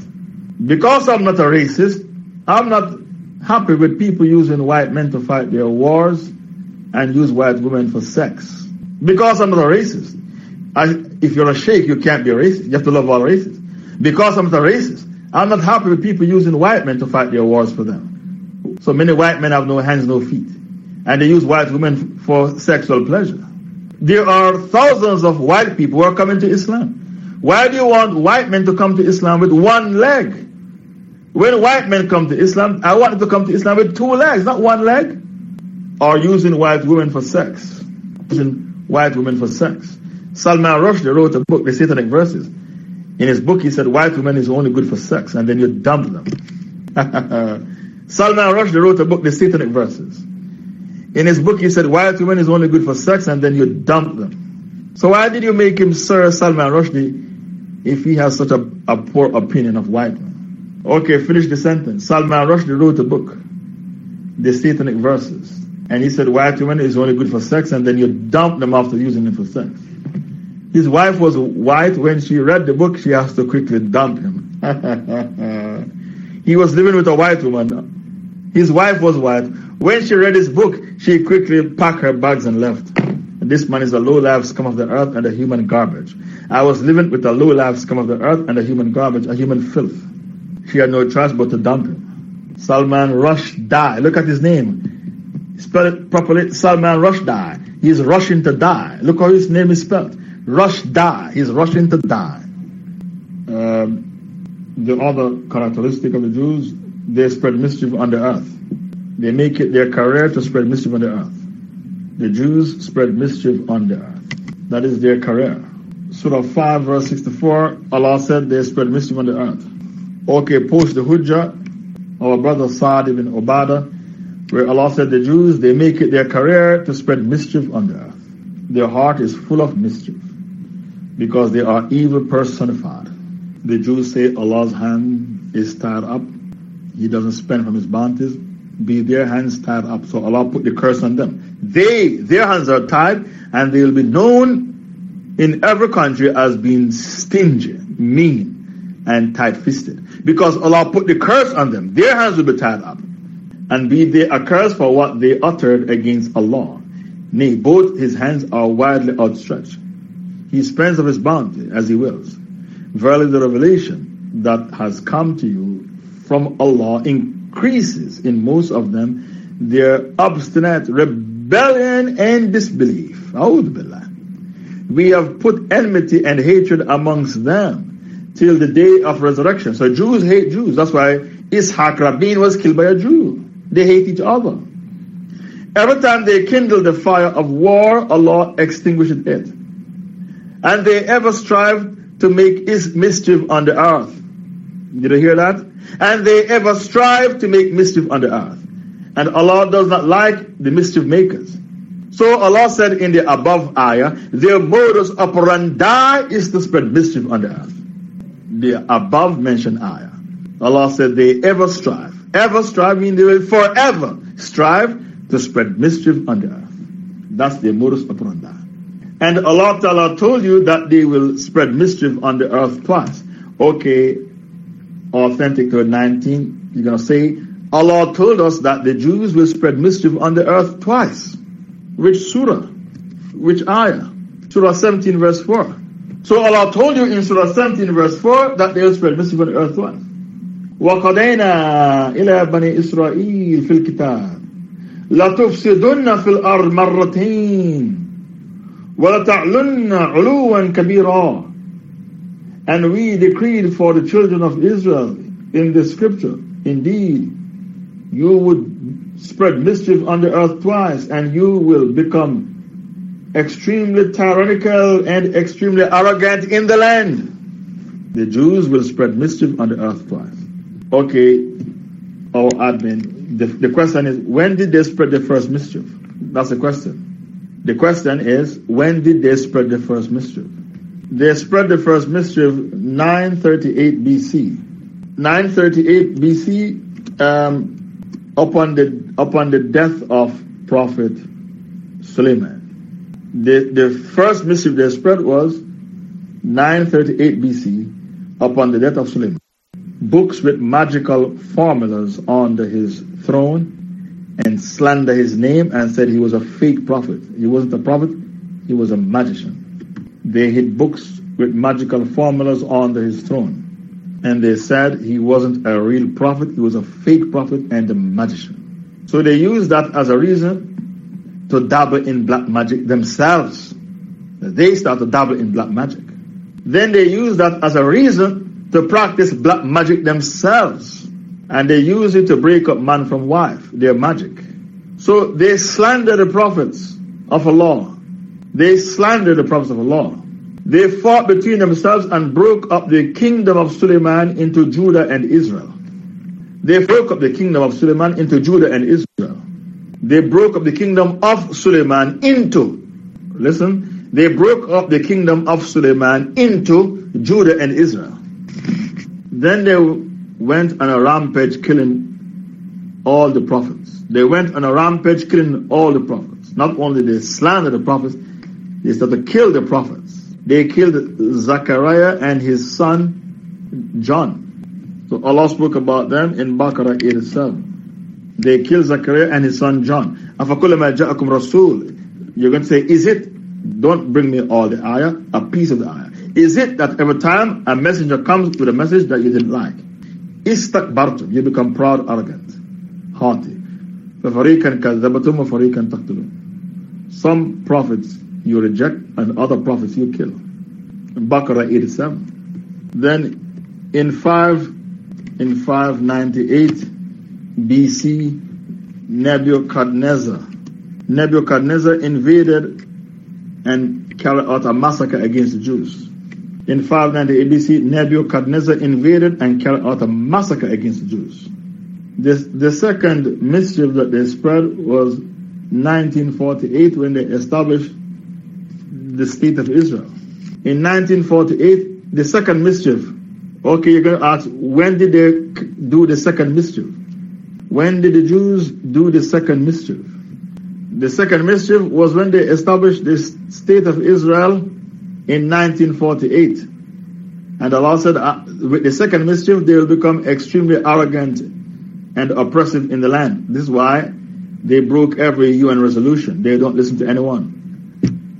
Because I'm not a racist, I'm not happy with people using white men to fight their wars and use white women for sex. Because I'm not a racist. I, if you're a sheikh, you can't be a racist. You have to love all races. Because I'm not a racist, I'm not happy with people using white men to fight their wars for them. So many white men have no hands, no feet. And they use white women for sexual pleasure. There are thousands of white people who are coming to Islam. Why do you want white men to come to Islam with one leg? When white men come to Islam, I want them to come to Islam with two legs, not one leg. Or using white women for sex. Using white women for sex. Salman Rushdie wrote a book, The Satanic Verses. In his book, he said white women is only good for sex, and then you dump them. Salman Rushdie wrote a book, The Satanic Verses. In his book, he said white women is only good for sex, and then you dump them. So why did you make him Sir Salman Rushdie if he has such a, a poor opinion of white women? Okay, finish the sentence. Salman Rushdie wrote a book, The Satanic Verses. And he said white women is only good for sex, and then you dump them after using them for sex. His wife was white. When she read the book, she has to quickly dump him. he was living with a white woman. His wife was white. When she read his book, she quickly packed her bags and left. This man is a low-life scum of the earth and a human garbage. I was living with a low-life scum of the earth and a human garbage, a human filth. She had no choice but to dump him. Salman Rushdie. Look at his name. Spell it properly. Salman Rushdie. He's rushing to die. Look how his name is spelled. Rushdie. He's rushing to die. Um, the other characteristic of the Jews, they spread mischief on the earth. They make it their career to spread mischief on the earth. The Jews spread mischief on the earth. That is their career. Surah 5 verse 64, Allah said they spread mischief on the earth. Okay, post the Hujjah, our brother Saad ibn Ubadah, where Allah said the Jews, they make it their career to spread mischief on the earth. Their heart is full of mischief because they are evil personified. The Jews say Allah's hand is tied up. He doesn't spend from his bounties. Be their hands tied up. So Allah put the curse on them. They, their hands are tied and they will be known in every country as being stingy, mean, and tight-fisted. Because Allah put the curse on them. Their hands will be tied up. And be they accursed for what they uttered against Allah. Nay, both his hands are widely outstretched. He spends of his bounty as he wills. Verily the revelation that has come to you from Allah increases in most of them their obstinate rebellion and disbelief. We have put enmity and hatred amongst them till the day of resurrection. So Jews hate Jews. That's why Ishaq Rabin was killed by a Jew. They hate each other. Every time they kindle the fire of war, Allah extinguishes it and they ever strive to make mischief on the earth. Did you hear that? And they ever strive to make mischief on the earth. And Allah does not like the mischief makers. So Allah said in the above ayah, their modus operandi is to spread mischief on the earth. The above mentioned ayah. Allah said they ever strive. Ever strive means they will forever strive to spread mischief on the earth. That's their modus operandi. And Allah Ta'ala told you that they will spread mischief on the earth twice. Okay, authentic to 19, you're going to say, Allah told us that the Jews will spread mischief on the earth twice. Which surah? Which ayah? Surah 17 verse 4. So Allah told you in Surah 17 verse 4 that they will spread mischief on the earth twice. وَقَضَيْنَا إِلَى بَنِي إِسْرَائِيلِ فِي الْكِتَابِ لَتُفْسِدُنَّ فِي الْأَرْضِ مَرَّتَيْنِ وَلَتَعْلُنَّ عُلُوًا كَبِيرًا And we decreed for the children of Israel in the scripture, indeed, you would spread mischief on the earth twice, and you will become extremely tyrannical and extremely arrogant in the land. The Jews will spread mischief on the earth twice. Okay, our admin, the, the question is, when did they spread the first mischief? That's the question. The question is, when did they spread the first mischief? They spread the first mischief 938 BC. 938 BC, um, upon the upon the death of Prophet Suleiman. The the first mischief they spread was 938 BC upon the death of Suleiman. Books with magical formulas under his throne and slander his name and said he was a fake prophet. He wasn't a prophet, he was a magician. They hid books with magical formulas under his throne. And they said he wasn't a real prophet, he was a fake prophet and a magician. So they used that as a reason to dabble in black magic themselves. They start to dabble in black magic. Then they use that as a reason to practice black magic themselves. And they use it to break up man from wife, their magic. So they slander the prophets of Allah. They slander the prophets of Allah. They fought between themselves and broke up the kingdom of Suleiman into Judah and Israel. They broke up the kingdom of Suleiman into Judah and Israel. They broke up the kingdom of Suleiman into, listen, they broke up the kingdom of Suleiman into Judah and Israel. Then they went on a rampage killing all the prophets. They went on a rampage killing all the prophets. Not only they slandered the prophets, they started to kill the prophets. They killed Zachariah and his son John. So Allah spoke about them in Baqarah 87. They killed Zachariah and his son John. أَفَكُلَّمَا جَاءَكُمْ رَسُولٌ You're going to say, is it, don't bring me all the ayah, a piece of the ayah. Is it that every time a messenger comes with a message that you didn't like, istakbartum, you become proud, arrogant, haughty. فَفَرِيقًا كَذَّبَتُمْ وَفَرِيقًا تَقْتُلُونَ Some prophets you reject, and other prophets you kill. Baqarah 87. Then in 5, in 598 BC, Nebuchadnezzar, Nebuchadnezzar invaded and carried out a massacre against the Jews. In 598 BC, Nebuchadnezzar invaded and carried out a massacre against the Jews. This, the second mischief that they spread was 1948 when they established the state of Israel. In 1948, the second mischief. Okay, you're going to ask, when did they do the second mischief? When did the Jews do the second mischief? The second mischief was when they established the state of Israel in 1948. And Allah said, uh, with the second mischief, they will become extremely arrogant and oppressive in the land. This is why they broke every UN resolution. They don't listen to anyone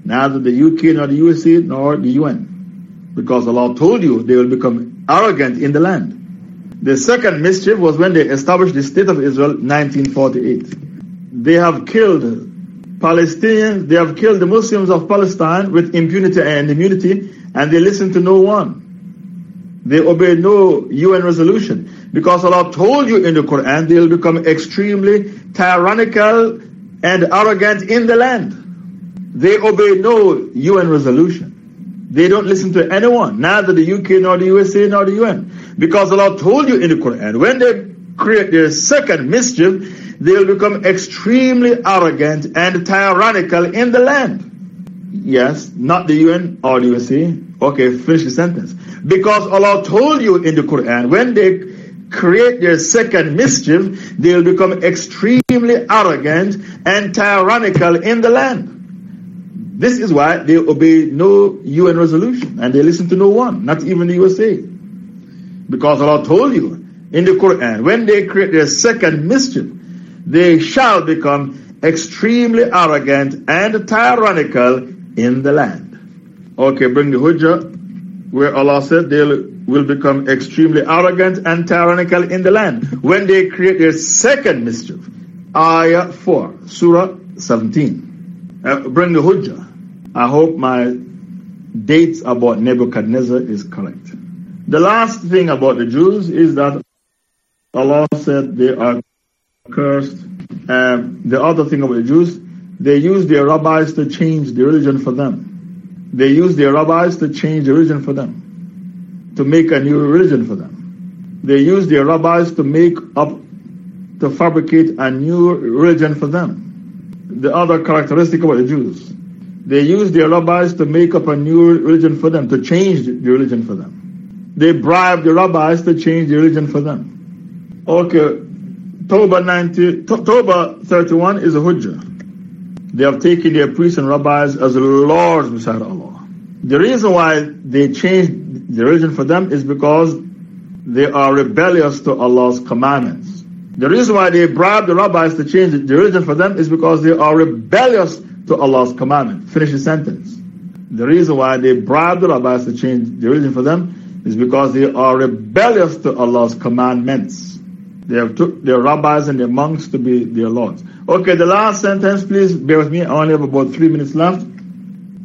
neither the UK nor the USA nor the UN. Because Allah told you they will become arrogant in the land. The second mischief was when they established the state of Israel 1948. They have killed Palestinians, they have killed the Muslims of Palestine with impunity and immunity, and they listen to no one. They obey no UN resolution. Because Allah told you in the Quran they will become extremely tyrannical and arrogant in the land. They obey no UN resolution. They don't listen to anyone, neither the UK nor the USA nor the UN. Because Allah told you in the Quran, when they create their second mischief, they'll become extremely arrogant and tyrannical in the land. Yes, not the UN or the USA. Okay, finish the sentence. Because Allah told you in the Quran, when they create their second mischief, they'll become extremely arrogant and tyrannical in the land. This is why they obey no UN resolution and they listen to no one, not even the USA. Because Allah told you in the Quran, when they create their second mischief, they shall become extremely arrogant and tyrannical in the land. Okay, bring the Hujjah where Allah said they will become extremely arrogant and tyrannical in the land when they create their second mischief. Ayah 4, Surah 17. Uh, bring the Hujjah. I hope my dates about Nebuchadnezzar is correct. The last thing about the Jews is that Allah said they are cursed. Um, the other thing about the Jews, they use their rabbis to change the religion for them. They use their rabbis to change the religion for them, to make a new religion for them. They use their rabbis to make up, to fabricate a new religion for them. The other characteristic about the Jews, they use their rabbis to make up a new religion for them, to change the religion for them. They bribe the rabbis to change the religion for them. Okay, Toba 90, Toba 31 is a hujjah. They have taken their priests and rabbis as lords beside Allah. The reason why they changed the religion for them is because they are rebellious to Allah's commandments. The reason why they bribed the rabbis to change the religion for them is because they are rebellious to Allah's commandment. Finish the sentence. The reason why they bribed the rabbis to change the religion for them is because they are rebellious to Allah's commandments. They took their rabbis and their monks to be their lords. Okay, the last sentence, please bear with me. I only have about three minutes left.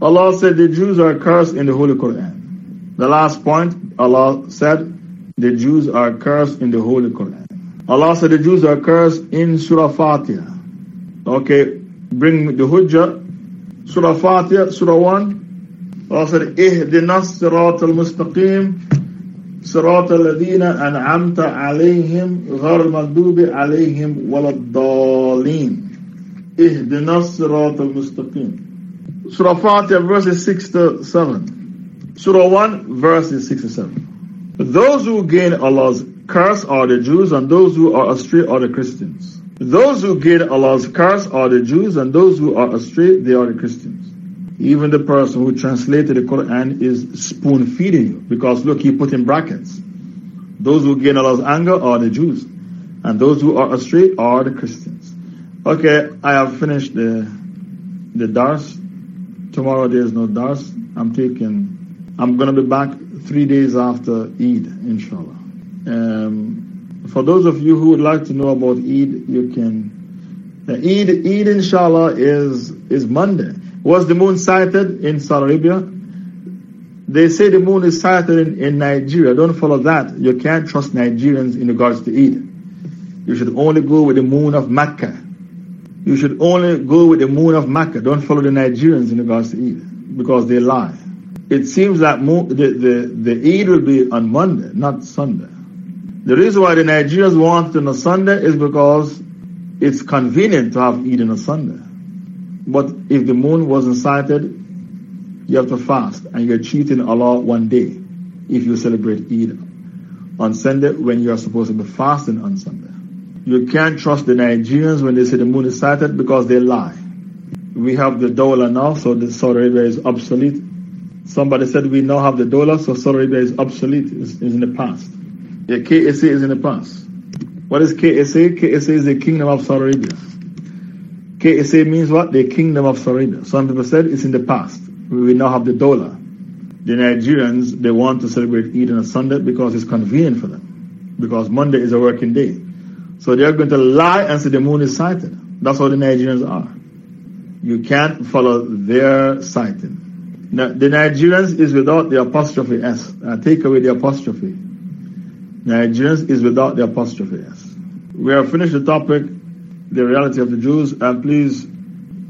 Allah said the Jews are cursed in the Holy Quran. The last point, Allah said the Jews are cursed in the Holy Quran. Allah said the Jews are cursed in Surah Fatiha. Okay, bring the Hujjah. Surah Fatiha, Surah 1. Allah said, Ihdina sirat al-mustaqim. صراط الذين أنعمت عليهم غير المغضوب عليهم ولا الضالين اهدنا الصراط المستقيم Surah Fatiha verses 6 to 7 Surah 1 verses 6 to 7 Those who gain Allah's curse are the Jews and those who are astray are the Christians Those who gain Allah's curse are the Jews and those who are astray they are the Christians even the person who translated the Quran is spoon feeding you because look, he put in brackets. Those who gain Allah's anger are the Jews, and those who are astray are the Christians. Okay, I have finished the the dars. Tomorrow there is no dars. I'm taking. I'm gonna be back three days after Eid, inshallah. Um, for those of you who would like to know about Eid, you can. Uh, Eid, Eid, inshallah, is is Monday. Was the moon sighted in Saudi Arabia? They say the moon is sighted in, in Nigeria. Don't follow that. You can't trust Nigerians in regards to Eid. You should only go with the moon of Mecca. You should only go with the moon of Mecca. Don't follow the Nigerians in regards to Eid because they lie. It seems that the, the, the Eid will be on Monday, not Sunday. The reason why the Nigerians want it on a Sunday is because it's convenient to have Eid on a Sunday. But if the moon wasn't sighted, you have to fast and you're cheating Allah one day if you celebrate Eid on Sunday when you are supposed to be fasting on Sunday. You can't trust the Nigerians when they say the moon is sighted because they lie. We have the Dawla now, so the Saudi Arabia is obsolete. Somebody said we now have the Dawla, so Saudi Arabia is obsolete. It's, it's in the past. Yeah, KSA is in the past. What is KSA? KSA is the kingdom of Saudi Arabia. KSA means what? The kingdom of Saudi Some people said it's in the past. We now have the Dawla. The Nigerians, they want to celebrate Eid on a Sunday because it's convenient for them. Because Monday is a working day. So they're going to lie and say the moon is sighted. That's how the Nigerians are. You can't follow their sighting. Now, the Nigerians is without the apostrophe S. Take away the apostrophe. Nigerians is without the apostrophe S. We have finished the topic the reality of the Jews, and please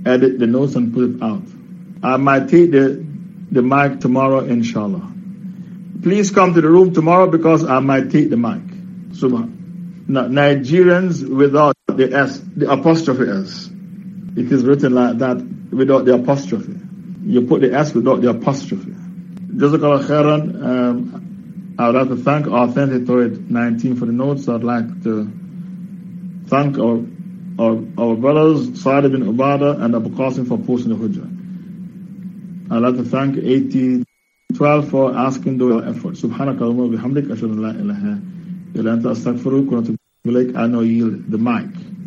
edit the notes and put it out. I might take the, the mic tomorrow, inshallah. Please come to the room tomorrow because I might take the mic. So, Nigerians without the S, the apostrophe S. It is written like that without the apostrophe. You put the S without the apostrophe. Jazakallah khairan. Um, I would like to thank Authentic Torah 19 for the notes. I'd like to thank our our, our brothers Sa'ad bin Ubadah and Abu Qasim for posting the Hujjah. I'd like to thank 8012 for asking the effort. Subhanaka wa bihamdik ashhadu la ilaha illa anta astaghfiruka wa atubu yield the mic.